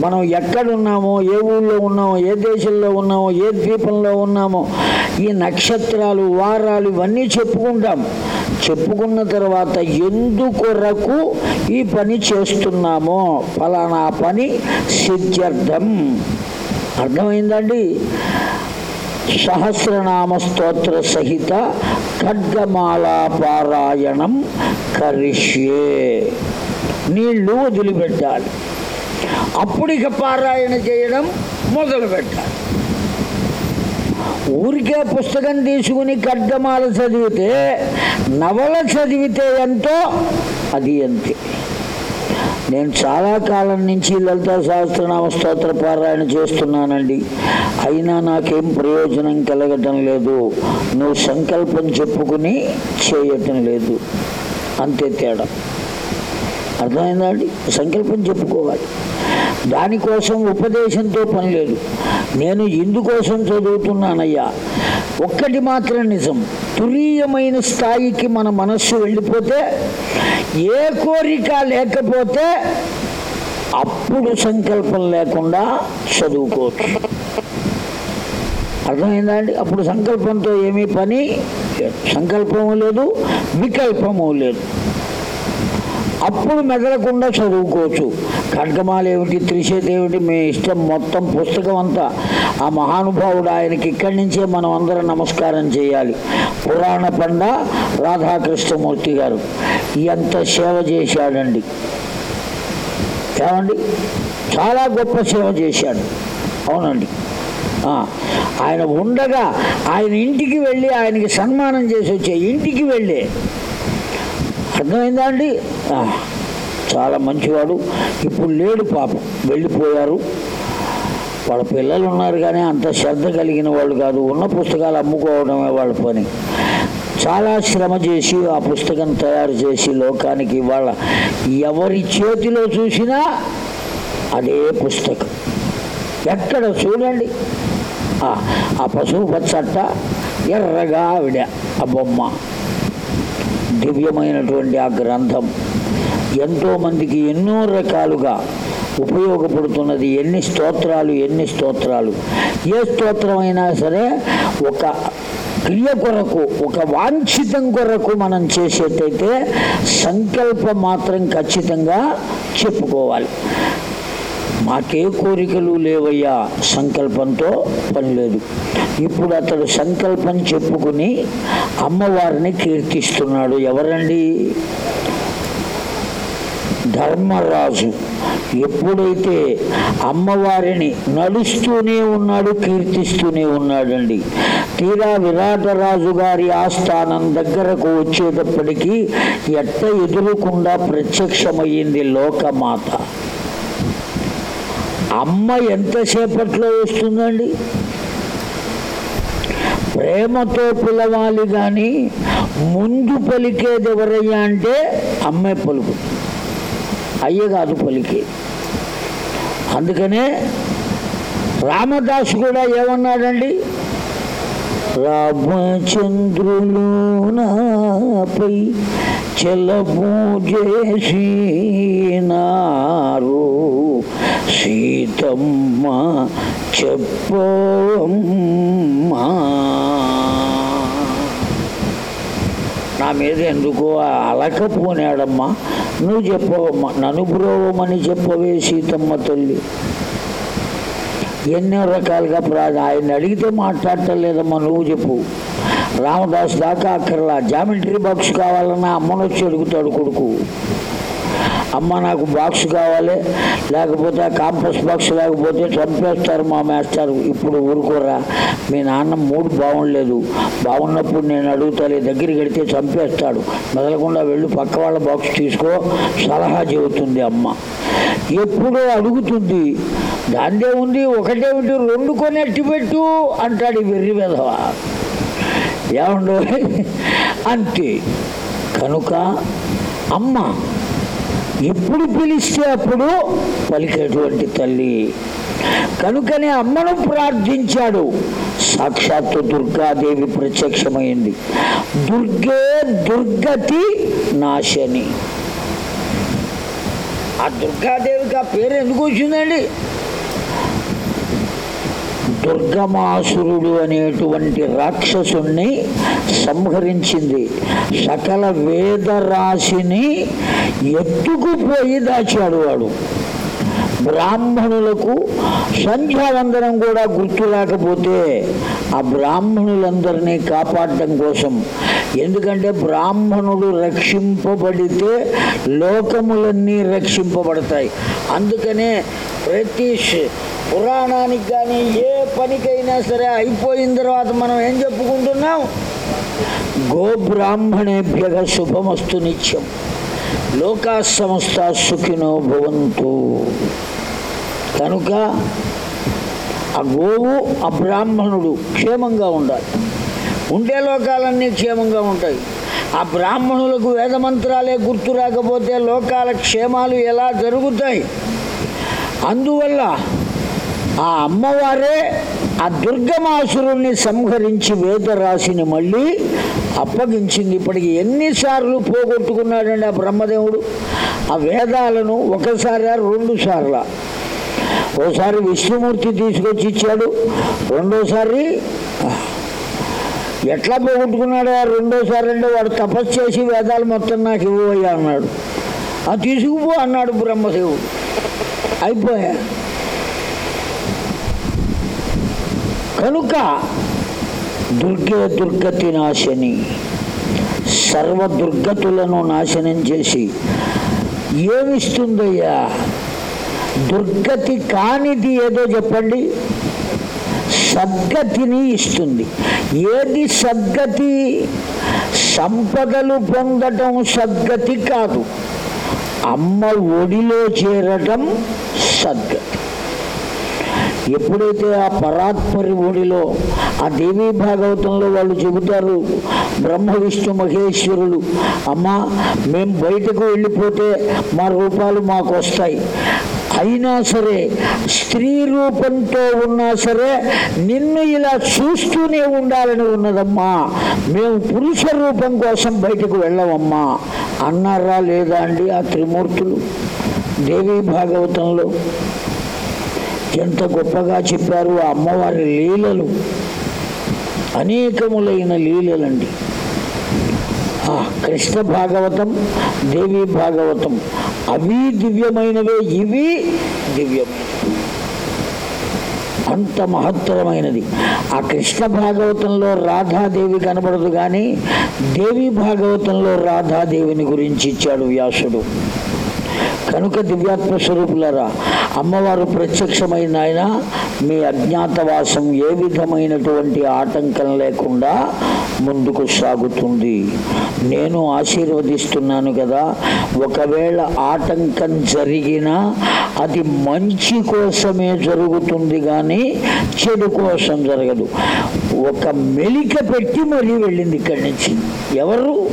మనం ఎక్కడున్నామో ఏ ఊళ్ళో ఉన్నామో ఏ దేశంలో ఉన్నామో ఏ ద్వీపంలో ఉన్నామో ఈ నక్షత్రాలు వారాలు ఇవన్నీ చెప్పుకుంటాం. చెప్పుకున్న తర్వాత ఎందుకొరకు ఈ పని చేస్తున్నామో? ఫలానా పని సిద్ధ్యర్థం. అర్థమైందండి? సహస్రనామ స్తోత్ర సహిత ఖడ్గమాలా పారాయణం కరిష్యే. నీళ్ళు వదిలిపెట్టాలి. అప్పుడిక పారాయణ చేయడం మొదలు పెట్టాలి ఊరికే పుస్తకం తీసుకుని ఖడ్గమాల చదివితే నవల చదివితే ఎంతో? అది అంతే. నేను చాలా కాలం నుంచి లలితా సహస్రనామ స్తోత్ర పారాయణ చేస్తున్నానండి. అయినా నాకేం ప్రయోజనం కలగటం లేదు. నువ్వు సంకల్పం చెప్పుకుని చేయటం లేదు. అంతే తేడా. అర్థమైందా అండి? సంకల్పం చెప్పుకోవాలి. దానికోసం ఉపదేశంతో పని లేదు. నేను ఇందుకోసం చదువుతున్నానయ్యా. ఒక్కటి మాత్రం నిజం. తురీయమైన స్థాయికి మన మనస్సు వెళ్ళిపోతే ఏ కోరిక లేకపోతే అప్పుడు సంకల్పం లేకుండా చదువుకోవచ్చు. అర్థమైందా అండి? అప్పుడు సంకల్పంతో ఏమీ పని సంకల్పము లేదు వికల్పము లేదు. అప్పుడు మెదలకుండా చదువుకోవచ్చు. ఖడ్గమాలు ఏమిటి త్రిశేత ఏమిటి మీ ఇష్టం మొత్తం పుస్తకం అంతా ఆ మహానుభావుడు ఆయనకి ఇక్కడి నుంచే మనం అందరం నమస్కారం చేయాలి. పురాణ పండ రాధాకృష్ణమూర్తి గారు. ఎంత సేవ చేశాడండి. ఏమండి? చాలా గొప్ప సేవ చేశాడు. అవునండి. ఆయన ఉండగా ఆయన ఇంటికి వెళ్ళి ఆయనకి సన్మానం చేసి వచ్చే ఇంటికి వెళ్ళే. అర్థమైందా అండి? చాలా మంచివాడు. ఇప్పుడు లేడు పాపం. వెళ్ళిపోయారు. వాళ్ళ పిల్లలు ఉన్నారు కానీ అంత శ్రద్ధ కలిగిన వాళ్ళు కాదు. ఉన్న పుస్తకాలు అమ్ముకోవడమే వాళ్ళ పని. చాలా శ్రమ చేసి ఆ పుస్తకం తయారు చేసి లోకానికి వాళ్ళ ఎవరి చేతిలో చూసినా అదే పుస్తకం. ఎక్కడ చూడండి. ఆ, ఆ పశువు పచ్చట్ట ఎర్రగా ఆవిడ ఆ బొమ్మ. దివ్యమైనటువంటి ఆ గ్రంథం. ఎంతోమందికి ఎన్నో రకాలుగా ఉపయోగపడుతున్నది. ఎన్ని స్తోత్రాలు ఎన్ని స్తోత్రాలు. ఏ స్తోత్రమైనా సరే ఒక క్రియ కొరకు ఒక వాంఛితం కొరకు మనం చేసేటైతే సంకల్పం మాత్రం ఖచ్చితంగా చెప్పుకోవాలి. మాకే కోరికలు లేవయ్యా సంకల్పంతో పని లేదు. ఇప్పుడు అతడు సంకల్పం చెప్పుకుని అమ్మవారిని కీర్తిస్తున్నాడు. ఎవరండి? ధర్మరాజు. ఎప్పుడైతే అమ్మవారిని నడుస్తూనే ఉన్నాడు కీర్తిస్తూనే ఉన్నాడండి. తీరా విరాటరాజు గారి ఆస్థానం దగ్గరకు వచ్చేటప్పటికీ ఎట్ట ఎదురుకుండా ప్రత్యక్షమయ్యింది లోకమాత. అమ్మ ఎంతసేపట్లో వస్తుందండి? ప్రేమతో పిలవాలి కానీ ముందు పలికేది ఎవరయ్యా అంటే అమ్మే పలుకు అయ్య కాదు అందుకనే రామదాసు కూడా ఏమన్నాడండి? రామచంద్రులు నాపై చెలపు చేసినారు సీతమ్మ చెప్పమ్మా నా మీద ఎందుకో అలకపోనాడమ్మా నువ్వు చెప్పవమ్మా నన్ను బ్రోవమని చెప్పవే సీతమ్మ తల్లి. ఎన్నో రకాలుగా ప్రా ఆయన అడిగితే మాట్లాడటం లేదమ్మా నువ్వు చెప్పు. రామదాస్ దాకా అక్కర్లా. జామెట్రీ బాక్స్ కావాలన్నా అమ్మను వచ్చి అడుగుతాడు కొడుకు. అమ్మ నాకు బాక్స్ కావాలి లేకపోతే కాంపస్ బాక్స్ లేకపోతే చంపేస్తారు మా మేస్తారు ఇప్పుడు ఊరుకోరా మీ నాన్న మూడు బాగుండలేదు. బాగున్నప్పుడు నేను అడుగుతాలే దగ్గరికి వెడితే చంపేస్తాడు. మెదలకుండా వెళ్ళి పక్క వాళ్ళ బాక్స్ తీసుకో సలహా చెబుతుంది అమ్మ. ఎప్పుడో అడుగుతుంది దాందే ఉంది ఒకటేమిటి రెండు కొని అట్టి పెట్టు అంటాడు ఈ వెర్రి విధవ. ఏమండో అంతే. కనుక అమ్మ ఎప్పుడు పిలిస్తే అప్పుడు పలికేటువంటి తల్లి కనుకనే అమ్మను ప్రార్థించాడు. సాక్షాత్తు దుర్గాదేవి ప్రత్యక్షమైంది. దుర్గే దుర్గతి నాశని. ఆ దుర్గాదేవికి ఆ పేరు ఎందుకు వచ్చిందండి? దుర్గమాసురుడు అనేటువంటి రాక్షసుణ్ణి సంహరించింది. సకల వేద రాశిని ఎత్తుకుపోయి దాచాడు వాడు. బ్రాహ్మణులకు సంధ్యావందనం కూడా గుర్తు లేకపోతే ఆ బ్రాహ్మణులందరినీ కాపాడటం కోసం. ఎందుకంటే బ్రాహ్మణుడు రక్షింపబడితే లోకములన్నీ రక్షింపబడతాయి. అందుకనే ప్రతి పురాణానికి కానీ ఏ పనికైనా సరే అయిపోయిన తర్వాత మనం ఏం చెప్పుకుంటున్నాం? గోబ్రాహ్మణేభ్య శుభమస్తు నిత్యం. లోకా సంస్థ సుఖినో భవంతు. కనుక ఆ గోవు ఆ బ్రాహ్మణుడు క్షేమంగా ఉండాలి. ఉండే లోకాలన్నీ క్షేమంగా ఉంటాయి. ఆ బ్రాహ్మణులకు వేదమంత్రాలే గుర్తు రాకపోతే లోకాల క్షేమాలు ఎలా జరుగుతాయి? అందువల్ల ఆ అమ్మవారే ఆ దుర్గమాసురుణ్ణి సంహరించి వేదరాశిని మళ్ళీ అప్పగించింది. ఇప్పటికి ఎన్నిసార్లు పోగొట్టుకున్నాడండి ఆ బ్రహ్మదేవుడు. ఆ వేదాలను ఒకసారి రెండు సార్ల ఓసారి విష్ణుమూర్తి తీసుకొచ్చి ఇచ్చాడు. రెండోసారి ఎట్లా పోగొట్టుకున్నాడు? రెండోసారి అంటే వాడు తపస్సు చేసి వేదాలు మొత్తం నాకు ఇవ్వయ్యా అన్నాడు. ఆ తీసుకుపో అన్నాడు బ్రహ్మదేవుడు. అయిపోయా. కనుక దుర్గే దుర్గతి నాశని. సర్వ దుర్గతులను నాశనం చేసి ఏమిస్తుందయ్యా? దుర్గతి కానిది ఏదో చెప్పండి? సద్గతిని ఇస్తుంది. ఏది సద్గతి? సంపదలు పొందటం సద్గతి కాదు. అమ్మ ఒడిలో చేరటం సద్ ఎప్పుడైతే ఆ పరాత్పరి ఒడిలో ఆ దేవీ భాగవతంలో వాళ్ళు చెబుతారు బ్రహ్మ విష్ణు మహేశ్వరులు అమ్మా మేము బయటకు వెళ్ళిపోతే మా రూపాలు మాకు వస్తాయి. అయినా సరే స్త్రీ రూపంతో ఉన్నా సరే నిన్ను ఇలా చూస్తూనే ఉండాలని ఉన్నదమ్మా. మేము పురుష రూపం కోసం బయటకు వెళ్ళవమ్మా. అన్నారా లేదా అండి ఆ త్రిమూర్తులు? దేవి భాగవతంలో ఎంత గొప్పగా చెప్పారు ఆ అమ్మవారి లీలలు. అనేకములైన లీలలండి. ఆ కృష్ణ భాగవతం దేవి భాగవతం అవి దివ్యమైనవే ఇవి దివ్యమైనవి. అంత మహత్తరమైనది. ఆ కృష్ణ భాగవతంలో రాధాదేవి కనబడదు కానీ దేవి భాగవతంలో రాధాదేవిని గురించి ఇచ్చాడు వ్యాసుడు. కనుక దివ్యాత్మ స్వరూపులరా అమ్మవారు ప్రత్యక్షమైన ఆయన మీ అజ్ఞాతవాసం ఏ విధమైనటువంటి ఆటంకం లేకుండా ముందుకు సాగుతుంది. నేను ఆశీర్వదిస్తున్నాను కదా ఒకవేళ ఆటంకం జరిగినా అది మంచి కోసమే జరుగుతుంది కానీ చెడు కోసం జరగదు. ఒక మెలిక పెట్టి మరీ వెళ్ళింది ఇక్కడి నుంచి. ఎవరు?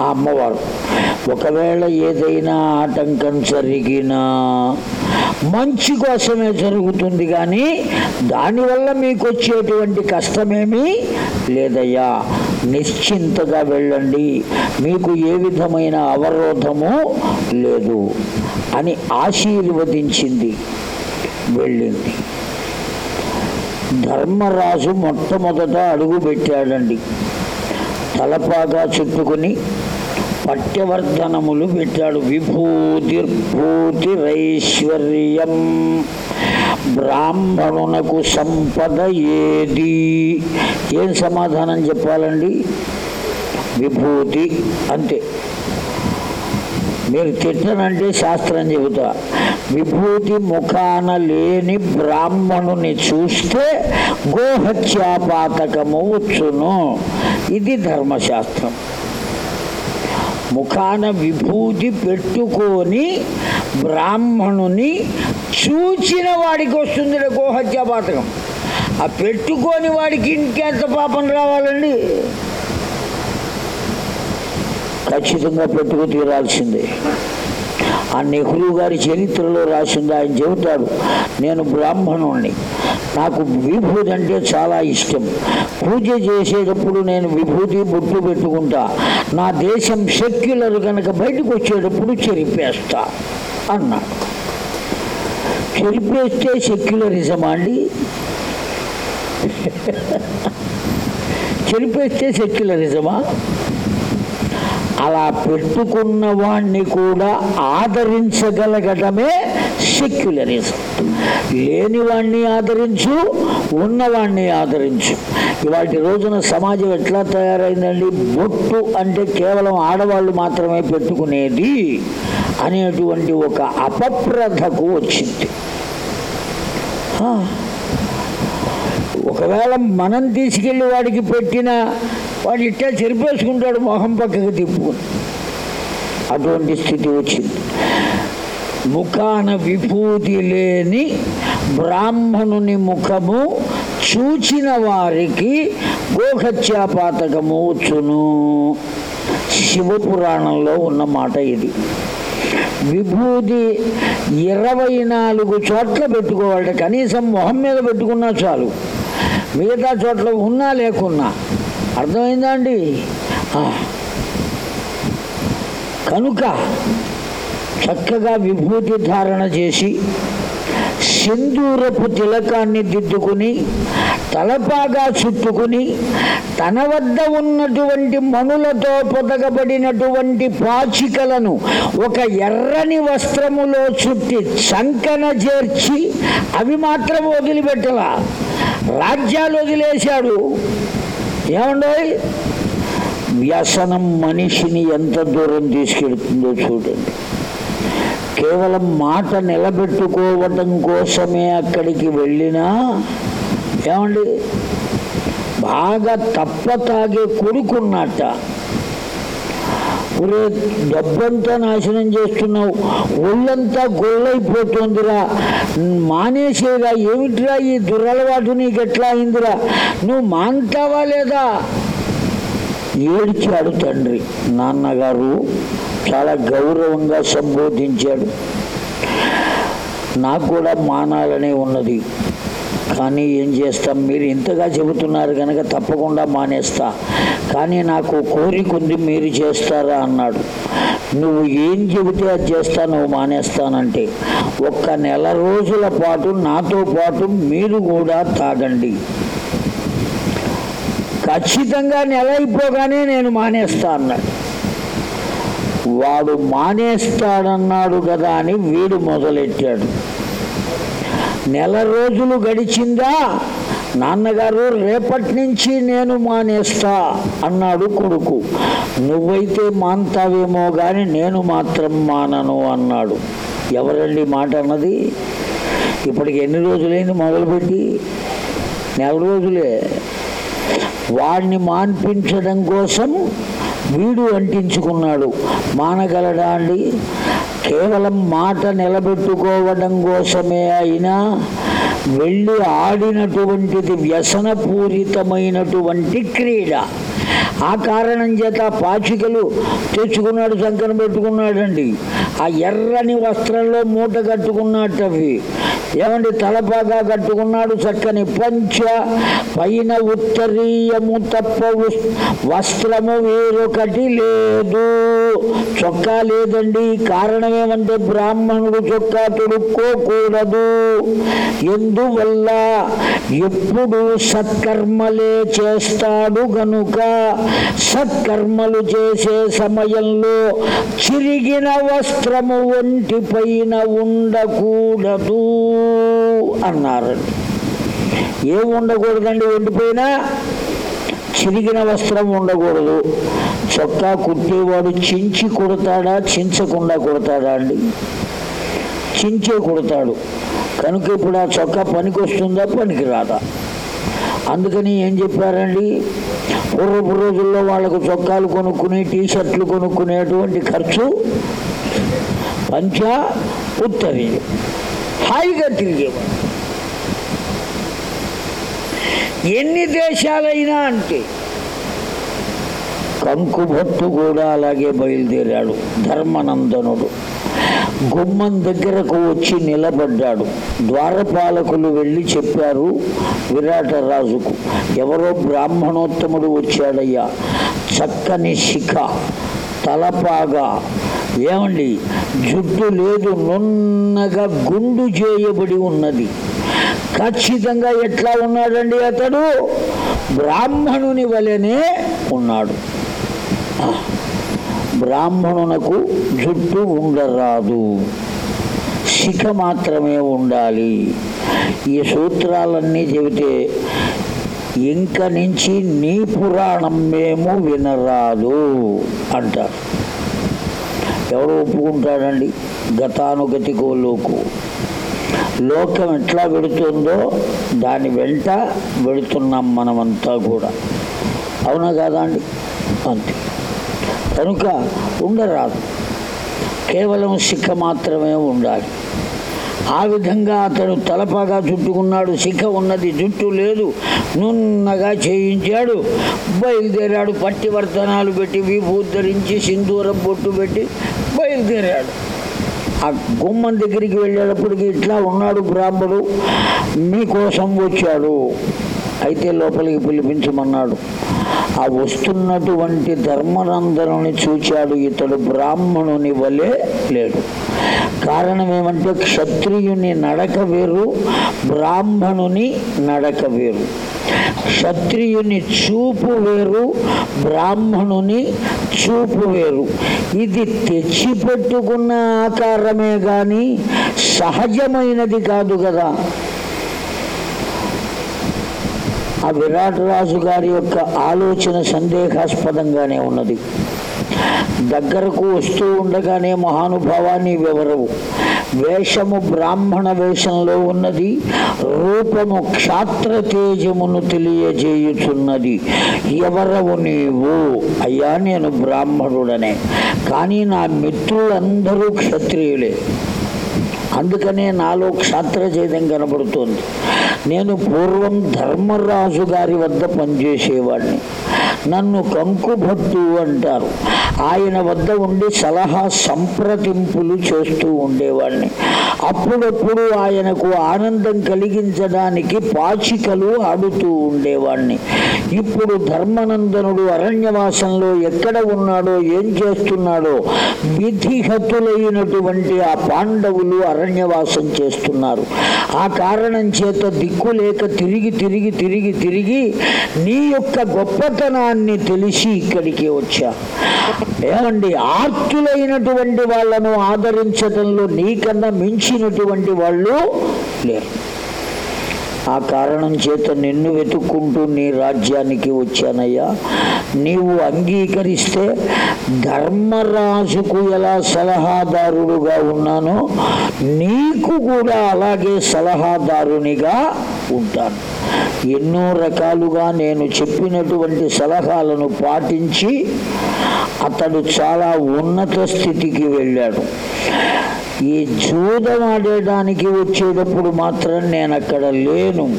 ఆ అమ్మవారు. ఒకవేళ ఏదైనా ఆటంకం జరిగినా మంచి కోసమే జరుగుతుంది కానీ దానివల్ల మీకు వచ్చేటువంటి కష్టమేమీ లేదయ్యా. నిశ్చింతగా వెళ్ళండి. మీకు ఏ విధమైన అవరోధము లేదు అని ఆశీర్వదించింది. వెళ్ళింది. ధర్మరాజు మొట్టమొదట అడుగు పెట్టాడండి తలపాగా చుట్టుకుని పట్యవర్ధనములు పెట్టాడు. విభూతిర్భూతిరైశ్వర్యం బ్రాహ్మణునకు సంపద ఏది? ఏం సమాధానం చెప్పాలండి? విభూతి అంతే. మీరు తిట్టనంటే శాస్త్రం చెబుతా. విభూతి ముఖాన లేని బ్రాహ్మణుని చూస్తే గోహత్యాపాతకము వచ్చును. ఇది ధర్మశాస్త్రం. ముఖాన విభూతి పెట్టుకొని బ్రాహ్మణుని చూచిన వాడికి వస్తుంది గోహత్యాపాతకం ఆ పెట్టుకొని వాడికి ఇంకెంత పాపం రావాలండి. ఖచ్చితంగా పెట్టుకు తీరాల్సిందే. ఆ నెహ్రూ గారి చరిత్రలో రాసింది ఆయన చెబుతాడు నేను బ్రాహ్మణుణ్ణి. నాకు విభూతి అంటే చాలా ఇష్టం. పూజ చేసేటప్పుడు నేను విభూతి బొట్టు పెట్టుకుంటా. నా దేశం సెక్యులర్ కనుక బయటకు వచ్చేటప్పుడు చెరిపేస్తా అన్నాడు చెరిపేస్తే సెక్యులరిజమా అండి? చెరిపేస్తే సెక్యులరిజమా? అలా పెట్టుకున్న వాణ్ణి కూడా ఆదరించగలగటమే సెక్యులరిజం. లేని వాణ్ణి ఆదరించు ఉన్నవాణ్ణి ఆదరించు. ఇవాటి రోజున సమాజం ఎట్లా తయారైందండి? బొట్టు అంటే కేవలం ఆడవాళ్ళు మాత్రమే పెట్టుకునేది అనేటువంటి ఒక అపప్రథకు వచ్చింది. ఒకవేళ మనం తీసుకెళ్ళి వాడికి పెట్టిన వాడు ఇట్లా చెరిపేసుకుంటాడు మొహం పక్కకు తిప్పుకుని. అటువంటి స్థితి వచ్చింది. ముఖాన విభూతి లేని బ్రాహ్మణుని ముఖము చూచిన వారికి గోహత్యాపాతకము వచ్చును. శివపురాణంలో ఉన్న మాట ఇది. విభూతి ఇరవై నాలుగు చోట్ల పెట్టుకోవాలి కనీసం మొహం మీద పెట్టుకున్నా చాలు. మిగతా చోట్ల ఉన్నా లేకున్నా అర్థమైందా అండి కనుక చక్కగా విభూతి ధారణ చేసి సింధూరపు తిలకాన్ని దిద్దుకుని తలపాగా చుట్టుకుని తన వద్ద ఉన్నటువంటి మణులతో పొదగబడినటువంటి పాచికలను ఒక ఎర్రని వస్త్రములో చుట్టి చంకన చేర్చి అవి మాత్రం వదిలిపెట్టలా. రాజ్యాలు వదిలేశాడు. ఏమండీ వ్యసనం మనిషిని ఎంత దూరం తీసుకెళ్తుందో చూడండి. కేవలం మాట నిలబెట్టుకోవటం కోసమే అక్కడికి వెళ్ళినా ఏమండి? బాగా తప్ప తాగే కొడుకున్నట్ట. ఒరే డబ్బంతా నాశనం చేస్తున్నావు. ఒళ్ళంతా గొల్లైపోతుందిరా. మానేసేరా ఏమిట్రా ఈ దురలవాటు నీకు ఎట్లా అయిందిరా? నువ్వు మాంటావా లేదా? ఏడ్చాడు తండ్రి. నాన్నగారు చాలా గౌరవంగా సంబోధించాడు నాకు కూడా మానాలనే ఉన్నది. కానీ ఏం చేస్తాం? మీరు ఇంతగా చెబుతున్నారు కనుక తప్పకుండా మానేస్తా. కానీ నాకు కోరిక ఉంది మీరు చేస్తారా? అన్నాడు. నువ్వు ఏం చెబితే అది చేస్తా నువ్వు మానేస్తానంటే. ఒక్క నెల రోజుల పాటు నాతో పాటు మీరు కూడా తాగండి. ఖచ్చితంగా నెల అయిపోగానే నేను మానేస్తా అన్నాడు. వాడు మానేస్తాడన్నాడు కదా అని వీడు మొదలెట్టాడు. నెల రోజులు గడిచిందా? నాన్నగారు రేపటి నుంచి నేను మానేస్తా అన్నాడు కొడుకు. నువ్వైతే మాన్తావేమో కానీ నేను మాత్రం మానను అన్నాడు. ఎవరండి మాట అన్నది? ఇప్పటికి ఎన్ని రోజులైంది మొదలుపెట్టి? నెల రోజులే. వాడిని మాన్పించడం కోసం వీడు అంటించుకున్నాడు. మానగలడా అండి? కేవలం మాట నిలబెట్టుకోవడం కోసమే అయినా వెళ్ళి ఆడినటువంటిది వ్యసనపూరితమైనటువంటి క్రీడ. ఆ కారణం చేత పాచికలు తెచ్చుకున్నాడు శంకరం పెట్టుకున్నాడండి. ఆ ఎర్రని వస్త్రంలో మూట కట్టుకున్నట్టు అవి ఏమండి తలపాగా కట్టుకున్నాడు చక్కని పంచ పైన ఉత్తరీయము తప్ప వస్త్రము వేరొకటి లేదు. చొక్కా లేదండి. కారణం ఏమంటే బ్రాహ్మణుడు చొక్కా తొడుక్కోకూడదు. ఎందువల్ల? ఎప్పుడు సత్కర్మలే చేస్తాడు గనుక సత్కర్మలు చేసే సమయంలో చిరిగిన వస్త్రము ఒంటి పైన ఉండకూడదు. అన్నారండి ఏం ఉండకూడదండి ఎండిపోయినా చిరిగిన వస్త్రం ఉండకూడదు. చొక్కా కుట్టేవాడు చించి కుడతాడా చించకుండా కుడతాడా అండి? చించే కుడతాడు. కనుక ఇప్పుడు ఆ చొక్కా పనికి వస్తుందా పనికి రాదా అందుకని ఏం చెప్పారండి? పూర్వపు రోజుల్లో వాళ్ళకు చొక్కాలు కొనుక్కుని టీషర్ట్లు కొనుక్కునేటువంటి ఖర్చు పంచ ఉత్తరి హాయిగా తిరిగేవాడు. ఎన్ని దేశాలైనా అంటే కంకుభట్టు కూడా అలాగే బయలుదేరాడు ధర్మనందనుడు. గుమ్మం దగ్గరకు వచ్చి నిలబడ్డాడు. ద్వారపాలకులు వెళ్ళి చెప్పారు విరాటరాజుకు ఎవరో బ్రాహ్మణోత్తముడు వచ్చాడయ్యా చక్కని శిఖ తలపాగా ఏమండి? జుట్టు లేదు నున్నగా గుండు చేయబడి ఉన్నది. ఖచ్చితంగా ఎట్లా ఉన్నాడండి అతడు? బ్రాహ్మణుని వలెనే ఉన్నాడు. బ్రాహ్మణునకు జుట్టు ఉండరాదు. శిఖ మాత్రమే ఉండాలి. ఈ సూత్రాలన్నీ చెబితే ఇంక నుంచి నీ పురాణం మేము వినరాదు అంటారు. ఎవరు ఒప్పుకుంటాడండి. గతానుగతికో లోకు లోకం ఎట్లా పెడుతుందో దాని వెంట వెడుతున్నాం మనమంతా కూడా. అవునా కాదా అండి? అంతే. కనుక ఉండరాదు. కేవలం సిక్క మాత్రమే ఉండాలి. ఆ విధంగా అతడు తలపాగా చుట్టుకున్నాడు. శిఖ ఉన్నది జుట్టు లేదు. నున్నగా చేయించాడు. బయలుదేరాడు. పట్టివర్తనాలు పెట్టి విభూద్ధరించి సింధూరం బొట్టు పెట్టి బయలుదేరాడు. ఆ గుమ్మం దగ్గరికి వెళ్ళేటప్పటికి ఇట్లా ఉన్నాడు బ్రాహ్మడు. మీకోసం వచ్చాడు. అయితే లోపలికి పిలిపించమన్నాడు. ఆ వస్తున్నటువంటి ధర్మనందరుని చూచాడు ఇతడు బ్రాహ్మణుని వలె లేడు. కారణం ఏమంటే క్షత్రియుని నడక వేరు బ్రాహ్మణుని నడక వేరు. క్షత్రియుని చూపు వేరు బ్రాహ్మణుని చూపు వేరు. ఇది తెచ్చిపెట్టుకున్న ఆకారమే కానీ సహజమైనది కాదు కదా. ఆ విరాట్ రాజు గారి యొక్క ఆలోచన సందేహాస్పదంగానే ఉన్నది. దగ్గరకు వస్తూ ఉండగానే మహానుభావాన్ని వివరవు. వేషము బ్రాహ్మణ వేషంలో ఉన్నది రూపము క్షాత్ర తేజమును తెలియజేయుచున్నది. ఎవరవు నీవు? అయ్యా నేను బ్రాహ్మణుడనే. కానీ నా మిత్రులందరూ క్షత్రియులే. అందుకనే నాలో క్షాత్రచేదం కనబడుతోంది. నేను పూర్వం ధర్మరాజు గారి వద్ద పనిచేసేవాడిని. నన్ను కంకుభట్టు అంటారు. ఆయన వద్ద ఉండి సలహా సంప్రదింపులు చేస్తూ ఉండేవాడిని అప్పుడప్పుడు ఆయనకు ఆనందం కలిగించడానికి పాచికలు ఆడుతూ ఉండేవాణ్ణి. ఇప్పుడు ధర్మనందనుడు అరణ్యవాసంలో ఎక్కడ ఉన్నాడో ఏం చేస్తున్నాడో విధిహతులైనటువంటి ఆ పాండవులు అరణ్యవాసం చేస్తున్నారు. ఆ కారణం చేత దిక్కులేక తిరిగి తిరిగి తిరిగి తిరిగి నీ యొక్క గొప్పతనం గొప్పతనాన్ని తెలిసి ఇక్కడికి వచ్చా. ఏమండి ఆర్తులైనటువంటి వాళ్ళను ఆదరించడంలో నీకన్నా మించినటువంటి వాళ్ళు లేరు. ఆ కారణం చేత నిన్ను వెతుక్కుంటూ నీ రాజ్యానికి వచ్చానయ్యా. నీవు అంగీకరిస్తే ధర్మరాజుకు ఎలా సలహాదారుడుగా ఉన్నానో నీకు కూడా అలాగే సలహాదారునిగా ఉంటాను. ఎన్నో రకాలుగా నేను చెప్పినటువంటి సలహాలను పాటించి అతడు చాలా ఉన్నత స్థితికి వెళ్ళాడు. ఈ జూదం ఆడేయడానికి వచ్చేటప్పుడు మాత్రం నేను అక్కడ లేను.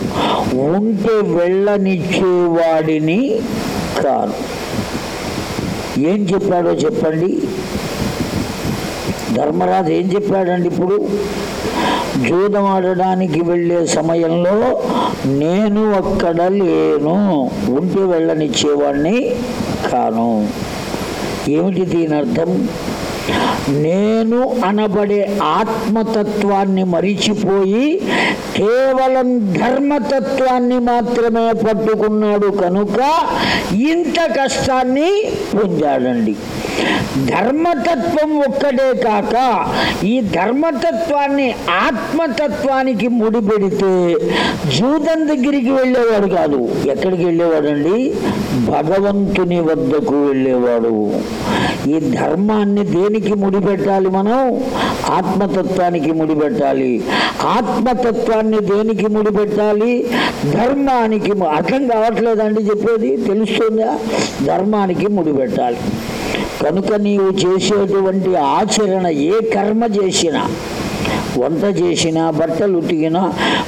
ఉంటే వెళ్ళనిచ్చేవాడిని కాను. ఏం చెప్పాడో చెప్పండి. ధర్మరాజు ఏం చెప్పాడండి ఇప్పుడు? జూదం ఆడడానికి వెళ్ళే సమయంలో నేను అక్కడ లేను. ఉంటే వెళ్ళనిచ్చేవాడిని కాను. ఏమిటి దీని అర్థం నేను అనబడే ఆత్మతత్వాన్ని మరిచిపోయి కేవలం ధర్మతత్వాన్ని మాత్రమే పట్టుకున్నాడు కనుక ఇంత కష్టాన్ని పొందాడండి. ధర్మతత్వం ఒక్కడే కాక ఈ ధర్మతత్వాన్ని ఆత్మతత్వానికి ముడిపెడితే జూదం దగ్గరికి వెళ్ళేవాడు కాదు. ఎక్కడికి వెళ్ళేవాడండి? భగవంతుని వద్దకు వెళ్ళేవాడు. ఈ ధర్మాన్ని దేనికి ముడిపెట్టాలి మనం? ఆత్మతత్వానికి ముడిపెట్టాలి. ఆత్మతత్వాన్ని దేనికి ముడిపెట్టాలి? ధర్మానికి అర్థం కావట్లేదండి చెప్పేది? తెలుస్తుందా? ధర్మానికి ముడిపెట్టాలి. కనుక నీవు చేసేటువంటి ఆచరణ ఏ కర్మ చేసినా వంట చేసినా బట్టలు ఉతికినా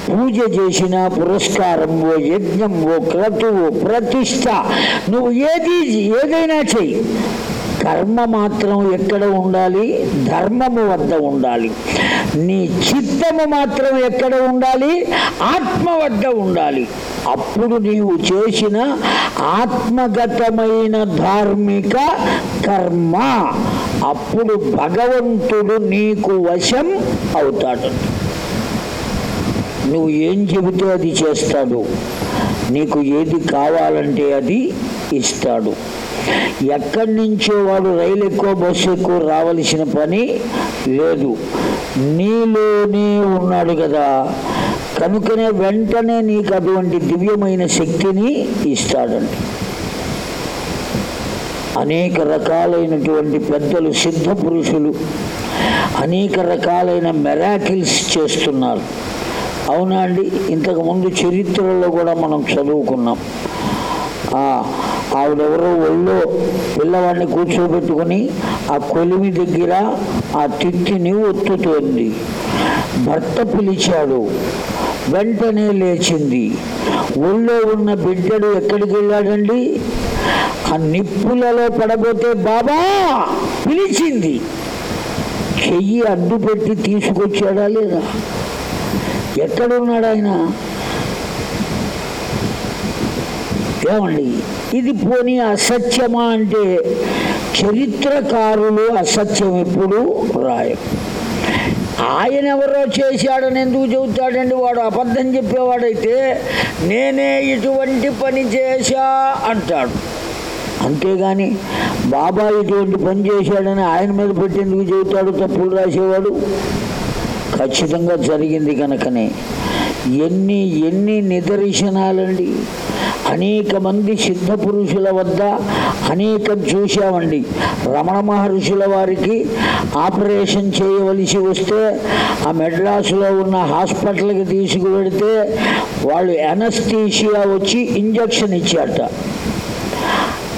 పూజ చేసినా పురస్కారం ఓ యజ్ఞం ఓ క్రతువు ప్రతిష్ట నువ్వు ఏది ఏదైనా చెయ్యి. కర్మ మాత్రం ఎక్కడ ఉండాలి? ధర్మము వద్ద ఉండాలి. నీ చిత్తము మాత్రం ఎక్కడ ఉండాలి? ఆత్మ వద్ద ఉండాలి. అప్పుడు నీవు చేసిన ఆత్మగతమైన ధార్మిక కర్మ అప్పుడు భగవంతుడు నీకు వశం అవుతాడు. నువ్వు ఏం చెబితే అది చేస్తాడు. నీకు ఏది కావాలంటే అది ఇస్తాడు. ఎక్కడి నుంచో వాడు రైలు ఎక్కువ బస్సు ఎక్కువ రావలసిన పని లేదు. నీలోనే ఉన్నాడు కదా. కనుకనే వెంటనే నీకు అటువంటి దివ్యమైన శక్తిని ఇస్తాడండి అనేక రకాలైనటువంటి పెద్దలు సిద్ధ పురుషులు అనేక రకాలైన మెరాకిల్స్ చేస్తున్నారు. అవునా అండి? ఇంతకుముందు చరిత్రలో కూడా మనం చదువుకున్నాం. ఆ, ఆవిడెవరో ఒళ్ళో పిల్లవాడిని కూర్చోబెట్టుకుని ఆ కొలిమి దగ్గర ఆ తిత్తిని ఒత్తుతోంది. భర్త పిలిచాడు. వెంటనే లేచింది. ఒళ్ళో ఉన్న బిడ్డడు ఎక్కడికి వెళ్ళాడండి? ఆ నిప్పులలో పడబోతే బాబా పిలిచింది. చెయ్యి అడ్డు పెట్టి తీసుకొచ్చాడా లేదా? ఎక్కడున్నాడు ఆయన ఏమండి? ఇది పోనీ అసత్యమా అంటే చరిత్రకారులు అసత్యం ఎప్పుడు రాయం ఆయన ఎవరో చేశాడని ఎందుకు చెబుతాడండి? వాడు అబద్ధం చెప్పేవాడైతే నేనే ఇటువంటి పని చేశా అంటాడు. అంతేగాని బాబా ఇటువంటి పని చేశాడని ఆయన మీద పెట్టేందుకు చెబుతాడు? తప్పులు రాసేవాడు? ఖచ్చితంగా జరిగింది కనుకనే. ఎన్ని ఎన్ని నిదర్శనాలండి? అనేక మంది సిద్ధ పురుషుల వద్ద అనేకం చూశామండి. రమణ మహర్షుల వారికి ఆపరేషన్ చేయవలసి వస్తే ఆ మెడ్రాసులో ఉన్న హాస్పిటల్కి తీసుకువెడితే వాళ్ళు ఎనస్థీషియా వచ్చి ఇంజక్షన్ ఇచ్చారట.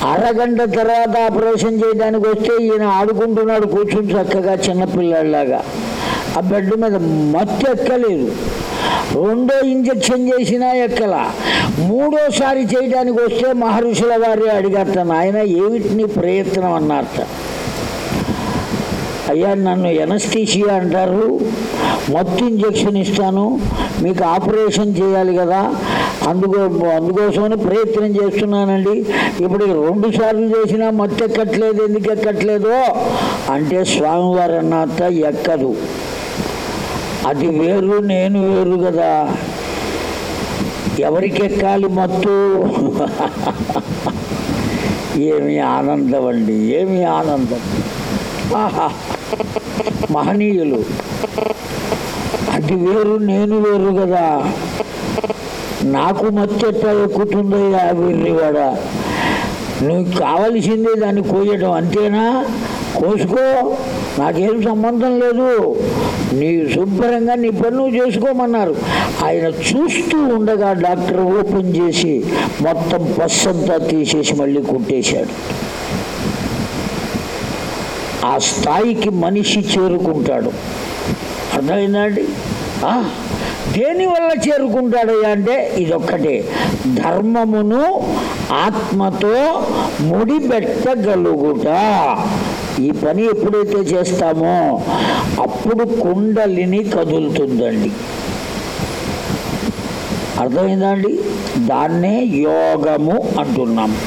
అరగంట తర్వాత ఆపరేషన్ చేయడానికి వస్తే ఈయన ఆడుకుంటున్నాడు కూర్చుని చక్కగా చిన్నపిల్లాడిలాగా. ఆ బెడ్ మీద మత్తు ఎక్కలేదు రెండో ఇంజక్షన్ చేసినా ఎక్కల. మూడోసారి చేయడానికి వస్తే మహర్షుల వారి అడిగట ఆయన ఏమిటిని ప్రయత్నం? అన్నారట. అయ్యా నన్ను ఎనస్థీషియా అంటారు. మత్తు ఇంజక్షన్ ఇస్తాను. మీకు ఆపరేషన్ చేయాలి కదా. అందుకో అందుకోసమని ప్రయత్నం చేస్తున్నానండి. ఇప్పుడు రెండు సార్లు చేసినా మత్తు ఎక్కట్లేదు. ఎందుకు ఎక్కట్లేదో? అంటే స్వామివారు అన్నట్ట ఎక్కదు. అది వేరు నేను వేరు కదా. ఎవరికి ఎక్కాలి మత్తు? ఏమి ఆనందం అండి ఏమి ఆనందం. ఆహా మహనీయులు. అది వేరు నేను వేరు కదా. నాకు మత్తెట్ట ఎక్కుతుందయ్యా కూడా నువ్వు కావలసిందే దాన్ని కోయటం అంతేనా? కోసుకో. నాకేం సంబంధం లేదు. నీ శుభ్రంగా నీ పని నువ్వు చేసుకోమన్నారు. ఆయన చూస్తూ ఉండగా డాక్టర్ ఓపెన్ చేసి మొత్తం పస్సంతా తీసేసి మళ్ళీ కుట్టేశాడు. ఆ స్థాయికి మనిషి చేరుకుంటాడు. అర్థమైందండి ఆ, దేని వల్ల చేరుకుంటాడయ్యా అంటే ఇదొక్కటే. ధర్మమును ఆత్మతో ముడిపెట్టగలుగుట. ఈ పని ఎప్పుడైతే చేస్తామో అప్పుడు కుండలిని కదులుతుందండి. అర్థమైందండి దాన్నే యోగము అంటున్నాం.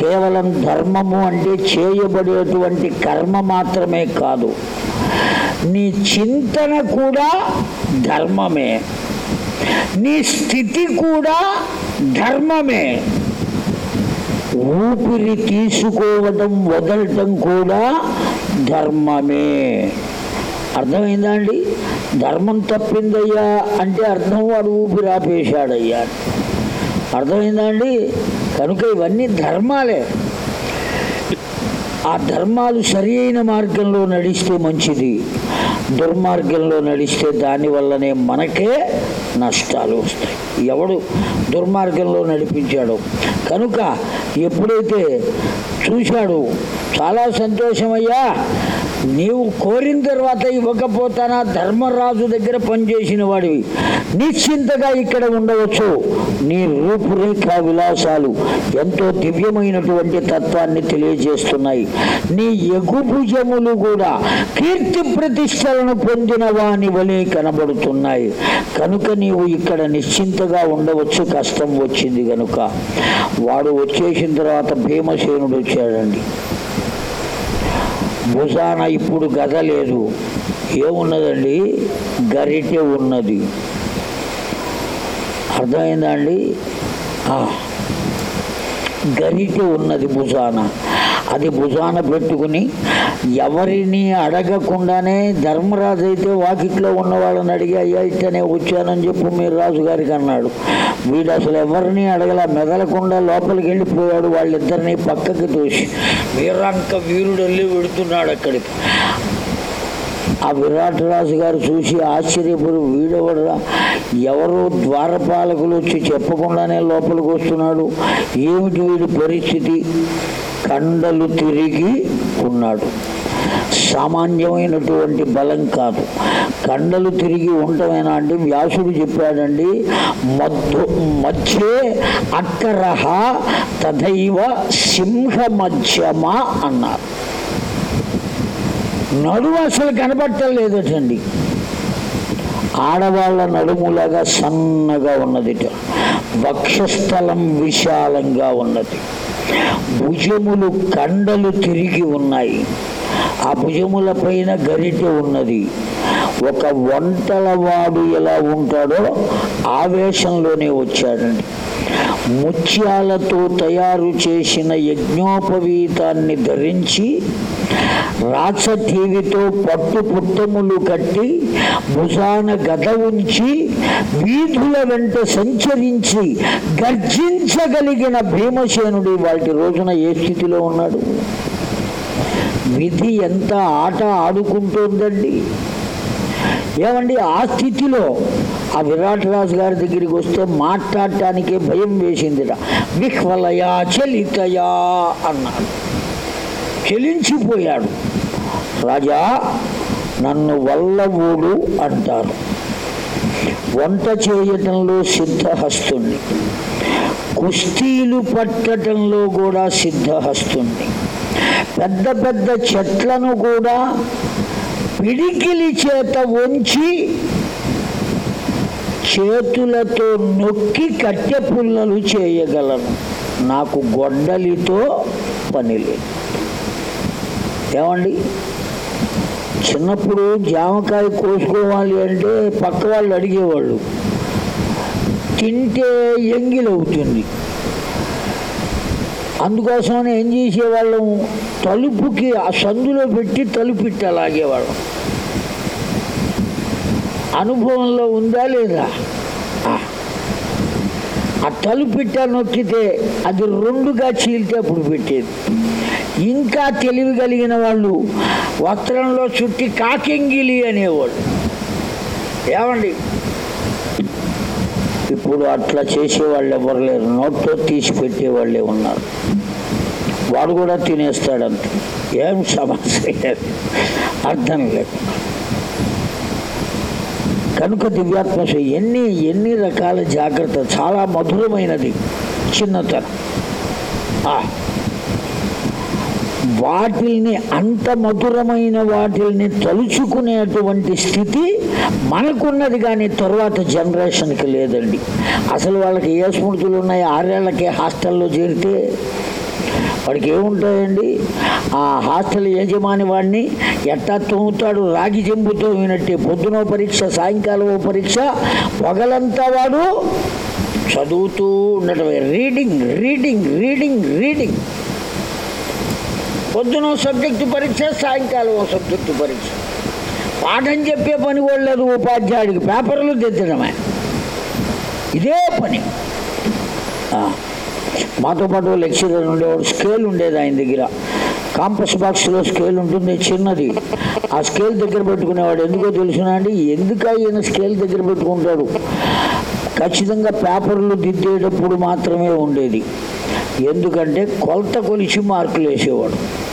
కేవలం ధర్మము అంటే చేయబడేటువంటి కర్మ మాత్రమే కాదు. నీ చింతన కూడా ధర్మమే. నీ స్థితి కూడా ధర్మమే. ఊపిరి తీసుకోవడం వదలటం కూడా ధర్మమే. అర్థమైందా అండి? ధర్మం తప్పిందయ్యా అంటే అర్థం వాడు ఊపిరి ఆపేశాడయ్యా. అర్థమైందా అండి? కనుక ఇవన్నీ ధర్మాలే. ఆ ధర్మాలు సరి అయిన మార్గంలో నడిస్తే మంచిది. దుర్మార్గంలో నడిస్తే దానివల్లనే మనకే నష్టాలు వస్తాయి. ఎవడు దుర్మార్గంలో నడిపించాడో. కనుక ఎప్పుడైతే చూశాడు చాలా సంతోషమయ్యా. నీవు కోరిన తర్వాత ఇవ్వకపోతానా? ధర్మరాజు దగ్గర పనిచేసిన వాడివి. నిశ్చింతగా ఇక్కడ ఉండవచ్చు. నీ రూపురేఖ విలాసాలు ఎంతో దివ్యమైనటువంటి తత్వాన్ని తెలియజేస్తున్నాయి. నీ ఎగుభుజములు కూడా కీర్తి ప్రతిష్టలను పొందిన వాని వలె కనబడుతున్నాయి. కనుక నీవు ఇక్కడ నిశ్చింతగా ఉండవచ్చు. కష్టం వచ్చింది కనుక వాడు వచ్చేసిన తర్వాత భీమసేనుడు వచ్చాడండి. భుజాన ఇప్పుడు గద లేదు. ఏమున్నదండి? గరిటె ఉన్నది. అర్థమైందా అండి? గరిటె ఉన్నది భుజాన. అది భుజాన పెట్టుకుని ఎవరిని అడగకుండానే ధర్మరాజు అయితే వాకిట్లో ఉన్న వాళ్ళని అడిగి అయ్యా ఇట్టనే వచ్చానని చెప్పు మీరు రాజుగారికి అన్నాడు. వీడు అసలు ఎవరిని అడగల మెదలకుండా లోపలికి వెళ్ళిపోయాడు వాళ్ళిద్దరిని పక్కకి తోసి. వీరంక వీరుడు వెళ్ళి వెడుతున్నాడు అక్కడికి. ఆ విరాట్ రాజు గారు చూసి ఆశ్చర్యపడి వీడవడరా? ఎవరో ద్వారపాలకులు వచ్చి చెప్పకుండానే లోపలికి వస్తున్నాడు. ఏమిటి వీడి పరిస్థితి? కండలు తిరిగి ఉన్నాడు. సామాన్యమైనటువంటి బలం కాదు. కండలు తిరిగి ఉండమేనా అంటే వ్యాసుడు చెప్పాడండి మధ్య మధ్యే అక్కరహ తథైవ సింహ మధ్యమ అన్నారు. నడుము అసలు కనబట్టలేదటండి ఆడవాళ్ళ నడుములాగా సన్నగా ఉన్నదిట. వక్షస్థలం విశాలంగా ఉన్నది. భుజములు కండలు తిరిగి ఉన్నాయి. ఆ భుజముల పైన గరిటె ఉన్నది. ఒక వంటలవాడు ఎలా ఉంటాడో ఆవేశంలోనే వచ్చాడండి. ముత్యాలతో తయారు చేసిన యజ్ఞోపవీతాన్ని ధరించి రాచఠీవితో పట్టు పుట్టములు కట్టి భుజాన గద ఉంచి వీధుల వెంట సంచరించి గర్జించగలిగిన భీమసేనుడి వాటి రోజున ఏ స్థితిలో ఉన్నాడు? విధి ఎంత ఆట ఆడుకుంటోందండి? ఏమండి ఆ స్థితిలో ఆ విరాట్ రాజు గారి దగ్గరికి వస్తే మాట్లాడటానికే భయం వేసిందిట విహ్వలయా చలితయా అన్నాడు. చెలించిపోయాడు. రాజా నన్ను వల్లవోడు అంటారు. వంట చేయటంలో సిద్ధహస్తుణ్ణి. కుస్తీలు పట్టటంలో కూడా సిద్ధహస్తుణ్ణి. పెద్ద పెద్ద చెట్లను కూడా పిడికిలి చేత వంచి చేతులతో నొక్కి కట్టె పుల్లలు చేయగలను. నాకు గొడ్డలితో పని లేదు. ఏమండి? చిన్నప్పుడు జామకాయ కోసుకోవాలి అంటే పక్క వాళ్ళు అడిగేవాళ్ళు తింటే ఎంగిలవుతుంది. అందుకోసమని ఏం చేసేవాళ్ళం? తలుపుకి ఆ సందులో పెట్టి తలుపు పెట్టి అలాగేవాళ్ళం అనుభవంలో ఉందా లేదా? ఆ. ఆ తలుపు నొక్కితే అది రెండుగా చీలితే అప్పుడు పెట్టేది. ఇంకా తెలివి కలిగిన వాళ్ళు వస్త్రంలో చుట్టి కాకింగిలి అనేవాళ్ళు. ఏమండి? ఇప్పుడు అట్లా చేసేవాళ్ళు ఎవరు లేరు. నోట్లో తీసి పెట్టేవాళ్ళే ఉన్నారు. వాడు కూడా తినేస్తాడంతే. ఏం సమస్య లేదు. అర్థం లేదు. కనుక దివ్యాత్మ ఎన్ని ఎన్ని రకాల జాగ్రత్త చాలా మధురమైనది చిన్నతనం. వాటిల్ని అంత మధురమైన వాటిల్ని తలుచుకునేటువంటి స్థితి మనకున్నది కానీ తర్వాత జనరేషన్కి లేదండి. అసలు వాళ్ళకి ఏ స్మృతులు ఉన్నాయి ఆరేళ్ళకే హాస్టల్లో చేరితే వాడికి ఏముంటాయండి? ఆ హాస్టల్ యజమాని వాడిని ఎట్టా తోముతాడు? రాగి చెంబుతో వినట్టే పొద్దునో పరీక్ష సాయంకాలం ఓ పరీక్ష పగలంతా వాడు చదువుతూ ఉండటమే. Reading reading reading reading. పొద్దున సబ్జెక్టు పరీక్ష సాయంకాలం ఓ సబ్జెక్టు పరీక్ష. పాఠం చెప్పే పని కూడా లేదు ఉపాధ్యాయుడికి. పేపర్లు దిద్దడమే. ఇదే పని. మాతో పాటు లెక్చరర్ ఉండేవాడు స్కేల్ ఉండేది ఆయన దగ్గర. కాంపస్ బాక్స్లో స్కేల్ ఉంటుంది చిన్నది. ఆ స్కేల్ దగ్గర పెట్టుకునేవాడు ఎందుకో తెలుసునా అండి? ఎందుకు ఈయన స్కేల్ దగ్గర పెట్టుకుంటాడు? ఖచ్చితంగా పేపర్లు దిద్దేటప్పుడు మాత్రమే ఉండేది. ఎందుకంటే కొలత కొలిచి మార్కులు వేసేవాడు.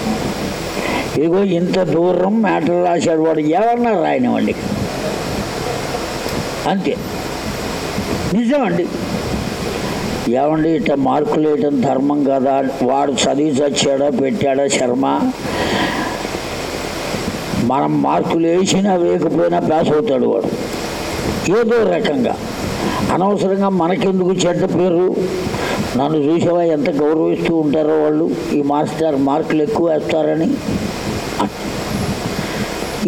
ఇదిగో ఇంత దూరం మ్యాటర్ రాశాడు వాడు ఎవరన్నా రాయనివ్వండి. అంతే. నిజమండి. ఏమండి ఇట మార్కులు వేయటం ధర్మం కదా? వాడు చదివి చచ్చాడా పెట్టాడా శర్మ? మనం మార్కులు వేసినా వేయకపోయినా పాస్ అవుతాడు వాడు. ఏదో రకంగా. అనవసరంగా మనకెందుకు చెడ్డ పేరు? నన్ను చూసేవా ఎంత గౌరవిస్తూ ఉంటారో వాళ్ళు? ఈ మాస్టర్ మార్కులు ఎక్కువ వేస్తారని?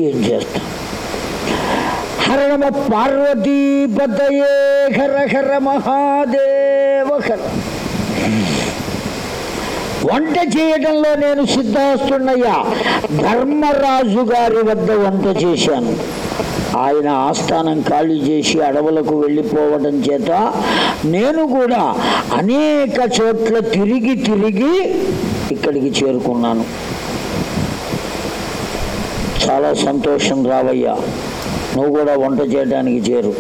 ఏం చేస్తాం? హర నమ పార్వతీపతయే హర హర మహాదేవ హర. వంట చేయడంలో నేను సిద్ధాస్తున్నయ్యా ధర్మరాజు గారి వద్ద వంట చేశాను. ఆయన ఆస్థానం ఖాళీ చేసి అడవులకు వెళ్ళిపోవడం చేత నేను కూడా అనేక చోట్ల తిరిగి తిరిగి ఇక్కడికి చేరుకున్నాను. చాలా సంతోషం రావయ్యా. నువ్వు కూడా వంట చేయడానికి చేరు.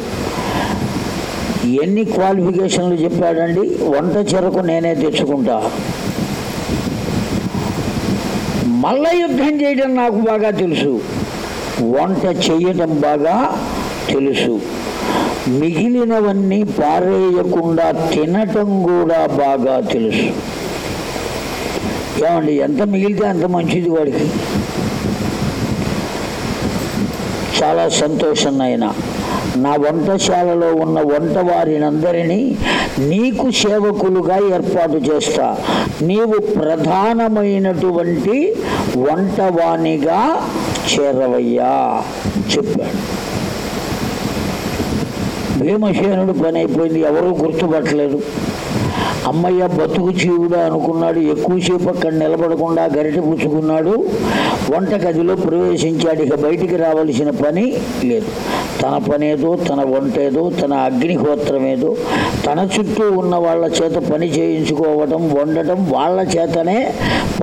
ఎన్ని క్వాలిఫికేషన్లు చెప్పాడండి? వంట చెరకు నేనే తెచ్చుకుంటా. మల్ల యుద్ధం చేయడం నాకు బాగా తెలుసు. వంట చేయటం బాగా తెలుసు. మిగిలినవన్నీ పారేయకుండా తినటం కూడా బాగా తెలుసు. ఏమండి ఎంత మిగిలితే అంత మంచిది వాడికి? చాలా సంతోషం నాయన నా వంటశాలలో ఉన్న వంట వారినందరినీ నీకు సేవకులుగా ఏర్పాటు చేస్తా. నీవు ప్రధానమైనటువంటి వంటవాణిగా చేరవయ్యా చెప్పాడు. భీమసేనుడు పని అయిపోయింది ఎవరూ గుర్తుపట్టలేదు. అమ్మయ్య బతుకు చీవుడు అనుకున్నాడు. ఎక్కువసేపు అక్కడ నిలబడకుండా గరిట పుచ్చుకున్నాడు. వంటగదిలో ప్రవేశించాడు. ఇక బయటికి రావలసిన పని లేదు. తన పనేదో తన వంటేదో తన అగ్నిహోత్రమేదో తన చుట్టూ ఉన్న వాళ్ళ చేత పని చేయించుకోవడం వండటం వాళ్ళ చేతనే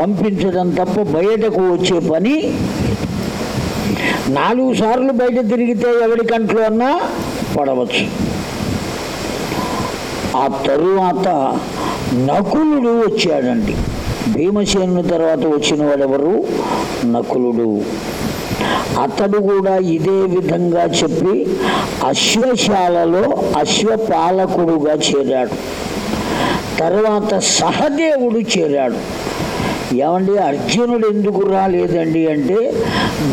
పంపించడం తప్ప బయటకు వచ్చే పని నాలుగు సార్లు బయట తిరిగితే ఎవరి కంట్లో అన్నా పడవచ్చు. ఆ తరువాత నకులుడు వచ్చాడండి. భీమసేనుని తర్వాత వచ్చిన వాడెవరు? నకులుడు. అతడు కూడా ఇదే విధంగా చెప్పి అశ్వశాలలో అశ్వపాలకుడుగా చేరాడు. తర్వాత సహదేవుడు చేరాడు. ఏమండి? అర్జునుడు ఎందుకు రాలేదండి అంటే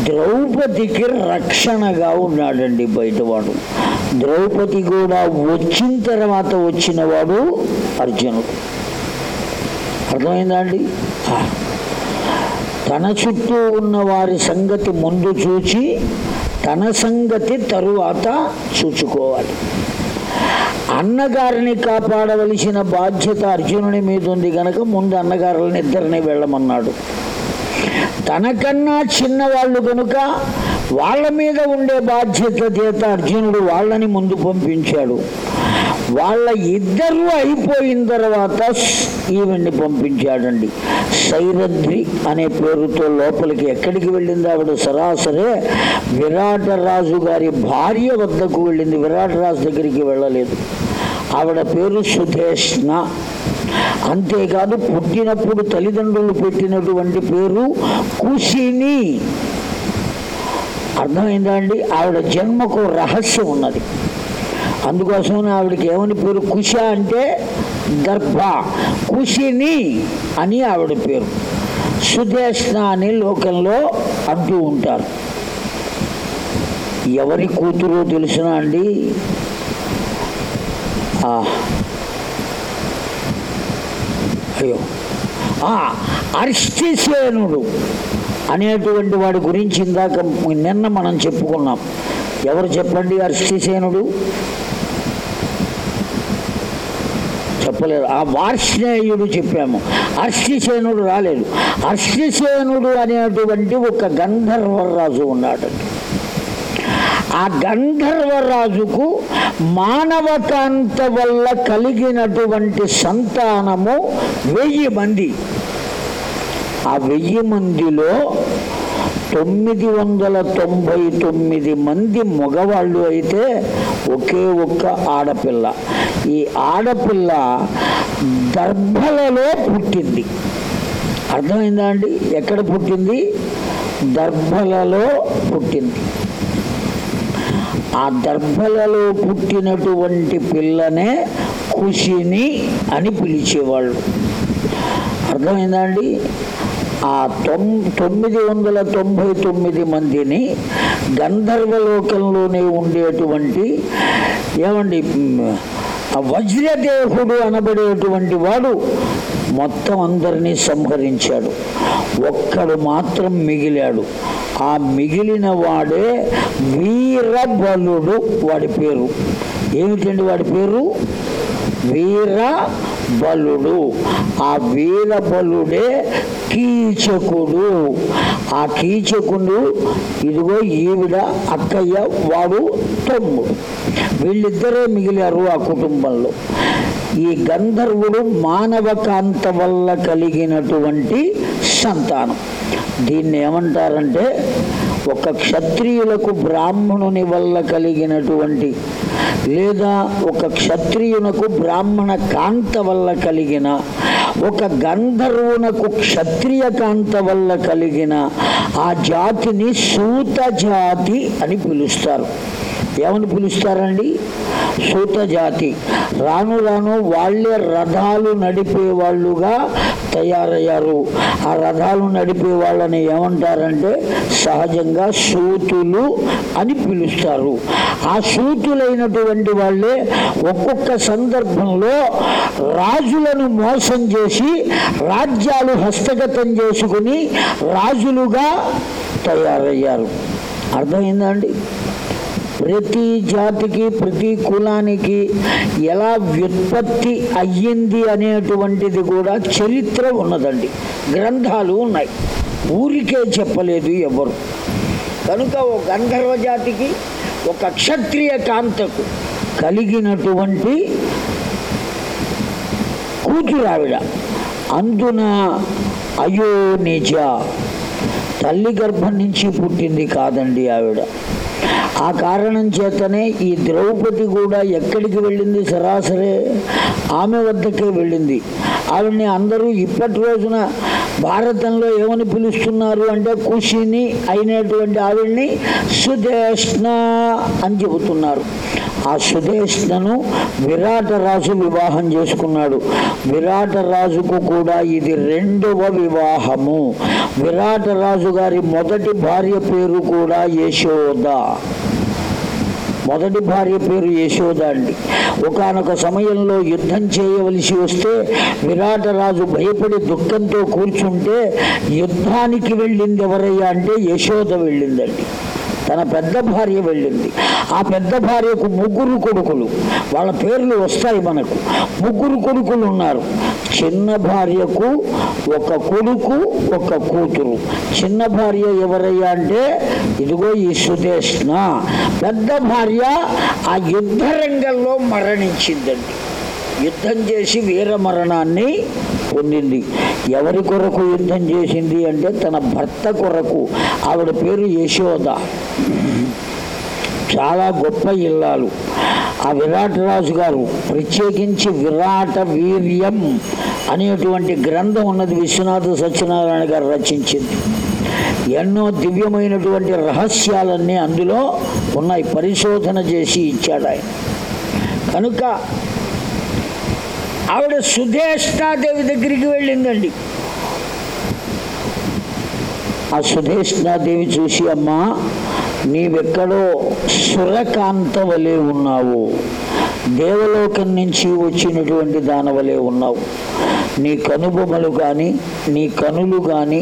ద్రౌపదికి రక్షణగా ఉన్నాడండి బయటవాడు. ద్రౌపది కూడా వచ్చిన తర్వాత వచ్చినవాడు అర్జునుడు. అర్థమైందా అండి? తన చుట్టూ ఉన్న వారి సంగతి ముందు చూచి తన సంగతి తరువాత చూచుకోవాలి. అన్నగారిని కాపాడవలసిన బాధ్యత అర్జునుని మీద ఉంది కనుక ముందు అన్నగారులని ఇద్దరిని వెళ్ళమన్నాడు. తనకన్నా చిన్నవాళ్ళు కనుక వాళ్ళ మీద ఉండే బాధ్యత చేత అర్జునుడు వాళ్ళని ముందు పంపించాడు. వాళ్ళ ఇద్దరు అయిపోయిన తర్వాత ఈవెన్ని పంపించాడండి. సైరద్రి అనే పేరుతో లోపలికి ఎక్కడికి వెళ్ళింది ఆవిడ? సరాసరే విరాట రాజు గారి భార్య వద్దకు వెళ్ళింది. విరాట రాజు దగ్గరికి వెళ్ళలేదు. ఆవిడ పేరు సుధేష్ణ. అంతేకాదు పుట్టినప్పుడు తల్లిదండ్రులు పెట్టినటువంటి పేరు కుషిని అర్థమైందా అండి ఆవిడ జన్మకు రహస్యం ఉన్నది. అందుకోసం ఆవిడకి ఏమని పేరు? కుష అంటే గర్భ. కుషిని అని ఆవిడ పేరు. సుదేష్ణ అని లోకంలో అంటూ ఉంటారు. ఎవరి కూతురు తెలుసునా అండి? అయ్యో. అర్ష్టిసేనుడు అనేటువంటి వాడి గురించి ఇందాక నిన్న మనం చెప్పుకున్నాం. ఎవరు చెప్పండి అర్షిసేనుడు చెప్పలేదు. ఆ వార్ష్ణేయుడు చెప్పాము. అర్షిసేనుడు రాలేదు. అర్షిసేనుడు అనేటువంటి ఒక గంధర్వరాజు ఉన్నాడు. ఆ గంధర్వరాజుకు మానవకాంత వల్ల కలిగినటువంటి సంతానము వెయ్యి మంది. ఆ వెయ్యి మందిలో తొమ్మిది వందల తొంభై తొమ్మిది మంది మగవాళ్ళు అయితే ఒకే ఒక్క ఆడపిల్ల. ఈ ఆడపిల్ల దర్భలలో పుట్టింది. అర్థమైందా అండి? ఎక్కడ పుట్టింది? దర్భలలో పుట్టింది. ఆ దర్భలలో పుట్టినటువంటి పిల్లనే ఖుషిని అని పిలిచేవాళ్ళు. అర్థమైందా అండి? ఆ తొమ్ తొమ్మిది వందల తొంభై తొమ్మిది మందిని గంధర్వలోకంలోనే ఉండేటువంటి ఏమండి వజ్రదేహుడు అనబడేటువంటి వాడు మొత్తం అందరినీ సంహరించాడు. ఒక్కడు మాత్రం మిగిలాడు. ఆ మిగిలిన వాడే వీరబలుడు వాడి పేరు. ఏమిటండి వాడి పేరు? వీర బలుడు ఆ వీర బలుడే కీచకుడు. ఆ కీచకుడు ఇదిగో ఈవిడ అక్కయ్య వాడు తమ్ముడు. వీళ్ళిద్దరే మిగిలారు ఆ కుటుంబంలో. ఈ గంధర్వుడు మానవ కాంత వల్ల కలిగినటువంటి సంతానం. దీన్ని ఏమంటారంటే ఒక క్షత్రియులకు బ్రాహ్మణుని వల్ల కలిగినటువంటి లేదా ఒక క్షత్రియునకు బ్రాహ్మణ కాంత వల్ల కలిగిన ఒక గంధర్వునకు క్షత్రియ కాంత వల్ల కలిగిన ఆ జాతిని సూత జాతి అని పిలుస్తారు. ఏమని పిలుస్తారండి? సూత జాతి రాను రాను వాళ్ళే రథాలు నడిపే వాళ్ళుగా తయారయ్యారు. ఆ రథాలు నడిపే వాళ్ళని ఏమంటారంటే సహజంగా సూతులు అని పిలుస్తారు. ఆ సూతులైనటువంటి వాళ్ళే ఒక్కొక్క సందర్భంలో రాజులను మోసం చేసి రాజ్యాలు హస్తగతం చేసుకుని రాజులుగా తయారయ్యారు. అర్థమైందండి ప్రతి జాతికి ప్రతి కులానికి ఎలా వ్యుత్పత్తి అయ్యింది అనేటువంటిది కూడా చరిత్ర ఉన్నదండి. గ్రంథాలు ఉన్నాయి. ఊరికే చెప్పలేదు ఎవరు. కనుక ఓ గంధర్వ జాతికి ఒక క్షత్రియ కాంతకు కలిగినటువంటి కూతురు ఆవిడ అందున అయో నిజ తల్లి గర్భం నుంచి పుట్టింది కాదండి ఆవిడ. ఆ కారణం చేతనే ఈ ద్రౌపది కూడా ఎక్కడికి వెళ్ళింది సరాసరే? ఆమె వద్దకే వెళ్ళింది. ఆవిడ్ని అందరూ ఇప్పటి రోజున భారతంలో ఏమని పిలుస్తున్నారు అంటే కుషిని అయినటువంటి ఆవిడ్ని సుదేష్ణ అని చెబుతున్నారు. ఆ సుదేష్ణను విరాట రాజు వివాహం చేసుకున్నాడు. విరాట రాజుకు కూడా ఇది రెండవ వివాహము. విరాట రాజు గారి మొదటి భార్య పేరు కూడా యశోద. మొదటి భార్య పేరు యశోద అండి. ఒకనొక సమయంలో యుద్ధం చేయవలసి వస్తే విరాటరాజు భయపడి దుఃఖంతో కూర్చుంటే యుద్ధానికి వెళ్ళింది ఎవరయ్యా అంటే యశోద వెళ్ళిందండి. తన పెద్ద భార్య వెళ్ళింది. ఆ పెద్ద భార్యకు ముగ్గురు కొడుకులు. వాళ్ళ పేర్లు వస్తాయి మనకు. ముగ్గురు కొడుకులు ఉన్నారు. చిన్న భార్యకు ఒక కొడుకు ఒక కూతురు. చిన్న భార్య ఎవరయ్యా అంటే ఇదిగో ఈ సుదేష్ణ పెద్ద భార్య ఆ యుద్ధ రంగంలో మరణించిందండి. యుద్ధం చేసి వీర మరణాన్ని పొందింది. ఎవరి కొరకు యుద్ధం చేసింది అంటే తన భర్త కొరకు. ఆవిడ పేరు యశోద. చాలా గొప్ప ఇల్లాలు. ఆ విరాటరాజు గారు ప్రత్యేకించి విరాట వీర్యం అనేటువంటి గ్రంథం ఉన్నది విశ్వనాథ సత్యనారాయణ గారు రచించింది. ఎన్నో దివ్యమైనటువంటి రహస్యాలన్నీ అందులో ఉన్నాయి. పరిశోధన చేసి ఇచ్చాడు ఆయన. కనుక ఆవిడ సుధేష్ణాదేవి దగ్గరికి వెళ్ళిందండి. ఆ సుధేష్ణాదేవి చూసి అమ్మా నీవెక్కడో సురకాంత వలె ఉన్నావు. దేవలోకం నుంచి వచ్చినటువంటి దానవలే ఉన్నావు. నీ కనుబొమలు కానీ నీ కనులు కానీ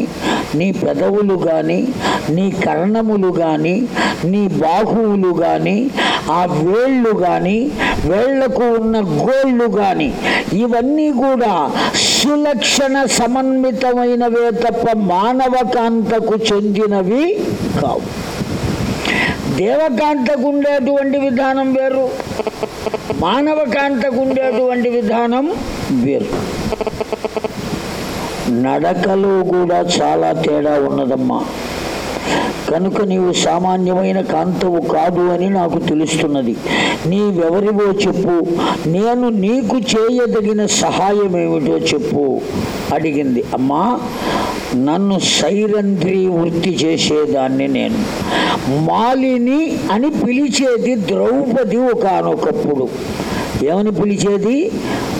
నీ పెదవులు కానీ నీ కర్ణములు కానీ నీ బాహువులు కానీ ఆ వేళ్ళు కానీ వేళ్ళకు ఉన్న గోళ్ళు కానీ ఇవన్నీ కూడా సులక్షణ సమన్వితమైనవే తప్ప మానవకాంతకు చెందినవి కావు. దేవకాంతకు ఉండేటువంటి విధానం వేరు. మానవకాంతకు ఉండేటువంటి విధానం వేరు. నడకలో కూడా చాలా తేడా ఉన్నదమ్మా. కనుక నీవు సామాన్యమైన కాంతవు కాదు అని నాకు తెలుస్తున్నది. నీవెవరివో చెప్పు. నేను నీకు చేయదగిన సహాయం ఏమిటో చెప్పు. అడిగింది. అమ్మా నన్ను సైరంధ్రి వృత్తి చేసేదాన్ని నేను. మాలిని అని పిలిచేది ద్రౌపది ఒకనొకప్పుడు. ఏమని పిలిచేది?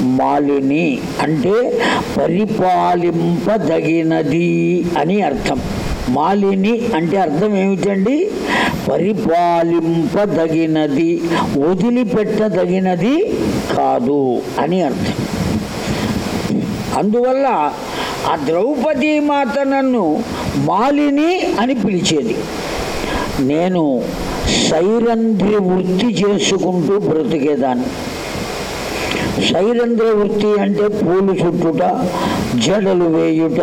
మాలిని అంటే పరిపాలింపదగినది అని అర్థం. మాలిని అంటే అర్థం ఏమిటండి? పరిపాలింపదగినది వదిలిపెట్టదగినది కాదు అని అర్థం. అందువల్ల ఆ ద్రౌపది మాత నన్ను మాలిని అని పిలిచేది. నేను సైరంధ్రి వృత్తి చేసుకుంటూ బ్రతికేదాన్ని. శైలేంద్ర వృత్తి అంటే పూలు చుట్టుట జడలు వేయుట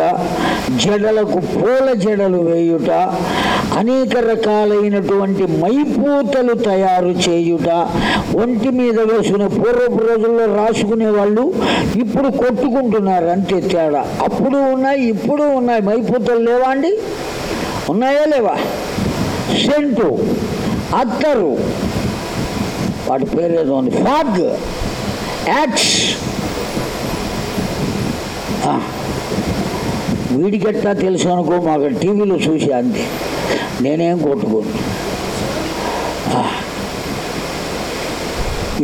జడలకు పూల జడలు వేయుట అనేక రకాలైనటువంటి మైపూతలు తయారు చేయుట ఒంటి మీద వేసుకునే పూర్వపు రోజుల్లో రాసుకునే వాళ్ళు ఇప్పుడు కొట్టుకుంటున్నారు అంతే తేడా. అప్పుడు ఉన్నాయి ఇప్పుడు ఉన్నాయి. మైపూతలు లేవా అండి? ఉన్నాయా లేవా? సెంటు అత్తరు. వాటి పేరు ఏదో ఉంది. ఫాగ్. యాక్ట్స్ ఆ, వీడికెట్టా తెలుసు అనుకో మాకు టీవీలో చూసి అంతే. నేనేం కొట్టుకోను.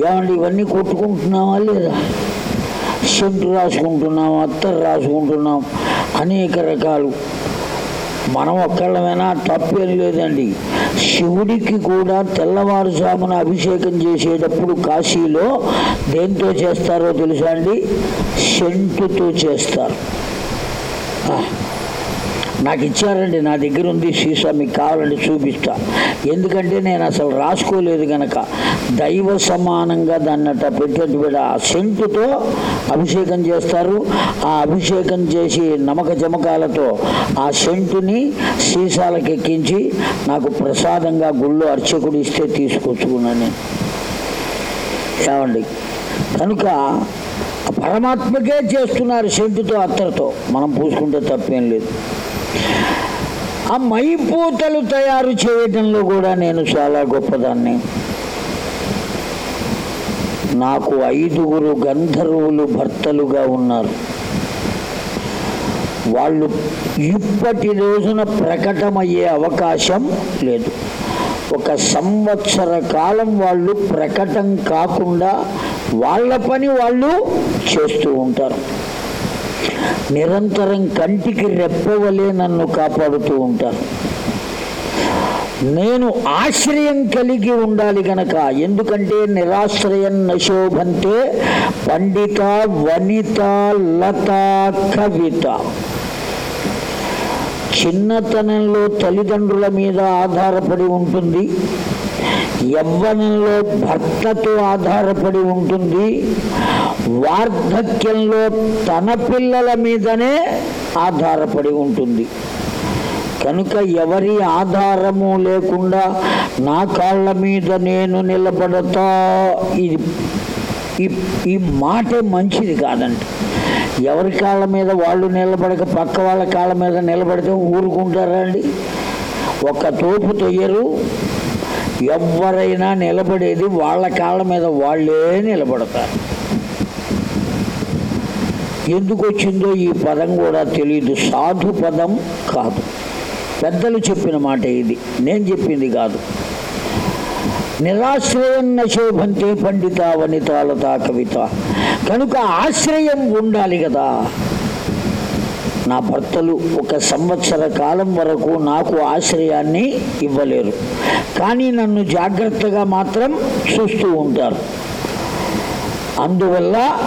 ఏమండి ఇవన్నీ కొట్టుకుంటున్నామా లేదా? సెంటు రాసుకుంటున్నాం అత్తరు రాసుకుంటున్నాం అనేక రకాలు. మనం ఒక్కళ్ళమైనా తప్పేం లేదండి. శివుడికి కూడా తెల్లవారుజామున అభిషేకం చేసేటప్పుడు కాశీలో దేంతో చేస్తారో తెలుసా అండి? సెంటుతో చేస్తారు. నాకు ఇచ్చారండి నా దగ్గర ఉంది సీసా మీకు కావాలంటే చూపిస్తా. ఎందుకంటే నేను అసలు రాసుకోలేదు గనక. దైవ సమానంగా దాన్ని అట్ట పెట్టేట్టు పెడ ఆ సెంటుతో అభిషేకం చేస్తారు. ఆ అభిషేకం చేసి నమక జమకాలతో ఆ సెంటుని సీసాలకు ఎక్కించి నాకు ప్రసాదంగా గుళ్ళో అర్చకుడు ఇస్తే తీసుకొచ్చుకున్నాను నేను. ఏమండి? కనుక పరమాత్మకే చేస్తున్నారు సెంటుతో అత్తరతో. మనం పూసుకుంటే తప్పేం లేదు. ఆ మైపూతలు తయారు చేయడంలో కూడా నేను చాలా గొప్పదాన్ని. నాకు ఐదుగురు గంధర్వులు భర్తలుగా ఉన్నారు. వాళ్ళు ఇప్పటి రోజున ప్రకటమయ్యే అవకాశం లేదు. ఒక సంవత్సర కాలం వాళ్ళు ప్రకటం కాకుండా వాళ్ళ పని వాళ్ళు చేస్తూ ఉంటారు. నిరంతరం కంటికి రెప్పవలే నన్ను కాపాడుతూ ఉంటారు. నేను ఆశ్రయం కలిగి ఉండాలి గనక ఎందుకంటే నిరాశ్రయం నశోభంతే పండిత వనిత లత కవిత. చిన్నతనంలో తల్లిదండ్రుల మీద ఆధారపడి ఉంటుంది. యవ్వనంలో భర్తతో ఆధారపడి ఉంటుంది. వార్ధక్యంలో తన పిల్లల మీదనే ఆధారపడి ఉంటుంది. కనుక ఎవరి ఆధారము లేకుండా నా కాళ్ళ మీద నేను నిలబడతా ఇది ఈ ఈ మాటే మంచిది కాదండి ఎవరి కాళ్ళ మీద వాళ్ళు నిలబడక పక్క వాళ్ళ కాళ్ళ మీద నిలబడితే ఊరుకుంటారా అండి? ఒక తోపు తొయ్యరు ఎవరైనా నిలబడేది వాళ్ళ కాళ్ళ మీద వాళ్ళే నిలబడతారు. ఎందుకు వచ్చిందో ఈ పదం కూడా తెలియదు సాధు పదం కాదు. పెద్దలు చెప్పిన మాట ఇది. నేను చెప్పింది కాదు. నిరాశ్రయం నశోభంతే పండిత వనితాలత కవిత. కనుక ఆశ్రయం ఉండాలి కదా. నా భర్తలు ఒక సంవత్సర కాలం వరకు నాకు ఆశ్రయాన్ని ఇవ్వలేరు. కానీ నన్ను జాగ్రత్తగా మాత్రం చూస్తూ ఉంటారు. అందువల్ల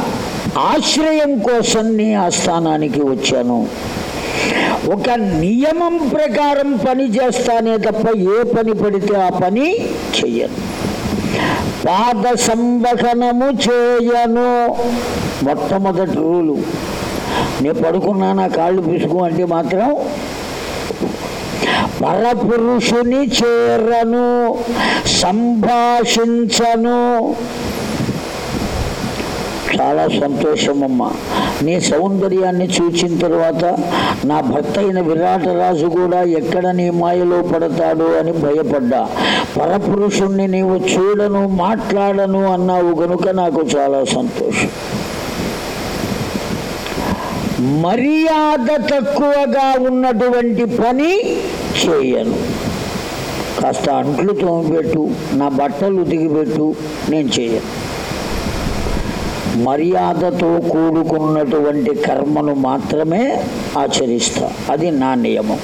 ఆశ్రయం కోసం నీ ఆస్థానానికి వచ్చాను. ఒక నియమం ప్రకారం పని చేస్తానే తప్ప ఏ పని పడితే ఆ పని చెయ్యను. పాద సంవహనము చేయను. మొట్టమొదటి రూలు నేను పడుకున్నా నా కాళ్ళు పిసుకు అంటే మాత్రం పరపురుషుని చేరను సంభాషించను. చాలా సంతోషమమ్మా. నీ సౌందర్యాన్ని చూచిన తర్వాత నా భర్త అయిన విరాటరాజు కూడా ఎక్కడ నీ మాయలో పడతాడు అని భయపడ్డా. పరపురుషుణ్ణి నీవు చూడను మాట్లాడను అన్నావు గనుక నాకు చాలా సంతోషం. మర్యాద తక్కువగా ఉన్నటువంటి పని చేయను. కాస్త అంట్లు తోమిపెట్టు నా బట్టలు ఉతికిపెట్టు నేను చేయను. మర్యాదతో కూడుకున్నటువంటి కర్మను మాత్రమే ఆచరిస్తా. అది నా నియమం.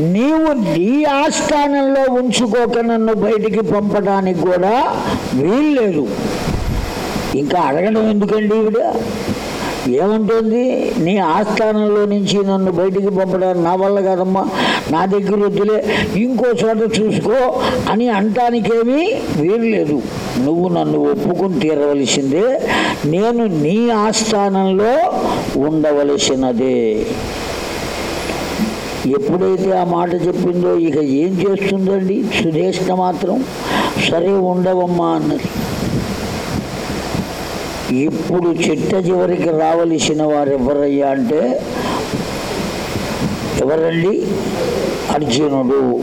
నీవు నీ ఆస్థానంలో ఉంచుకోక నన్ను బయటికి పంపడానికి కూడా వీల్లేదు. ఇంకా అడగడం ఎందుకండి ఇవిడ ఏమంటుంది? నీ ఆస్థానంలో నుంచి నన్ను బయటికి పంపడానికి నా వల్ల కాదమ్మా. నా దగ్గర వద్దులే. ఇంకో చోట చూసుకో అని అంటానికేమీ వీల్లేదు నువ్వు నన్ను ఒప్పుకుని తీరవలసిందే. నేను నీ ఆస్థానంలో ఉండవలసినదే. ఎప్పుడైతే ఆ మాట చెప్పిందో ఇక ఏం చేస్తుందండి? సుధేష్ణ మాత్రం సరే ఉండవమ్మా అన్నది ఇప్పుడు చిట్ట చివరికి రావలసిన వారు ఎవరయ్యా అంటే ఎవరండి? అర్జునుడు.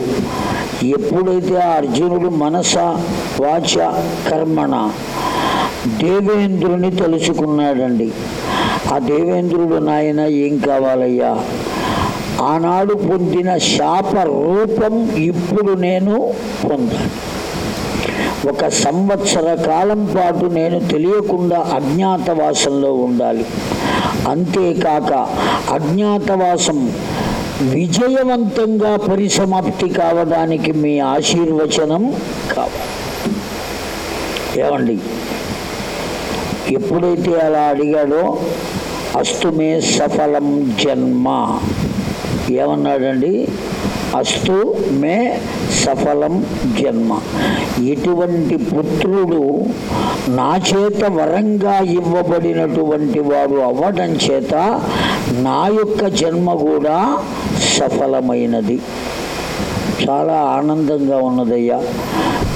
ఎప్పుడైతే ఆ అర్జునుడు మనస వాచ కర్మణ దేవేంద్రుని తలుచుకున్నాడండి ఆ దేవేంద్రుడు నాయన ఏం కావాలయ్యా? ఆనాడు పొందిన శాప రూపం ఇప్పుడు నేను పొందాను. ఒక సంవత్సర కాలం పాటు నేను తెలియకుండా అజ్ఞాతవాసంలో ఉండాలి. అంతేకాక అజ్ఞాతవాసం విజయవంతంగా పరిసమాప్తి కావడానికి మీ ఆశీర్వచనం కావాలి. ఏమండి? ఎప్పుడైతే అలా అడిగాడో అస్తుమే సఫలం జన్మ. ఏమన్నాడండి? అస్తు మే సఫలం జన్మ. ఇటువంటి పుత్రుడు నా చేత వరంగా ఇవ్వబడినటువంటి వాడు అవ్వడం చేత నా యొక్క జన్మ కూడా సఫలమైనది. చాలా ఆనందంగా ఉన్నదయ్యా.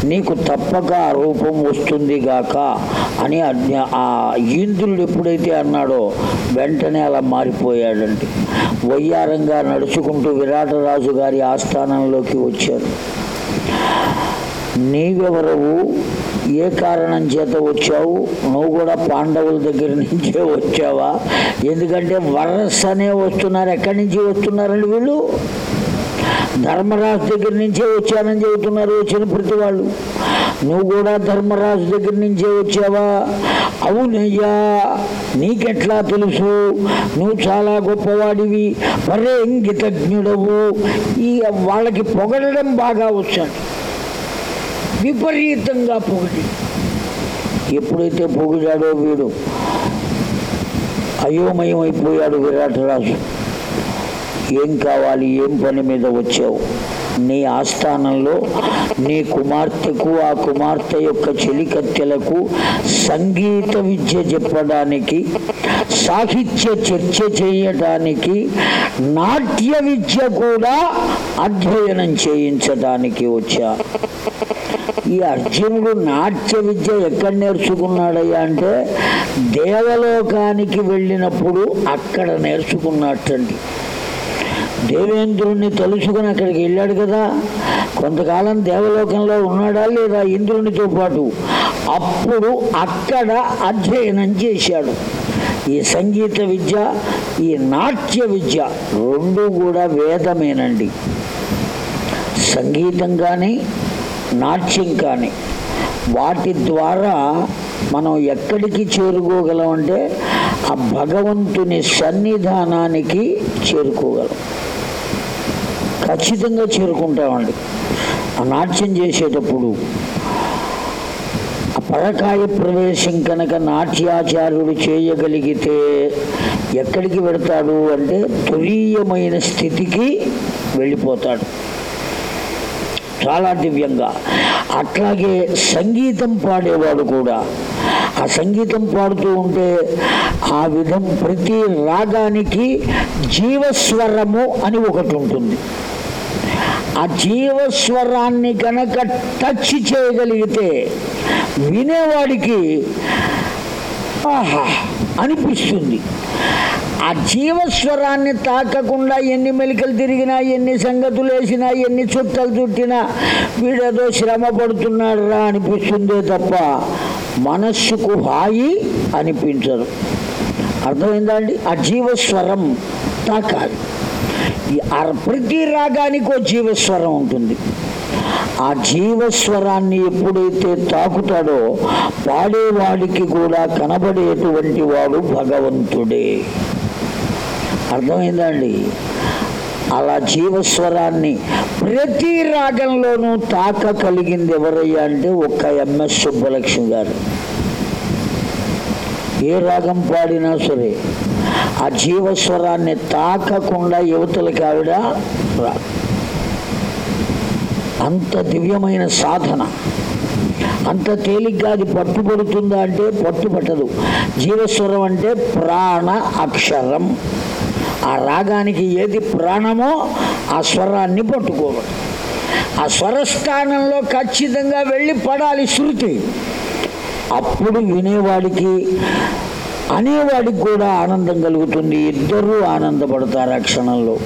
నీకు తప్పక ఆ రూపం వస్తుంది గాక అని అజ్ఞ- ఆ ఇంద్రుడు ఎప్పుడైతే అన్నాడో వెంటనే అలా మారిపోయాడండి. వయ్యారంగా నడుచుకుంటూ విరాటరాజు గారి ఆస్థానంలోకి వచ్చారు. నీవెవరవు? ఏ కారణం చేత వచ్చావు? నువ్వు కూడా పాండవుల దగ్గర నుంచే వచ్చావా? ఎందుకంటే వరసనే వస్తున్నారు. ఎక్కడి నుంచి వస్తున్నారండి వీళ్ళు? ధర్మరాజు దగ్గర నుంచే వచ్చానని చెబుతున్నారు వచ్చిన ప్రతి వాళ్ళు. నువ్వు కూడా ధర్మరాజు దగ్గర నుంచే వచ్చావా? అవునయ్యా నీకెట్లా తెలుసు? నువ్వు చాలా గొప్పవాడివి మరే ఇంగితజ్ఞుడవు ఈ వాళ్ళకి పొగడడం బాగా వచ్చాడు. విపరీతంగా పొగిడి. ఎప్పుడైతే పొగిడాడో వీడు అయోమయం అయిపోయాడు విరాటరాజు. ఏం కావాలి ఏం పని మీద వచ్చావు? నీ ఆస్థానంలో నీ కుమార్తెకు ఆ కుమార్తె యొక్క చెలికత్తెలకు సంగీత విద్య చెప్పడానికి సాహిత్య చర్చ చేయటానికి నాట్య విద్య కూడా అధ్యయనం చేయించడానికి వచ్చా. ఈ అర్జునుడు నాట్య విద్య ఎక్కడ నేర్చుకున్నాడయ్యా అంటే దేవలోకానికి వెళ్ళినప్పుడు అక్కడ నేర్చుకున్నట్టండి. దేవేంద్రుణ్ణి తలుచుకుని అక్కడికి వెళ్ళాడు కదా. కొంతకాలం దేవలోకంలో ఉన్నాడా లేదా ఇంద్రునితో పాటు? అప్పుడు అక్కడ అధ్యయనం చేశాడు. ఈ సంగీత విద్య ఈ నాట్య విద్య రెండు కూడా వేదమేనండి. సంగీతం కానీ నాట్యం కానీ వాటి ద్వారా మనం ఎక్కడికి చేరుకోగలం అంటే ఆ భగవంతుని సన్నిధానానికి చేరుకోగలం. ఖచ్చితంగా చేరుకుంటామండి. ఆ నాట్యం చేసేటప్పుడు ఆ పరకాయ ప్రవేశం కనుక నాట్యాచార్యుడు చేయగలిగితే ఎక్కడికి వెడతాడు అంటే తురీయమైన స్థితికి వెళ్ళిపోతాడు. చాలా దివ్యంగా. అట్లాగే సంగీతం పాడేవాడు కూడా. ఆ సంగీతం పాడుతూ ఉంటే ఆ విధం ప్రతి రాగానికి జీవస్వరము అని ఒకటి ఉంటుంది. ఆ జీవస్వరాన్ని కనుక టచ్ చేయగలిగితే వినేవాడికి ఆహా అనిపిస్తుంది. ఆ జీవస్వరాన్ని తాకకుండా ఎన్ని మెలికలు తిరిగినా ఎన్ని సంగతులు వేసినా ఎన్ని చుట్టలు చుట్టినా వీడేదో శ్రమ పడుతున్నాడు రా అనిపిస్తుందే తప్ప మనస్సుకు హాయి అనిపించదు. అర్థమైందా అండి? ఆ జీవస్వరం తాకాలి. ప్రతి రాగానికి ఒక జీవస్వరం ఉంటుంది. ఆ జీవస్వరాన్ని ఎప్పుడైతే తాకుతాడో పాడేవాడికి కూడా కనబడేటువంటి వాడు భగవంతుడే. అర్థమైందండి? అలా జీవస్వరాన్ని ప్రతి రాగంలోనూ తాక కలిగింది ఎవరయ్యా అంటే ఒక్క ఎంఎస్ సుబ్బలక్ష్మి గారు. ఏ రాగం పాడినా సరే ఆ జీవస్వరాన్ని తాకకుండా యువతలకి ఆవిడ అంత దివ్యమైన సాధన. అంత తేలిగ్గా అది పట్టుబడుతుందా అంటే పట్టుబట్టదు. జీవస్వరం అంటే ప్రాణ అక్షరం. ఆ రాగానికి ఏది ప్రాణమో ఆ స్వరాన్ని పట్టుకోవాలి. ఆ స్వరస్థానంలో ఖచ్చితంగా వెళ్ళి పడాలి శృతి. అప్పుడు వినేవాడికి అనేవాడికి కూడా ఆనందం కలుగుతుంది. ఇద్దరూ ఆనందపడతారు ఆ క్షణంలో.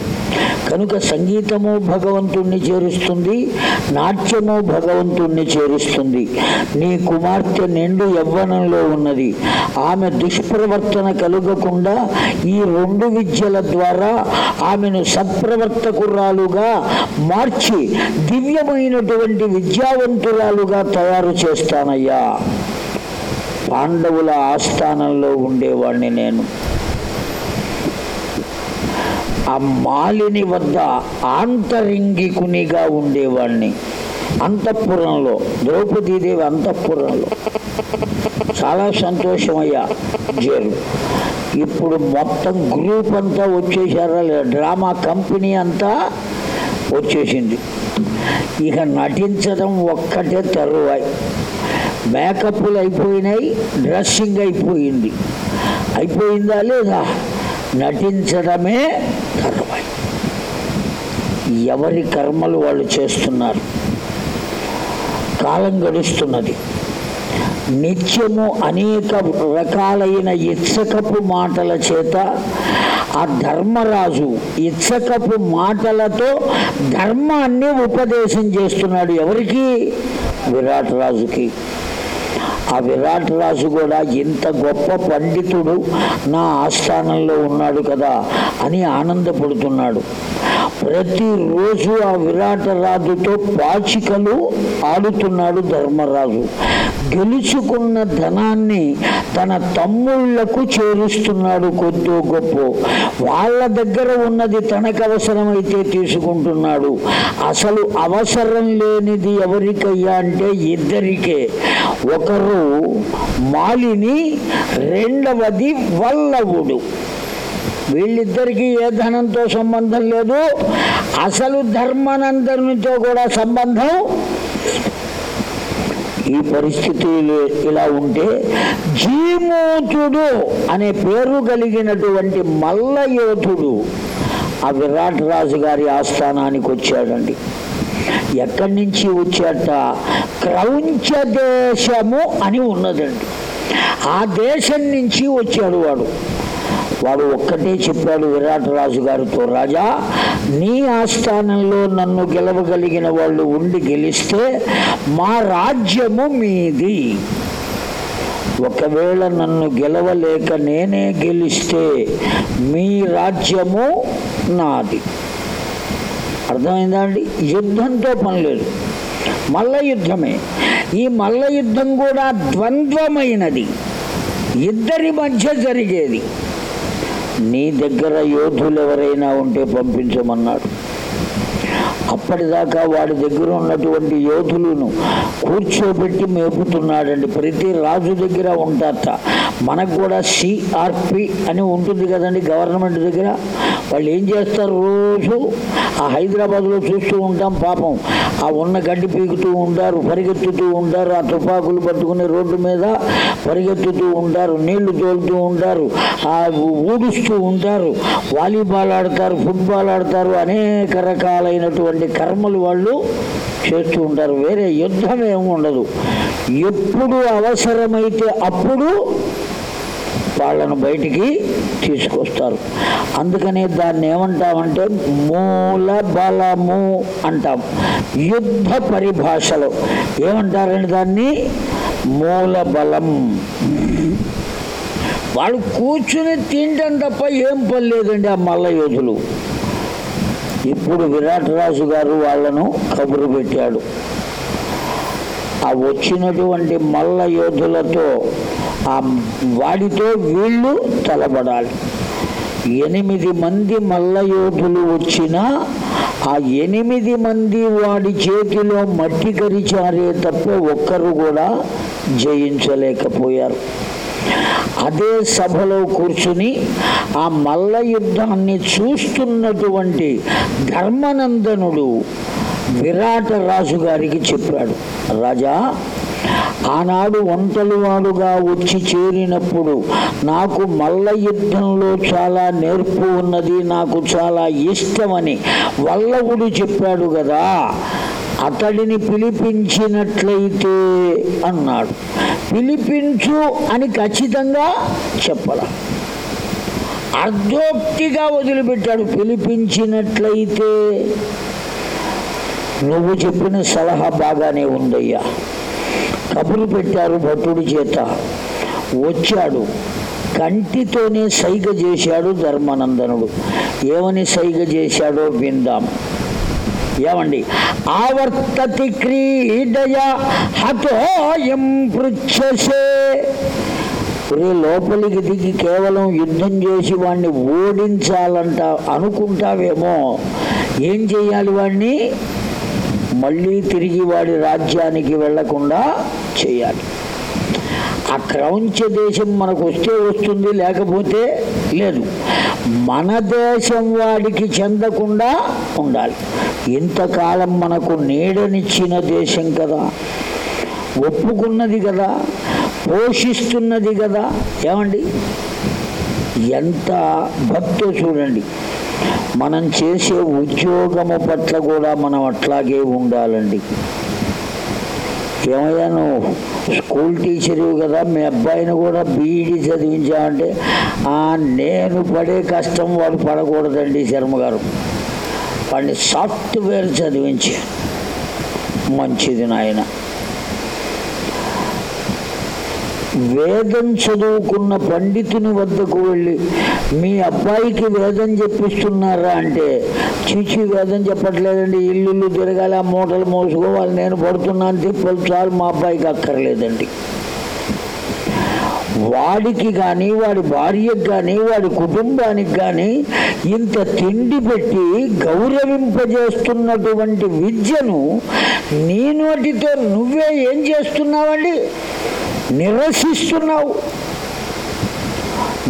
కనుక సంగీతము భగవంతుణ్ణి చేరుస్తుంది నాట్యము భగవంతుణ్ణి చేరుస్తుంది. నీ కుమార్తె నిండు యవ్వనంలో ఉన్నది. ఆమె దుష్ప్రవర్తన కలుగకుండా ఈ రెండు విద్యల ద్వారా ఆమెను సత్ప్రవర్తకురాలుగా మార్చి దివ్యమైనటువంటి విద్యావంతురాలుగా తయారు చేస్తానయ్యా. పాండవుల ఆస్థానంలో ఉండేవాడిని నేను. ఆ మాలిని వద్ద ఆంతరింగికునిగా ఉండేవాడిని అంతఃపురంలో ద్రౌపదీదేవి అంతఃపురంలో. చాలా సంతోషం అయ్యా ఇప్పుడు మొత్తం గ్రూప్ అంతా వచ్చేసారా లేదా? డ్రామా కంపెనీ అంతా వచ్చేసింది. ఇక నటించడం ఒక్కటే తరువాయి. మేకప్లు అయిపోయినాయి డ్రెస్సింగ్ అయిపోయింది. అయిపోయిందా లేదా? నటించడమే తరువాయి ఎవరి కర్మలు వాళ్ళు చేస్తున్నారు? కాలం గడుస్తున్నది. నిత్యము అనేక రకాలైన ఇచ్చకపు మాటల చేత ఆ ధర్మరాజు ఇచ్చకపు మాటలతో ధర్మాన్ని ఉపదేశం చేస్తున్నాడు ఎవరికి? విరాట్ రాజుకి. ఆ విరాట్ రాజు కూడా ఇంత గొప్ప పండితుడు నా ఆస్థానంలో ఉన్నాడు కదా అని ఆనందపడుతున్నాడు. ప్రతిరోజు ఆ విరాట రాజుతో పాచికలు ఆడుతున్నాడు ధర్మరాజు. గెలుచుకున్న ధనాన్ని తన తమ్ముళ్ళకు చేరుస్తున్నాడు కొద్దో గొప్ప. వాళ్ళ దగ్గర ఉన్నది తనకు అవసరమైతే తీసుకుంటున్నాడు. అసలు అవసరం లేనిది ఎవరికయ్యా అంటే ఇద్దరికే. ఒకరు మాలిని రెండవది వల్లవుడు. వీళ్ళిద్దరికీ ఏ ధనంతో సంబంధం లేదు. అసలు ధర్మానందరితో కూడా సంబంధం ఈ పరిస్థితి ఇలా ఉంటే జీమూతుడు అనే పేరు కలిగినటువంటి మల్ల యోధుడు ఆ విరాట్ రాజు గారి ఆస్థానానికి వచ్చాడండి. ఎక్కడి నుంచి వచ్చాట క్రౌంచ దేశము అని ఉన్నదండి. ఆ దేశం నుంచి వచ్చాడు వాడు. వాడు ఒక్కటే చెప్పాడు విరాట్ రాజు గారితో రాజా నీ ఆస్థానంలో నన్ను గెలవగలిగిన వాళ్ళు ఉండి గెలిస్తే మా రాజ్యము మీది. ఒకవేళ నన్ను గెలవలేక నేనే గెలిస్తే మీ రాజ్యము నాది. అర్థమైందా అండి? యుద్ధంతో పని లేదు. మల్ల యుద్ధమే. ఈ మల్ల యుద్ధం కూడా ద్వంద్వమైనది. ఇద్దరి మధ్య జరిగేది. నీ దగ్గర యోధులు ఎవరైనా ఉంటే పంపించమన్నాడు. అప్పటిదాకా వాడి దగ్గర ఉన్నటువంటి యోధులను కూర్చోబెట్టి మేపుతున్నాడండి. ప్రతి రాజు దగ్గర ఉంటారట. మనకు కూడా సిఆర్పి అని ఉంటుంది కదండి గవర్నమెంట్ దగ్గర. వాళ్ళు ఏం చేస్తారు రోజు? ఆ హైదరాబాద్లో చూస్తూ ఉంటాం పాపం. ఆ ఉన్న గడ్డి పీకుతూ ఉంటారు పరిగెత్తుతూ ఉంటారు ఆ తుపాకులు పట్టుకుని రోడ్డు మీద పరిగెత్తుతూ ఉంటారు నీళ్ళు తోలుతూ ఉంటారు ఆ ఊడుస్తూ ఉంటారు వాలీబాల్ ఆడతారు ఫుట్బాల్ ఆడతారు అనేక రకాలైనటువంటి కర్మలు వాళ్ళు చేస్తూ ఉంటారు. వేరే యుద్ధం ఏమి ఉండదు. ఎప్పుడు అవసరమైతే అప్పుడు వాళ్ళను బయటికి తీసుకొస్తారు. అందుకనే దాన్ని ఏమంటామంటే మూల బలము అంటాం. యుద్ధ పరిభాషలో ఏమంటారండి దాన్ని? మూల బలం. వాళ్ళు కూర్చుని తింటాం తప్ప ఏం పని లేదండి ఆ మల్ల యోధులు ఇప్పుడు విరాట్ రాజు గారు వాళ్ళను కబురు పెట్టాడు. ఆ వచ్చినటువంటి మల్ల యోధులతో ఆ వాడితో వీళ్ళు తలబడాలి. ఎనిమిది మంది మల్ల యోధులు వచ్చినా ఆ ఎనిమిది మంది వాడి చేతిలో మట్టి కరిచారే తప్ప ఒక్కరు కూడా జయించలేకపోయారు. అదే సభలో కూర్చుని ఆ మల్ల యుద్ధాన్ని చూస్తున్నటువంటి ధర్మనందనుడు విరాట రాజు గారికి చెప్పాడు రాజా ఆనాడు ఒంటరివాడుగా వచ్చి చేరినప్పుడు నాకు మల్ల యుద్ధంలో చాలా నేర్పు ఉన్నది నాకు చాలా ఇష్టమని వల్లవుడు చెప్పాడు కదా అతడిని పిలిపించినట్లయితే అన్నాడు. పిలిపించు అని ఖచ్చితంగా చెప్పాల. అర్ధోక్తిగా వదిలిపెట్టాడు. పిలిపించినట్లయితే నువ్వు చెప్పిన సలహా బాగానే ఉందయ్యా. కబురు పెట్టారు భటుడి చేత. వచ్చాడు. కంటితోనే సైగ చేశాడు ధర్మానందనుడు. ఏమని సైగ చేశాడో విందాం. ఏమండి? ఆవర్తతి క్రీడయ హతోయం పృచ్ఛసే. ఒరే లోపలికి దిగి కేవలం యుద్ధం చేసి వాడిని ఓడించాలంట అనుకుంటావేమో. ఏం చేయాలి వాడిని మళ్ళీ తిరిగి వాడి రాజ్యానికి వెళ్ళకుండా చేయాలి. ఆ క్రౌంచ దేశం మనకు వస్తే వస్తుంది లేకపోతే లేదు. మన దేశం వాడికి చెందకుండా ఉండాలి. ఇంతకాలం మనకు నీడనిచ్చిన దేశం కదా. ఒప్పుకున్నది కదా. పోషిస్తున్నది కదా. ఏమండి? ఎంత భక్తో చూడండి. మనం చేసే ఉద్యోగము పట్ల కూడా మనం అట్లాగే ఉండాలండి. ఏమయ్యా నువ్వు స్కూల్ టీచరు కదా మీ అబ్బాయిని కూడా బీఈడి చదివించామంటే నేను పడే కష్టం వాడు పడకూడదండి శర్మ గారు. వాడిని సాఫ్ట్వేర్ చదివించి. మంచిది నాయన. వేదం చదువుకున్న పండితుని వద్దకు వెళ్ళి మీ అబ్బాయికి వేదం చెప్పిస్తున్నారా? అంటే చీచి వేదం చెప్పట్లేదండి. ఇల్లు తిరగాలి ఆ మూటలు మోసుకోవాలి. నేను పడుతున్నాను. తిప్పలు చాలు మా అబ్బాయికి అక్కర్లేదండి. వాడికి కానీ వాడి భార్యకి కానీ వాడి కుటుంబానికి కానీ ఇంత తిండి పెట్టి గౌరవింపజేస్తున్నటువంటి విద్యను నీ నోటితో నువ్వే ఏం చేస్తున్నావండి? నిరసిస్తున్నావు.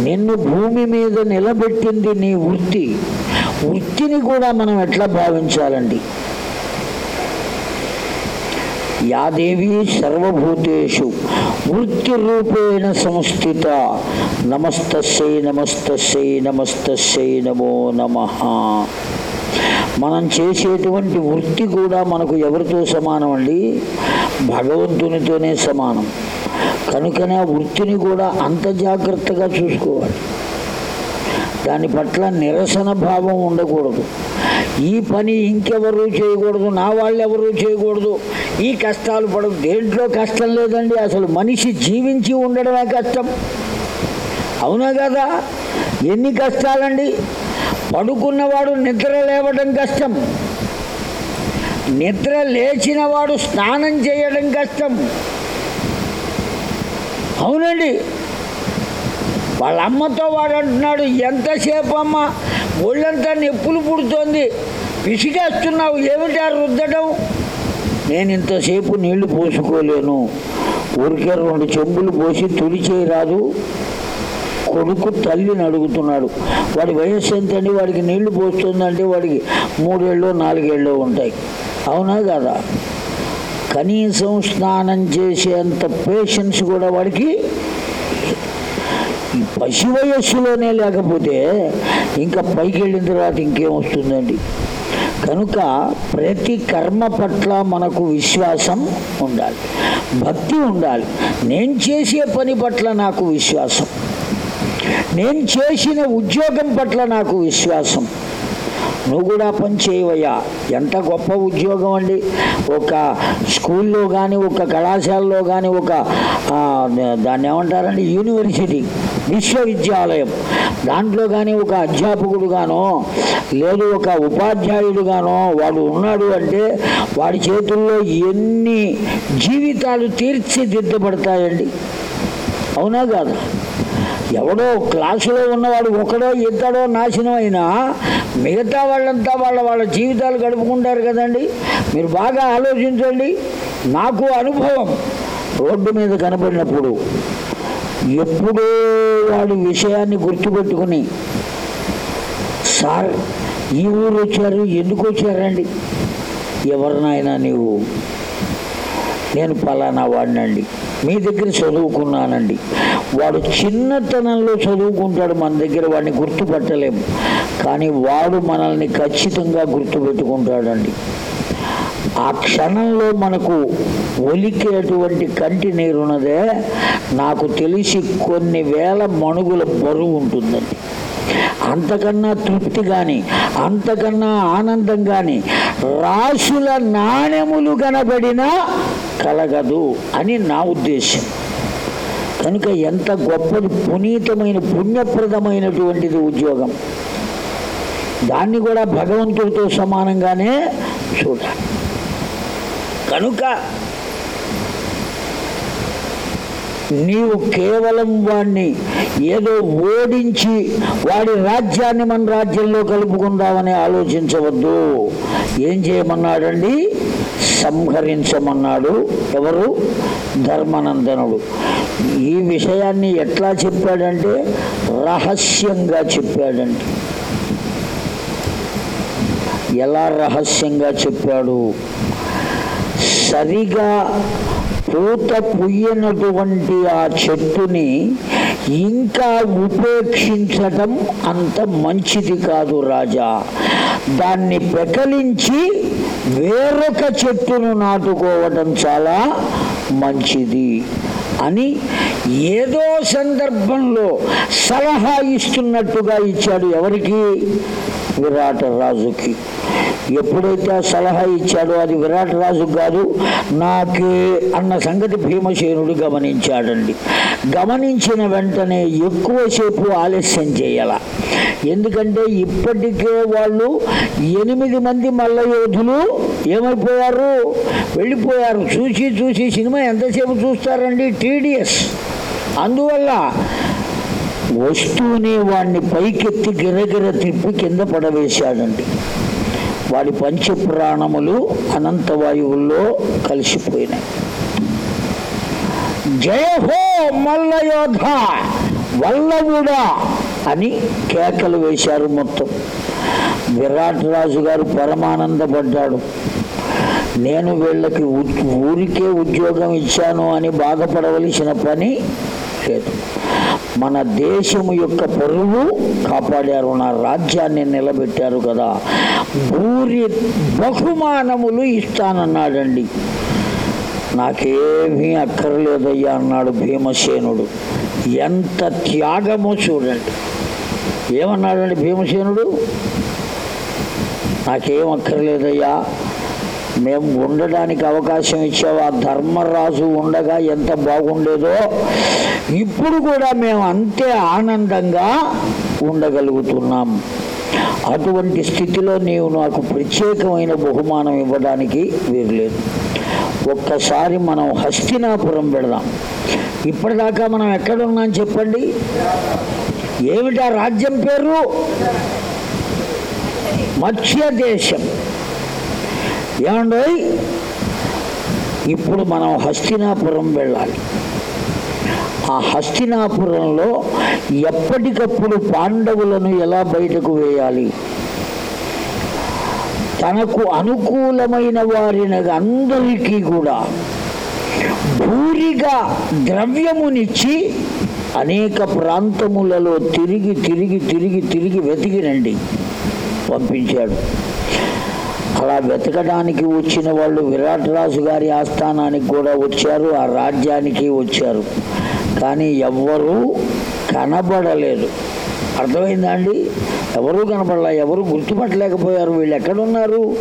నిన్ను భూమి మీద నిలబెట్టింది నీ వృత్తి. వృత్తిని కూడా మనం ఎట్లా భావించాలండి? యాదేవి సర్వభూతేషు వృత్తి రూపేణ సంస్థిత. నమస్తస్యై నమస్తస్యై నమస్తస్యై నమో నమ. మనం చేసేటువంటి వృత్తి కూడా మనకు ఎవరితో సమానం అండి భగవంతునితోనే సమానం. కనుకనే ఆ వృత్తిని కూడా అంత జాగ్రత్తగా చూసుకోవాలి. దాని పట్ల నిరసన భావం ఉండకూడదు. ఈ పని ఇంకెవరు చేయకూడదు నా వాళ్ళు ఎవరు చేయకూడదు ఈ కష్టాలు పడదు దేంట్లో కష్టం లేదండి అసలు మనిషి జీవించి ఉండడమే కష్టం. అవునా కదా? ఎన్ని కష్టాలండి? పడుకున్నవాడు నిద్ర లేవడం కష్టం. నిద్ర లేచినవాడు స్నానం చేయడం కష్టం. అవునండి. వాళ్ళ అమ్మతో వాడు అంటున్నాడు ఎంతసేపు అమ్మ ఒళ్ళంతా నొప్పులు పుడుతోంది విసిగేస్తున్నావు ఏమిటా రుద్దడం నేను ఇంతసేపు నీళ్ళు పోసుకోలేను ఊరికే రెండు చెంబులు పోసి తుడిచేయి కొడుకు తల్లిని అడుగుతున్నాడు వాడి వయస్సు ఎంతండి? వాడికి నీళ్ళు పోస్తుందంటే వాడికి మూడేళ్ళు నాలుగేళ్ళు ఉంటాయి. అవునా కదా? కనీసం స్నానం చేసేంత పేషెన్స్ కూడా వాడికి పసి వయస్సులోనే లేకపోతే ఇంకా పైకి వెళ్ళిన తర్వాత ఇంకేం వస్తుందండి? కనుక ప్రతి కర్మ పట్ల మనకు విశ్వాసం ఉండాలి. భక్తి ఉండాలి. నేను చేసే పని పట్ల నాకు విశ్వాసం. నేను చేసిన ఉద్యోగం పట్ల నాకు విశ్వాసం. నువ్వు కూడా పని చేయవయ్యా ఎంత గొప్ప ఉద్యోగం అండి. ఒక స్కూల్లో కానీ ఒక కళాశాలలో కానీ ఒక దాన్ని ఏమంటారండి? యూనివర్సిటీ విశ్వవిద్యాలయం. దాంట్లో కానీ ఒక అధ్యాపకుడుగానో లేదు ఒక ఉపాధ్యాయుడుగానో వాడు ఉన్నాడు అంటే వాడి చేతుల్లో ఎన్ని జీవితాలు తీర్చిదిద్దబడతాయండి. అవునా కాదు? ఎవడో క్లాసులో ఉన్నవాడు ఒకడో ఇద్దడో నాశనం అయినా మిగతా వాళ్ళంతా వాళ్ళ వాళ్ళ జీవితాలు గడుపుకుంటారు కదండి. మీరు బాగా ఆలోచించండి. నాకు అనుభవం రోడ్డు మీద కనబడినప్పుడు ఎప్పుడో వాడి విషయాన్ని గుర్తుపెట్టుకుని సార్ ఈ ఊరు వచ్చారు ఎందుకు వచ్చారండి? ఎవరినైనా నీవు నేను పలానా వాడినండి. మీ దగ్గర చదువుకున్నానండి. వాడు చిన్నతనంలో చదువుకుంటాడు మన దగ్గర వాడిని గుర్తుపట్టలేము. కానీ వాడు మనల్ని ఖచ్చితంగా గుర్తుపెట్టుకుంటాడండి. ఆ క్షణంలో మనకు ఒలికేటువంటి కంటి నీరున్నదే నాకు తెలిసి కొన్ని వేల మణుగుల బరువు ఉంటుందండి. అంతకన్నా తృప్తి కానీ అంతకన్నా ఆనందం కానీ రాసుల నాణెములు కనబడినా కలగదు అని నా ఉద్దేశం. కనుక ఎంత గొప్పది పునీతమైన పుణ్యప్రదమైనటువంటిది ఉద్యోగం. దాన్ని కూడా భగవంతుడితో సమానంగానే చూడాలి. కనుక నీవు కేవలం వాణ్ణి ఏదో ఓడించి వాడి రాజ్యాన్ని మన రాజ్యంలో కలుపుకుందామని ఆలోచించవద్దు. ఏం చేయమన్నాడండి? సంహరించమన్నాడు. ఎవరు? ధర్మనందనుడు. ఈ విషయాన్ని ఎట్లా చెప్పాడంటే రహస్యంగా చెప్పాడంటే. ఎలా రహస్యంగా చెప్పాడు? సరిగా పూత పుయ్యనటువంటి ఆ చెట్టుని ఇంకా ఉపేక్షించటం అంత మంచిది కాదు రాజా. దాన్ని పెకలించి వేరొక చెట్టును నాటుకోవటం చాలా మంచిది అని ఏదో సందర్భంలో సలహా ఇస్తున్నట్టుగా ఇచ్చాడు ఎవరికి? విరాట రాజుకి. ఎప్పుడైతే ఆ సలహా ఇచ్చాడో అది విరాట్ రాజు కాదు నాకే అన్న సంగతి భీమసేనుడు గమనించాడండి. గమనించిన వెంటనే ఎక్కువసేపు ఆలస్యం చేయాల. ఎందుకంటే ఇప్పటికే వాళ్ళు ఎనిమిది మంది మల్ల యోధులు ఏమైపోయారు? వెళ్ళిపోయారు. చూసి చూసి సినిమా ఎంతసేపు చూస్తారండి? టీడీఎస్. అందువల్ల వస్తూనే వాడిని పైకెత్తి గిరగిర తిప్పి కింద పడవేశాడండి. వాడి పంచప్రాణములు అనంత వాయువుల్లో కలిసిపోయినాయి. జయ హో మల్లయోధ వల్లవుడా అని కేకలు వేశారు మొత్తం. విరాట్ రాజు గారు పరమానందపడ్డాడు. నేను వీళ్ళకి ఊరికే ఉద్యోగం ఇచ్చాను అని బాధపడవలసిన పని లేదు. మన దేశము యొక్క పరువు కాపాడారు నా రాజ్యాన్ని నిలబెట్టారు కదా. భూరి బహుమానములు ఇస్తానన్నాడండి. నాకేమీ అక్కర్లేదయ్యా అన్నాడు భీమసేనుడు. ఎంత త్యాగమో చూడండి. ఏమన్నాడండి భీమసేనుడు? నాకేం అక్కర్లేదయ్యా. మేము ఉండడానికి అవకాశం ఇచ్చావు. ఆ ధర్మరాజు ఉండగా ఎంత బాగుండేదో ఇప్పుడు కూడా మేము అంతే ఆనందంగా ఉండగలుగుతున్నాం. అటువంటి స్థితిలో నీవు నాకు ప్రత్యేకమైన బహుమానం ఇవ్వడానికి వీరలేదు ఒక్కసారి మనం హస్తినాపురం పెడదాం ఇప్పటిదాకా మనం ఎక్కడున్నాం చెప్పండి? ఏమిటా రాజ్యం పేరు? మత్స్య దేశం ఏమండోయ్? ఇప్పుడు మనం హస్తినాపురం వెళ్ళాలి. హస్తినాపురంలో ఎప్పటికప్పుడు పాండవులను ఎలా బయటకు వేయాలి? తనకు అనుకూలమైన వారిని అందరికీ కూడా భూరిగా ద్రవ్యమునిచ్చి అనేక ప్రాంతములలో తిరిగి తిరిగి తిరిగి తిరిగి వెతికినండి పంపించాడు. అలా వెతకడానికి వచ్చిన వాళ్ళు విరాట్ రాజు గారి ఆస్థానానికి కూడా వచ్చారు ఆ రాజ్యానికి వచ్చారు. కానీ ఎవ్వరూ కనబడలేదు. అర్థమైందా అండి? ఎవరూ కనపడలా ఎవరు గుర్తుపట్టలేకపోయారు. వీళ్ళు ఎక్కడున్నారు?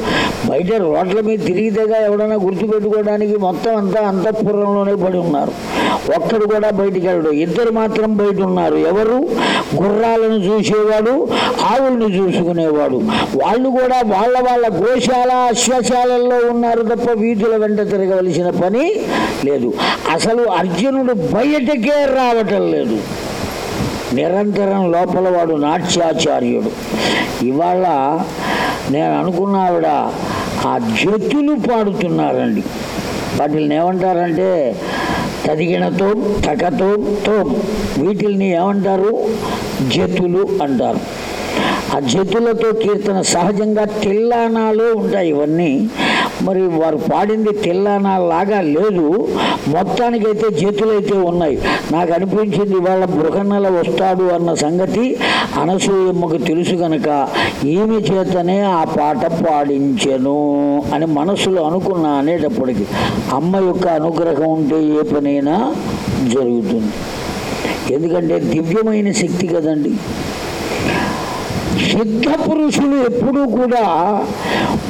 బయట రోడ్ల మీద తిరిగితేగా ఎవడన్నా గుర్తుపెట్టుకోవడానికి మొత్తం అంతా అంతఃపురంలోనే పడి ఉన్నారు. ఒక్కడు కూడా బయటికి వెళ్ళడు. ఇద్దరు మాత్రం బయట ఉన్నారు. ఎవరు? గుర్రాలను చూసేవాడు ఆవులను చూసుకునేవాడు. వాళ్ళు కూడా వాళ్ళ వాళ్ళ గోశాల అశ్వశాలల్లో ఉన్నారు తప్ప వీధుల వెంట తిరగవలసిన పని లేదు. అసలు అర్జునుడు బయటకే రావటం లేదు. నిరంతరం లోపల వాడు నాట్యాచార్యుడు. ఇవాళ నేను అనుకున్న ఆవిడ ఆ జతులు పాడుతున్నారండి. వాటిని ఏమంటారంటే తదిగినతో తకతో తో వీటిల్ని ఏమంటారు? జతులు అంటారు. ఆ జతులతో కీర్తన సహజంగా తెల్లానాలో ఉంటాయి ఇవన్నీ. మరి వారు పాడింది తెల్లానా లాగా లేదు. మొత్తానికైతే చేతులైతే ఉన్నాయి. నాకు అనిపించింది వాళ్ళ బృహన్నల వస్తాడు అన్న సంగతి అనసూయమ్మకు తెలుసు కనుక ఈమె చేతనే ఆ పాట పాడించెను అని మనసులో అనుకున్నా అనేటప్పటికి. అమ్మ యొక్క అనుగ్రహం ఉంటే ఏ పనైనా జరుగుతుంది. ఎందుకంటే దివ్యమైన శక్తి కదండి. సిద్ధ పురుషులు ఎప్పుడూ కూడా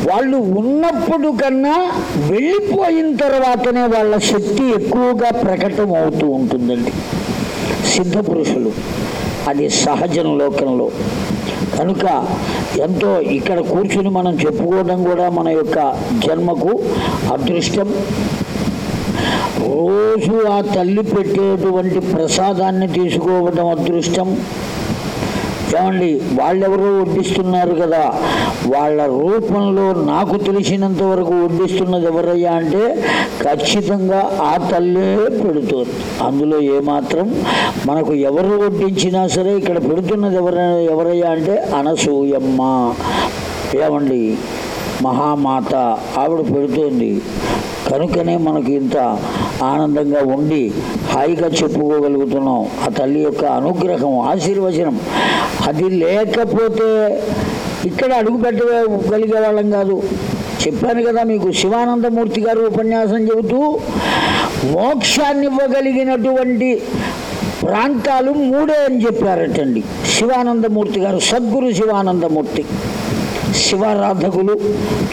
వాళ్ళు ఉన్నప్పుడు కన్నా వెళ్ళిపోయిన తర్వాతనే వాళ్ళ శక్తి ఎక్కువగా ప్రకటన అవుతూ ఉంటుందండి. సిద్ధ పురుషులు అది సహజం లోకంలో. కనుక ఎంతో ఇక్కడ కూర్చుని మనం చెప్పుకోవడం కూడా మన యొక్క జన్మకు అదృష్టం. రోజు ఆ తల్లి పెట్టేటువంటి ప్రసాదాన్ని తీసుకోవడం అదృష్టం. ఏమండి వాళ్ళెవరో వడ్డిస్తున్నారు కదా. వాళ్ళ రూపంలో నాకు తెలిసినంత వరకు వడ్డిస్తున్నది ఎవరయ్యా అంటే ఖచ్చితంగా ఆ తల్లే పెడుతుంది. అందులో ఏమాత్రం మనకు ఎవరు వడ్డించినా సరే ఇక్కడ పెడుతున్నది ఎవర ఎవరయ్యా అంటే అనసూయమ్మ. ఏమండి? మహామాత. ఆవిడ పెడుతోంది. కనుకనే మనకి ఇంత ఆనందంగా ఉండి హాయిగా చెప్పుకోగలుగుతున్నాం ఆ తల్లి యొక్క అనుగ్రహం ఆశీర్వచనం. అది లేకపోతే ఇక్కడ అడుగు పెట్టగలిగే వాళ్ళం కాదు. చెప్పాను కదా మీకు శివానందమూర్తి గారు ఉపన్యాసం చెబుతూ మోక్షాన్ని ఇవ్వగలిగినటువంటి ప్రాంతాలు మూడే అని చెప్పారటండి. శివానందమూర్తి గారు సద్గురు శివానందమూర్తి. శివారాధకులు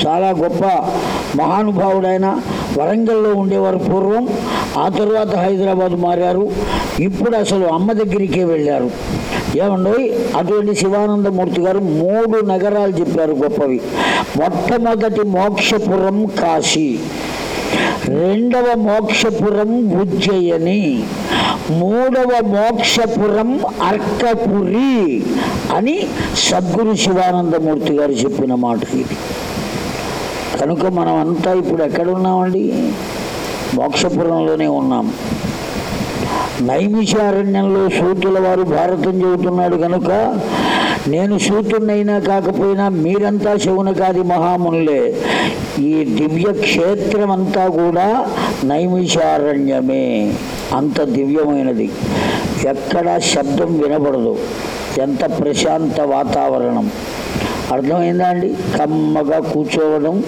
చాలా గొప్ప మహానుభావుడైన వరంగల్లో ఉండేవారు పూర్వం. ఆ తర్వాత హైదరాబాద్ మారారు. ఇప్పుడు అసలు అమ్మ దగ్గరికే వెళ్ళారు. ఏమండి అటువంటి శివానందమూర్తి గారు మూడు నగరాలు చెప్పారు గొప్పవి. మొట్టమొదటి మోక్షపురం కాశీ. రెండవ మోక్షపురం ఉజ్జయని మూడవ మోక్షపురం అర్కపురి అని సద్గురు శివానందమూర్తి గారు చెప్పిన మాట ఇది. కనుక మనం అంతా ఇప్పుడు ఎక్కడ ఉన్నామండి? మోక్షపురంలోనే ఉన్నాం. నైమిషారణ్యంలో సూతుల వారు భారతం చెబుతున్నాడు కనుక నేను శూతున్నైనా కాకపోయినా మీరంతా శౌనకాది మహామునులే. ఈ దివ్య క్షేత్రం అంతా కూడా నైమిషారణ్యమే. అంత దివ్యమైనది. ఎక్కడ శబ్దం వినబడదు. ఎంత ప్రశాంత వాతావరణం. అర్థమైందా అండి? కమ్మగా కూర్చోవడం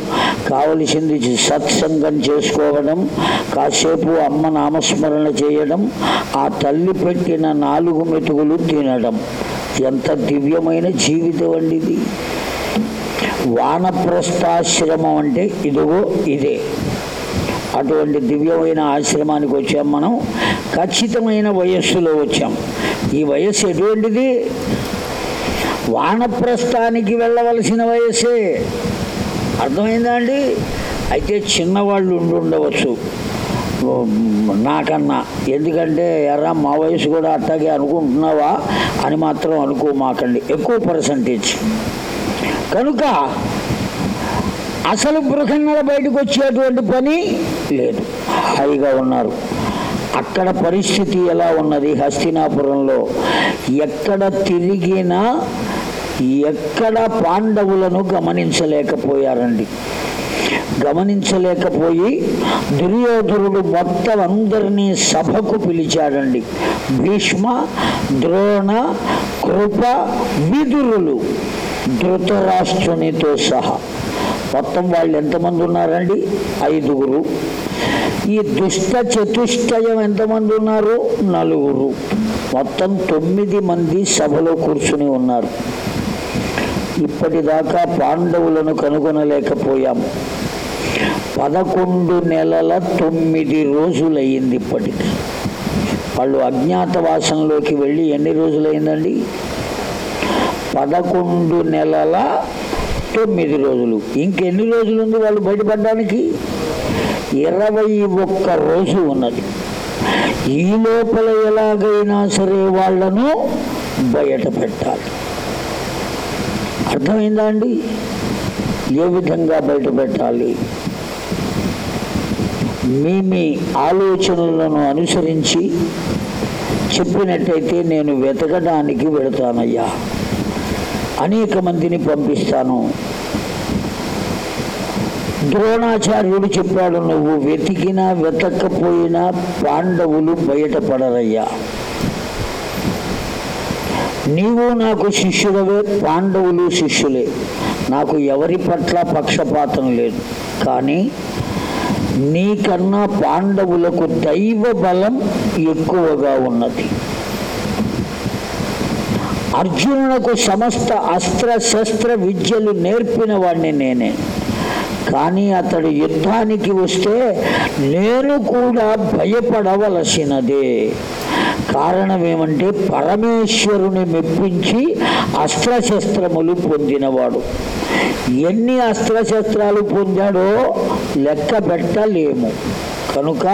కావలసింది సత్సంగం చేసుకోవడం కాసేపు అమ్మ నామస్మరణ చేయడం ఆ తల్లి పెట్టిన నాలుగు మెతుకులు తినడం. ఎంత దివ్యమైన జీవితం అండి ఇది. వానప్రస్థాశ్రమం అంటే ఇదిగో ఇదే. అటువంటి దివ్యమైన ఆశ్రమానికి వచ్చాం మనం. ఖచ్చితమైన వయస్సులో వచ్చాం. ఈ వయస్సు ఎటువంటిది? వానప్రస్థానికి వెళ్ళవలసిన వయస్సే. అర్థమైందా అండి? అయితే చిన్నవాళ్ళు ఉండుండవచ్చు నాకన్నా. ఎందుకంటే ఎర్ర మా వయసు కూడా అట్టాగే అనుకుంటున్నావా అని మాత్రం అనుకోమాకండి ఎక్కువ పర్సంటేజ్ కనుక అసలు బృహన్నల బయటకు వచ్చేటువంటి పని లేదు. హాయిగా ఉన్నారు. అక్కడ పరిస్థితి ఎలా ఉన్నది? హస్తినాపురంలో ఎక్కడ తిరిగినా ఎక్కడ పాండవులను గమనించలేకపోయారండి. గమనించలేకపోయి దుర్యోధనుడు మొత్తం అందరినీ సభకు పిలిచాడండి. భీష్మ ద్రోణ కృప విదురులు ధృతరాష్ట్రునితో సహా. మొత్తం వాళ్ళు ఎంతమంది ఉన్నారండి? ఐదుగురు. ఈ దుష్ట చతుష్టయం ఎంతమంది ఉన్నారు? నలుగురు. మొత్తం తొమ్మిది మంది సభలో కూర్చుని ఉన్నారు. ఇప్పటిదాకా పాండవులను కనుగొనలేకపోయాం. పదకొండు నెలల తొమ్మిది రోజులయ్యింది ఇప్పటికి. వాళ్ళు అజ్ఞాతవాసంలోకి వెళ్ళి ఎన్ని రోజులైందండి పదకొండు నెలల తొమ్మిది రోజులు. ఇంకెన్ని రోజులు ఉంది వాళ్ళు బయటపడడానికి? ఇరవై ఒక్క రోజు ఉన్నది. ఈ లోపల ఎలాగైనా సరే వాళ్ళను బయట పెట్టాలి అర్థమైందా అండి? ఏ విధంగా బయట పెట్టాలి మీ మీ ఆలోచనలను అనుసరించి చెప్పినట్టయితే నేను వెతకడానికి వెళతానయ్యా. అనేక మందిని పంపిస్తాను. ద్రోణాచార్యుడు చెప్పాడు నువ్వు వెతికినా వెతకపోయినా పాండవులు బయటపడరయ్యా. నీవు నాకు శిష్యుడవే పాండవులు శిష్యులే. నాకు ఎవరి పట్ల పక్షపాతం లేదు. కానీ నీకన్నా పాండవులకు దైవ బలం ఎక్కువగా ఉన్నది. అర్జునులకు సమస్త అస్త్ర శస్త్ర విద్యలు నేర్పిన వాడిని నేనే. కానీ అతడు యుద్ధానికి వస్తే నేను కూడా భయపడవలసినదే. కారణం ఏమంటే పరమేశ్వరుని మెప్పించి అస్త్రశస్త్రములు పొందినవాడు. ఎన్ని అస్త్రశస్త్రాలు పొందాడో లెక్క పెట్టలేము. కనుక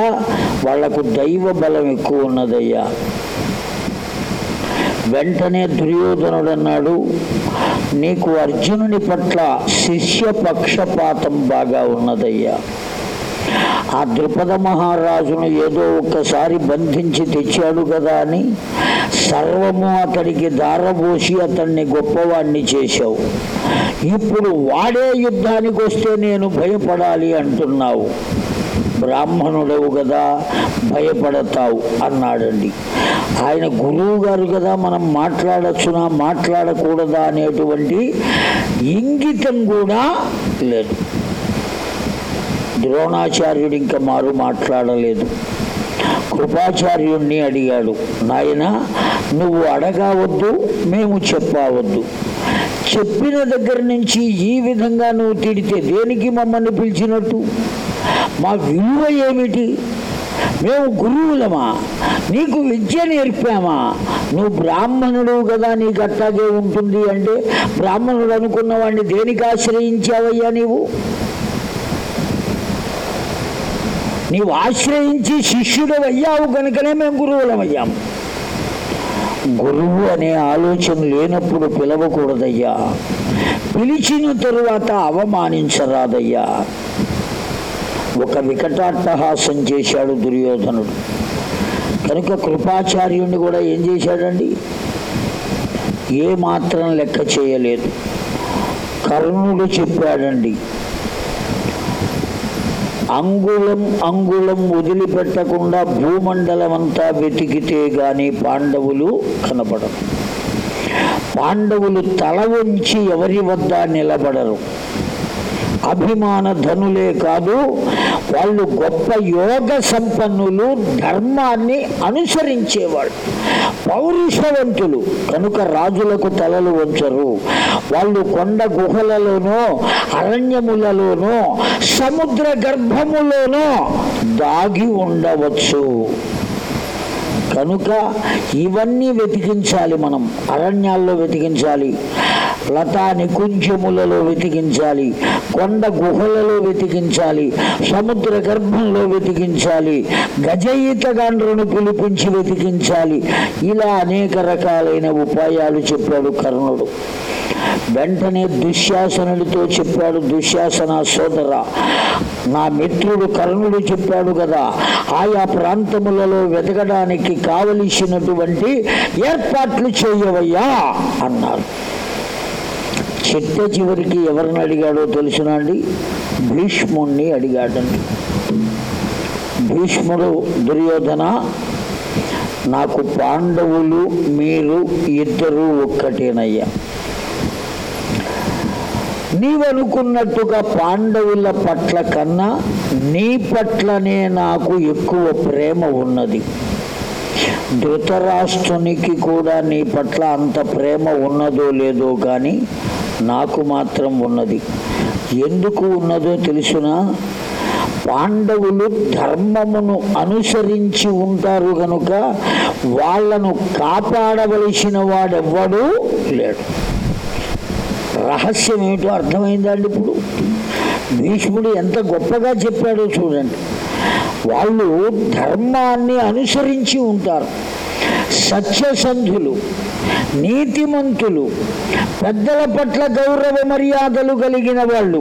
వాళ్ళకు దైవ బలం ఎక్కువ ఉన్నదయ్యా. వెంటనే దుర్యోధనుడు అన్నాడు నీకు అర్జునుని పట్ల శిష్య పక్షపాతం బాగా ఉన్నదయ్యా. ఆ ద్రుపద మహారాజును ఏదో ఒక్కసారి బంధించి తెచ్చాడు కదా అని సర్వము అతడికి దారబోసి అతన్ని గొప్పవాణ్ణి చేశావు. ఇప్పుడు వాడే యుద్ధానికి వస్తే నేను భయపడాలి అంటున్నావు. బ్రాహ్మణుడవు కదా భయపడతావు అన్నాడండి. ఆయన గురువు గారు కదా మనం మాట్లాడచ్చునా మాట్లాడకూడదా అనేటువంటి ఇంగితం కూడా లేదు. ద్రోణాచార్యుడు ఇంకా మారు మాట్లాడలేదు. కృపాచార్యుణ్ణి అడిగాడు నాయన నువ్వు అడగవద్దు మేము చెప్పవద్దు. చెప్పిన దగ్గర నుంచి ఈ విధంగా నువ్వు తిడితే దేనికి మమ్మల్ని పిలిచినట్టు? మా విలువ ఏమిటి? మేము గురువులమా? నీకు విద్య నేర్పామా? నువ్వు బ్రాహ్మణుడు కదా నీకు అట్లాగే ఉంటుంది అంటే బ్రాహ్మణుడు అనుకున్న వాడిని దేనికి ఆశ్రయించావయ్యా నీవు? నీవు ఆశ్రయించి శిష్యుడు అయ్యావు కనుకనే మేము గురువులమయ్యాము గురువు అనే ఆలోచన లేనప్పుడు పిలవకూడదయ్యా. పిలిచిన తరువాత అవమానించరాదయ్యా. ఒక వికటాట్టహాసం చేశాడు దుర్యోధనుడు. కనుక కృపాచార్యుణ్ణి కూడా ఏం చేశాడండి? ఏ మాత్రం లెక్క చేయలేదు. కర్ణుడు చెప్పాడండి అంగుళం అంగుళం వదిలిపెట్టకుండా భూమండలం అంతా వెతికితే గాని పాండవులు కనపడరు పాండవులు తల వంచి ఎవరి వద్ద నిలబడరు. అభిమాన ధనులే కాదు వాళ్ళు గొప్ప యోగ సంపన్నులు ధర్మాన్ని అనుసరించేవాళ్ళు. పౌరుషవంతులు కనుక రాజులకు తలలు వంచరు. వాళ్ళు కొండ గుహలలోనో అరణ్యములలోనో సముద్ర గర్భములోనో దాగి ఉండవచ్చు. కనుక ఇవన్నీ వెతికించాలి మనం అరణ్యాల్లో వెతికించాలి. లతా నికుంచములలో వెతికించాలి కొండ గుహలలో వెతికించాలి సముద్ర గర్భంలో వెతికించాలి గజయితగాండ్రను పిలిపించి వెతికించాలి. ఇలా అనేక రకాలైన ఉపాయాలు చెప్పాడు కర్ణుడు. వెంటనే దుశ్శాసనుడితో చెప్పాడు దుశ్శాసన సోదర నా మిత్రుడు కర్ణుడు చెప్పాడు కదా ఆయా ప్రాంతములలో వెతకడానికి కావలసినటువంటి ఏర్పాట్లు చేయవయ్యా అన్నారు. చిట్ట చివరికి ఎవరిని అడిగాడో తెలుసునా అండి? భీష్ముణ్ణి అడిగాడండి. భీష్ముడు దుర్యోధన నాకు పాండవులు మీరు ఇద్దరు ఒక్కటేనయ్యా. నీవనుకున్నట్టుగా పాండవుల పట్ల కన్నా నీ పట్లనే నాకు ఎక్కువ ప్రేమ ఉన్నది. ధృతరాష్ట్రునికి కూడా నీ పట్ల అంత ప్రేమ ఉన్నదో లేదో కానీ నాకు మాత్రం ఉన్నది. ఎందుకు ఉన్నదో తెలుసునా? పాండవులు ధర్మమును అనుసరించి ఉంటారు గనుక వాళ్ళను కాపాడవలసిన వాడెవ్వడూ లేడు. రహస్యం ఏమిటో అర్థమైందండి ఇప్పుడు? భీష్ముడు ఎంత గొప్పగా చెప్పాడో చూడండి. వాళ్ళు ధర్మాన్ని అనుసరించి ఉంటారు. సత్యసంధులు నీతిమంతులు పెద్దల పట్ల గౌరవ మర్యాదలు కలిగిన వాళ్ళు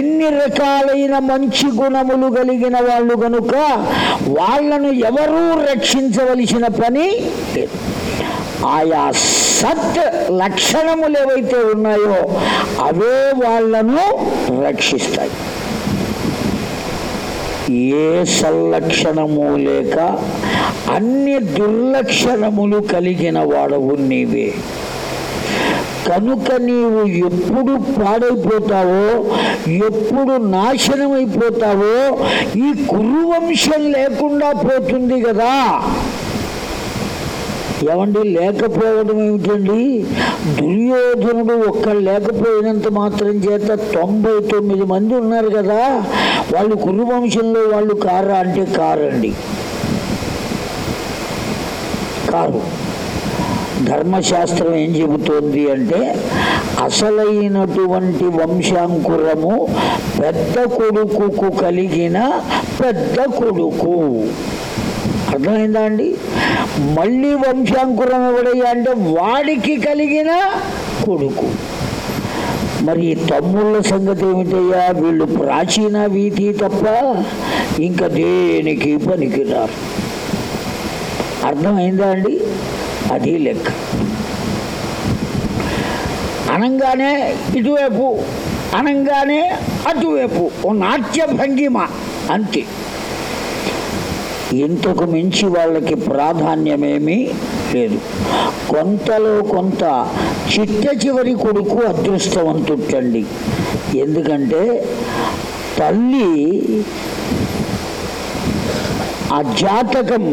ఎన్ని రకాలైన మంచి గుణములు కలిగిన వాళ్ళు కనుక వాళ్ళను ఎవరూ రక్షించవలసిన పని లేదు. ఆయా సత్ లక్షణములు ఏవైతే ఉన్నాయో అవే వాళ్ళను రక్షిస్తాయి. ఏ సల్లక్షణము లేక అన్ని దుర్లక్షణములు కలిగిన వాడవు నీవే. కనుక నీవు ఎప్పుడు పాడైపోతావో ఎప్పుడు నాశనమైపోతావో ఈ కురువంశం లేకుండా పోతుంది కదా. ఏమండి లేకపోవడం ఏమిటండి? దుర్యోధనుడు ఒక్క లేకపోయినంత మాత్రం చేత తొంభై తొమ్మిది మంది ఉన్నారు కదా. వాళ్ళు కురువంశంలో వాళ్ళు కారా అంటే కారండి. కాదు. ధర్మశాస్త్రం ఏం చెబుతోంది అంటే అసలైనటువంటి వంశాంకురము పెద్ద కొడుకుకు కలిగిన పెద్ద కొడుకు. అర్థమైందా అండి? మళ్ళీ వంశాంకురం ఎవడయ్యా అంటే వాడికి కలిగిన కొడుకు. మరి ఈ తమ్ముళ్ళ సంగతి ఏమిటయ్యా? వీళ్ళు ప్రాచీన వీధి తప్ప ఇంకా దేనికి పనికిరారు? అర్థమైందా అండి? అది లెక్క. అనంగానే ఇటువైపు అనంగానే అటువైపు ఓ నాట్య భంగిమ అంతే. ఇంతకు మించి వాళ్ళకి ప్రాధాన్యమేమీ లేదు. కొంతలో కొంత చిట్ట చివరి కొడుకు అదృష్టవంతుటండి ఎందుకంటే తల్లి ఆ జాతకం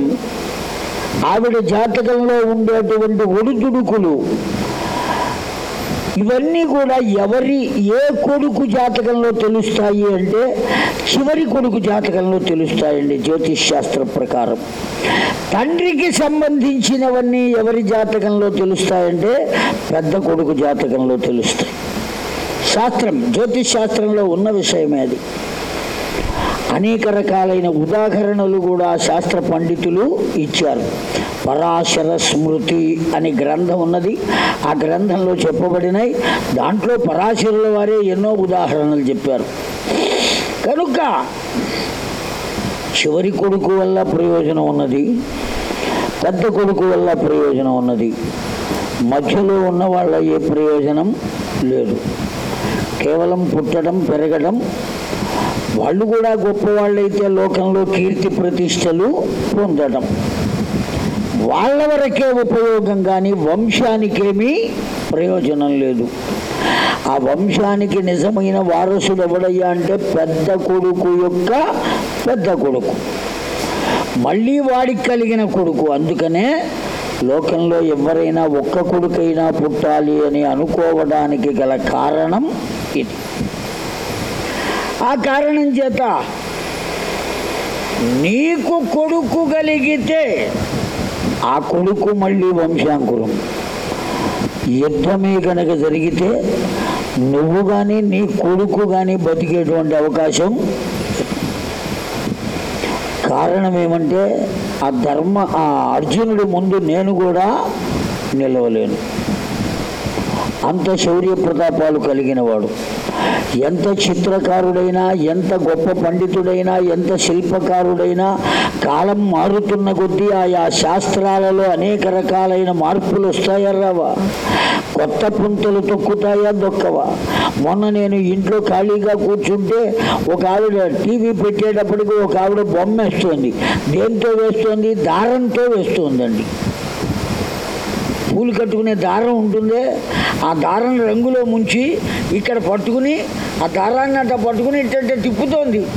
ఆవిడ జాతకంలో ఉండేటువంటి ఒడిదుడుకులు ఇవన్నీ కూడా ఎవరి ఏ కొడుకు జాతకంలో తెలుస్తాయి అంటే చివరి కొడుకు జాతకంలో తెలుస్తాయండి జ్యోతిష్ శాస్త్రం ప్రకారం. తండ్రికి సంబంధించినవన్నీ ఎవరి జాతకంలో తెలుస్తాయంటే పెద్ద కొడుకు జాతకంలో తెలుస్తాయి. శాస్త్రం జ్యోతిష్ శాస్త్రంలో ఉన్న విషయమే అది. అనేక రకాలైన ఉదాహరణలు కూడా శాస్త్ర పండితులు ఇచ్చారు. పరాశర స్మృతి అనే గ్రంథం ఉన్నది. ఆ గ్రంథంలో చెప్పబడినాయి. దాంట్లో పరాశరుల వారే ఎన్నో ఉదాహరణలు చెప్పారు. కనుక చివరి కొడుకు వల్ల ప్రయోజనం ఉన్నది. పెద్ద కొడుకు వల్ల ప్రయోజనం ఉన్నది. మధ్యలో ఉన్న వాళ్ళ ఏ ప్రయోజనం లేదు. కేవలం పుట్టడం పెరగడం వాళ్ళు కూడా గొప్పవాళ్ళైతే లోకంలో కీర్తి ప్రతిష్టలు పొందడం. వాళ్ళ వరకే ఉపయోగం కానీ వంశానికేమీ ప్రయోజనం లేదు. ఆ వంశానికి నిజమైన వారసుడు ఎవడయ్యా అంటే పెద్ద కొడుకు యొక్క పెద్ద కొడుకు. మళ్ళీ వాడికి కలిగిన కొడుకు. అందుకనే లోకంలో ఎవరైనా ఒక్క కొడుకైనా పుట్టాలి అని అనుకోవడానికి గల కారణం ఇది. ఆ కారణం చేత నీకు కొడుకు కలిగితే ఆ కొడుకు మళ్ళీ వంశాంకురం. యుద్ధమే కనుక జరిగితే నువ్వు కానీ నీ కొడుకు కానీ బతికేటువంటి అవకాశం కారణం ఏమంటే ఆ ధర్మ ఆ అర్జునుడి ముందు నేను కూడా నిలవలేను. అంత శౌర్య ప్రతాపాలు కలిగిన వాడు ఎంత చిత్రకారుడైనా ఎంత గొప్ప పండితుడైనా ఎంత శిల్పకారుడైనా కాలం మారుతున్న కొద్దీ ఆయా శాస్త్రాలలో అనేక రకాలైన మార్పులు వస్తాయా రావా? కొత్త పుంతలు తొక్కుతాయా దొక్కవా? మొన్న నేను ఇంట్లో ఖాళీగా కూర్చుంటే ఒక ఆవిడ టీవీ పెట్టేటప్పటికి ఒక ఆవిడ బొమ్మ వేస్తోంది. దేంతో వేస్తోంది? దారంతో వేస్తుందండి. పూలు కట్టుకునే దారం ఉంటుందే ఆ దారం రంగులో ముంచి ఇక్కడ పట్టుకుని ఆ దారాన్ని అట్ట పట్టుకుని ఇట్ట తిప్పుతోంది.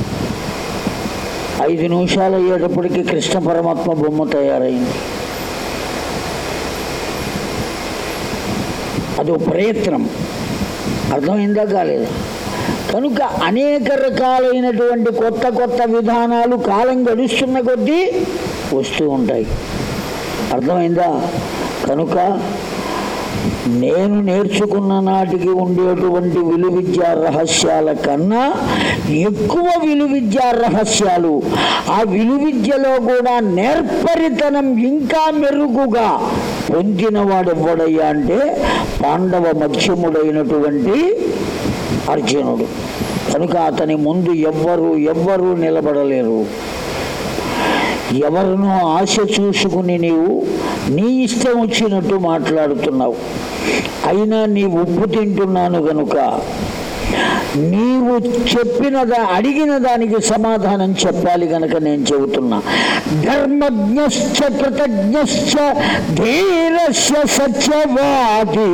ఐదు నిమిషాలు అయ్యేటప్పటికి కృష్ణ పరమాత్మ బొమ్మ తయారైంది. అదో ప్రయత్నం. అర్థమైందా కాలేదు? కనుక అనేక రకాలైనటువంటి కొత్త కొత్త విధానాలు కాలం గడుస్తున్న కొద్దీ వస్తూ ఉంటాయి. అర్థమైందా? కనుక నేను నేర్చుకున్న నాటికి ఉండేటువంటి విలువిద్యా రహస్యాల కన్నా ఎక్కువ విలువిద్యా రహస్యాలు ఆ విలువిద్యలో కూడా నేర్పరితనం ఇంకా మెరుగుగా పొందినవాడు ఎవడయ్యా అంటే పాండవ మధ్యముడైనటువంటి అర్జునుడు. కనుక అతని ముందు ఎవ్వరు ఎవ్వరూ నిలబడలేరు. ఎవరినో ఆశ చూసుకుని నీవు నీ ఇష్టం వచ్చినట్టు మాట్లాడుతున్నావు. అయినా నీ ఉప్పు తింటున్నాను గనుక నీవు చెప్పిన అడిగిన దానికి సమాధానం చెప్పాలి గనక నేను చెబుతున్నా. ధర్మజ్ఞశ్చ కృతజ్ఞశ్చ ధీరస్య సత్యవాది.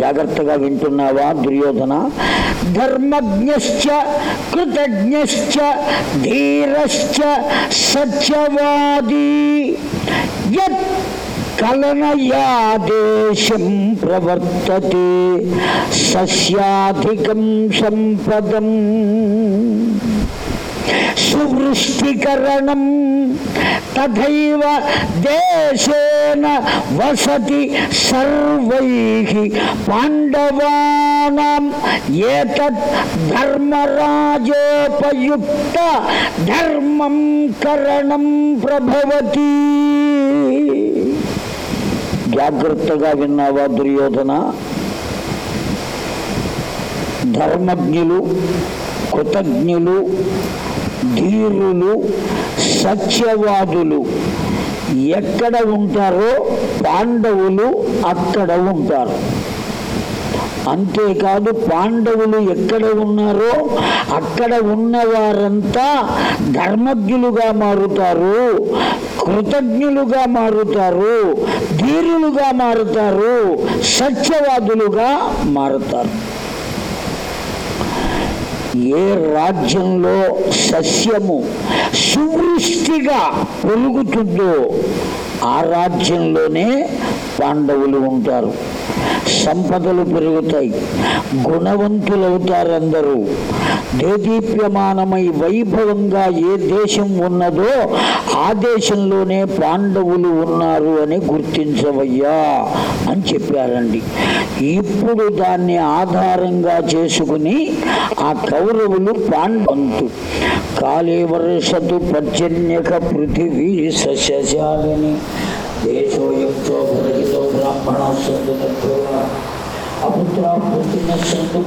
జాగ్రత్తగా వింటున్నావా దుర్యోధన? ధర్మజ్ఞశ్చ కృతజ్ఞశ్చ ధీరశ్చ సత్యవాది. యత్ కలనయాదేశం ప్రవర్తతే సస్యాధికం సంపదం. సువృష్టికరణం తథైవ దేశేన వసతి సర్వై పాండవానాం ఏతత్ ధర్మరాజోపయుక్త ధర్మం కరణం ప్రభవతి జాగ్రత్తగా విన్నావా దుర్యోధన ధర్మజ్ఞులు కృతజ్ఞులు ధీరులు సత్యవాదులు. ఎక్కడ ఉంటారో పాండవులు అక్కడ ఉంటారు. అంతేకాదు పాండవులు ఎక్కడ ఉన్నారో అక్కడ ఉన్నవారంతా ధర్మజ్ఞులుగా మారుతారు కృతజ్ఞులుగా మారుతారు ధీరులుగా మారుతారు సత్యవాదులుగా మారుతారు. ఏ రాజ్యంలో సస్యము సువృష్టిగా పెరుగుతుందో ఆ రాజ్యంలోనే పాండవులు ఉంటారు. సంపదలు పెరుగుతాయి. గుణవంతులవుతారు అందరూ దేదీప్యమానమై వైభవంగా ఏ దేశం ఉన్నదో ఆ దేశంలోనే పాండవులు ఉన్నారు అని గుర్తించవయ్యా అని చెప్పారండి. ఇప్పుడు దాన్ని ఆధారంగా చేసుకుని ఆ కౌరవులు పాండవంతు కాళే వర్షతు పర్జన్యక పృథివీ సస్యశాలిని దేశోయుక్తో బ్రాహ్మణ అపుత్ర పుత్రిన సందు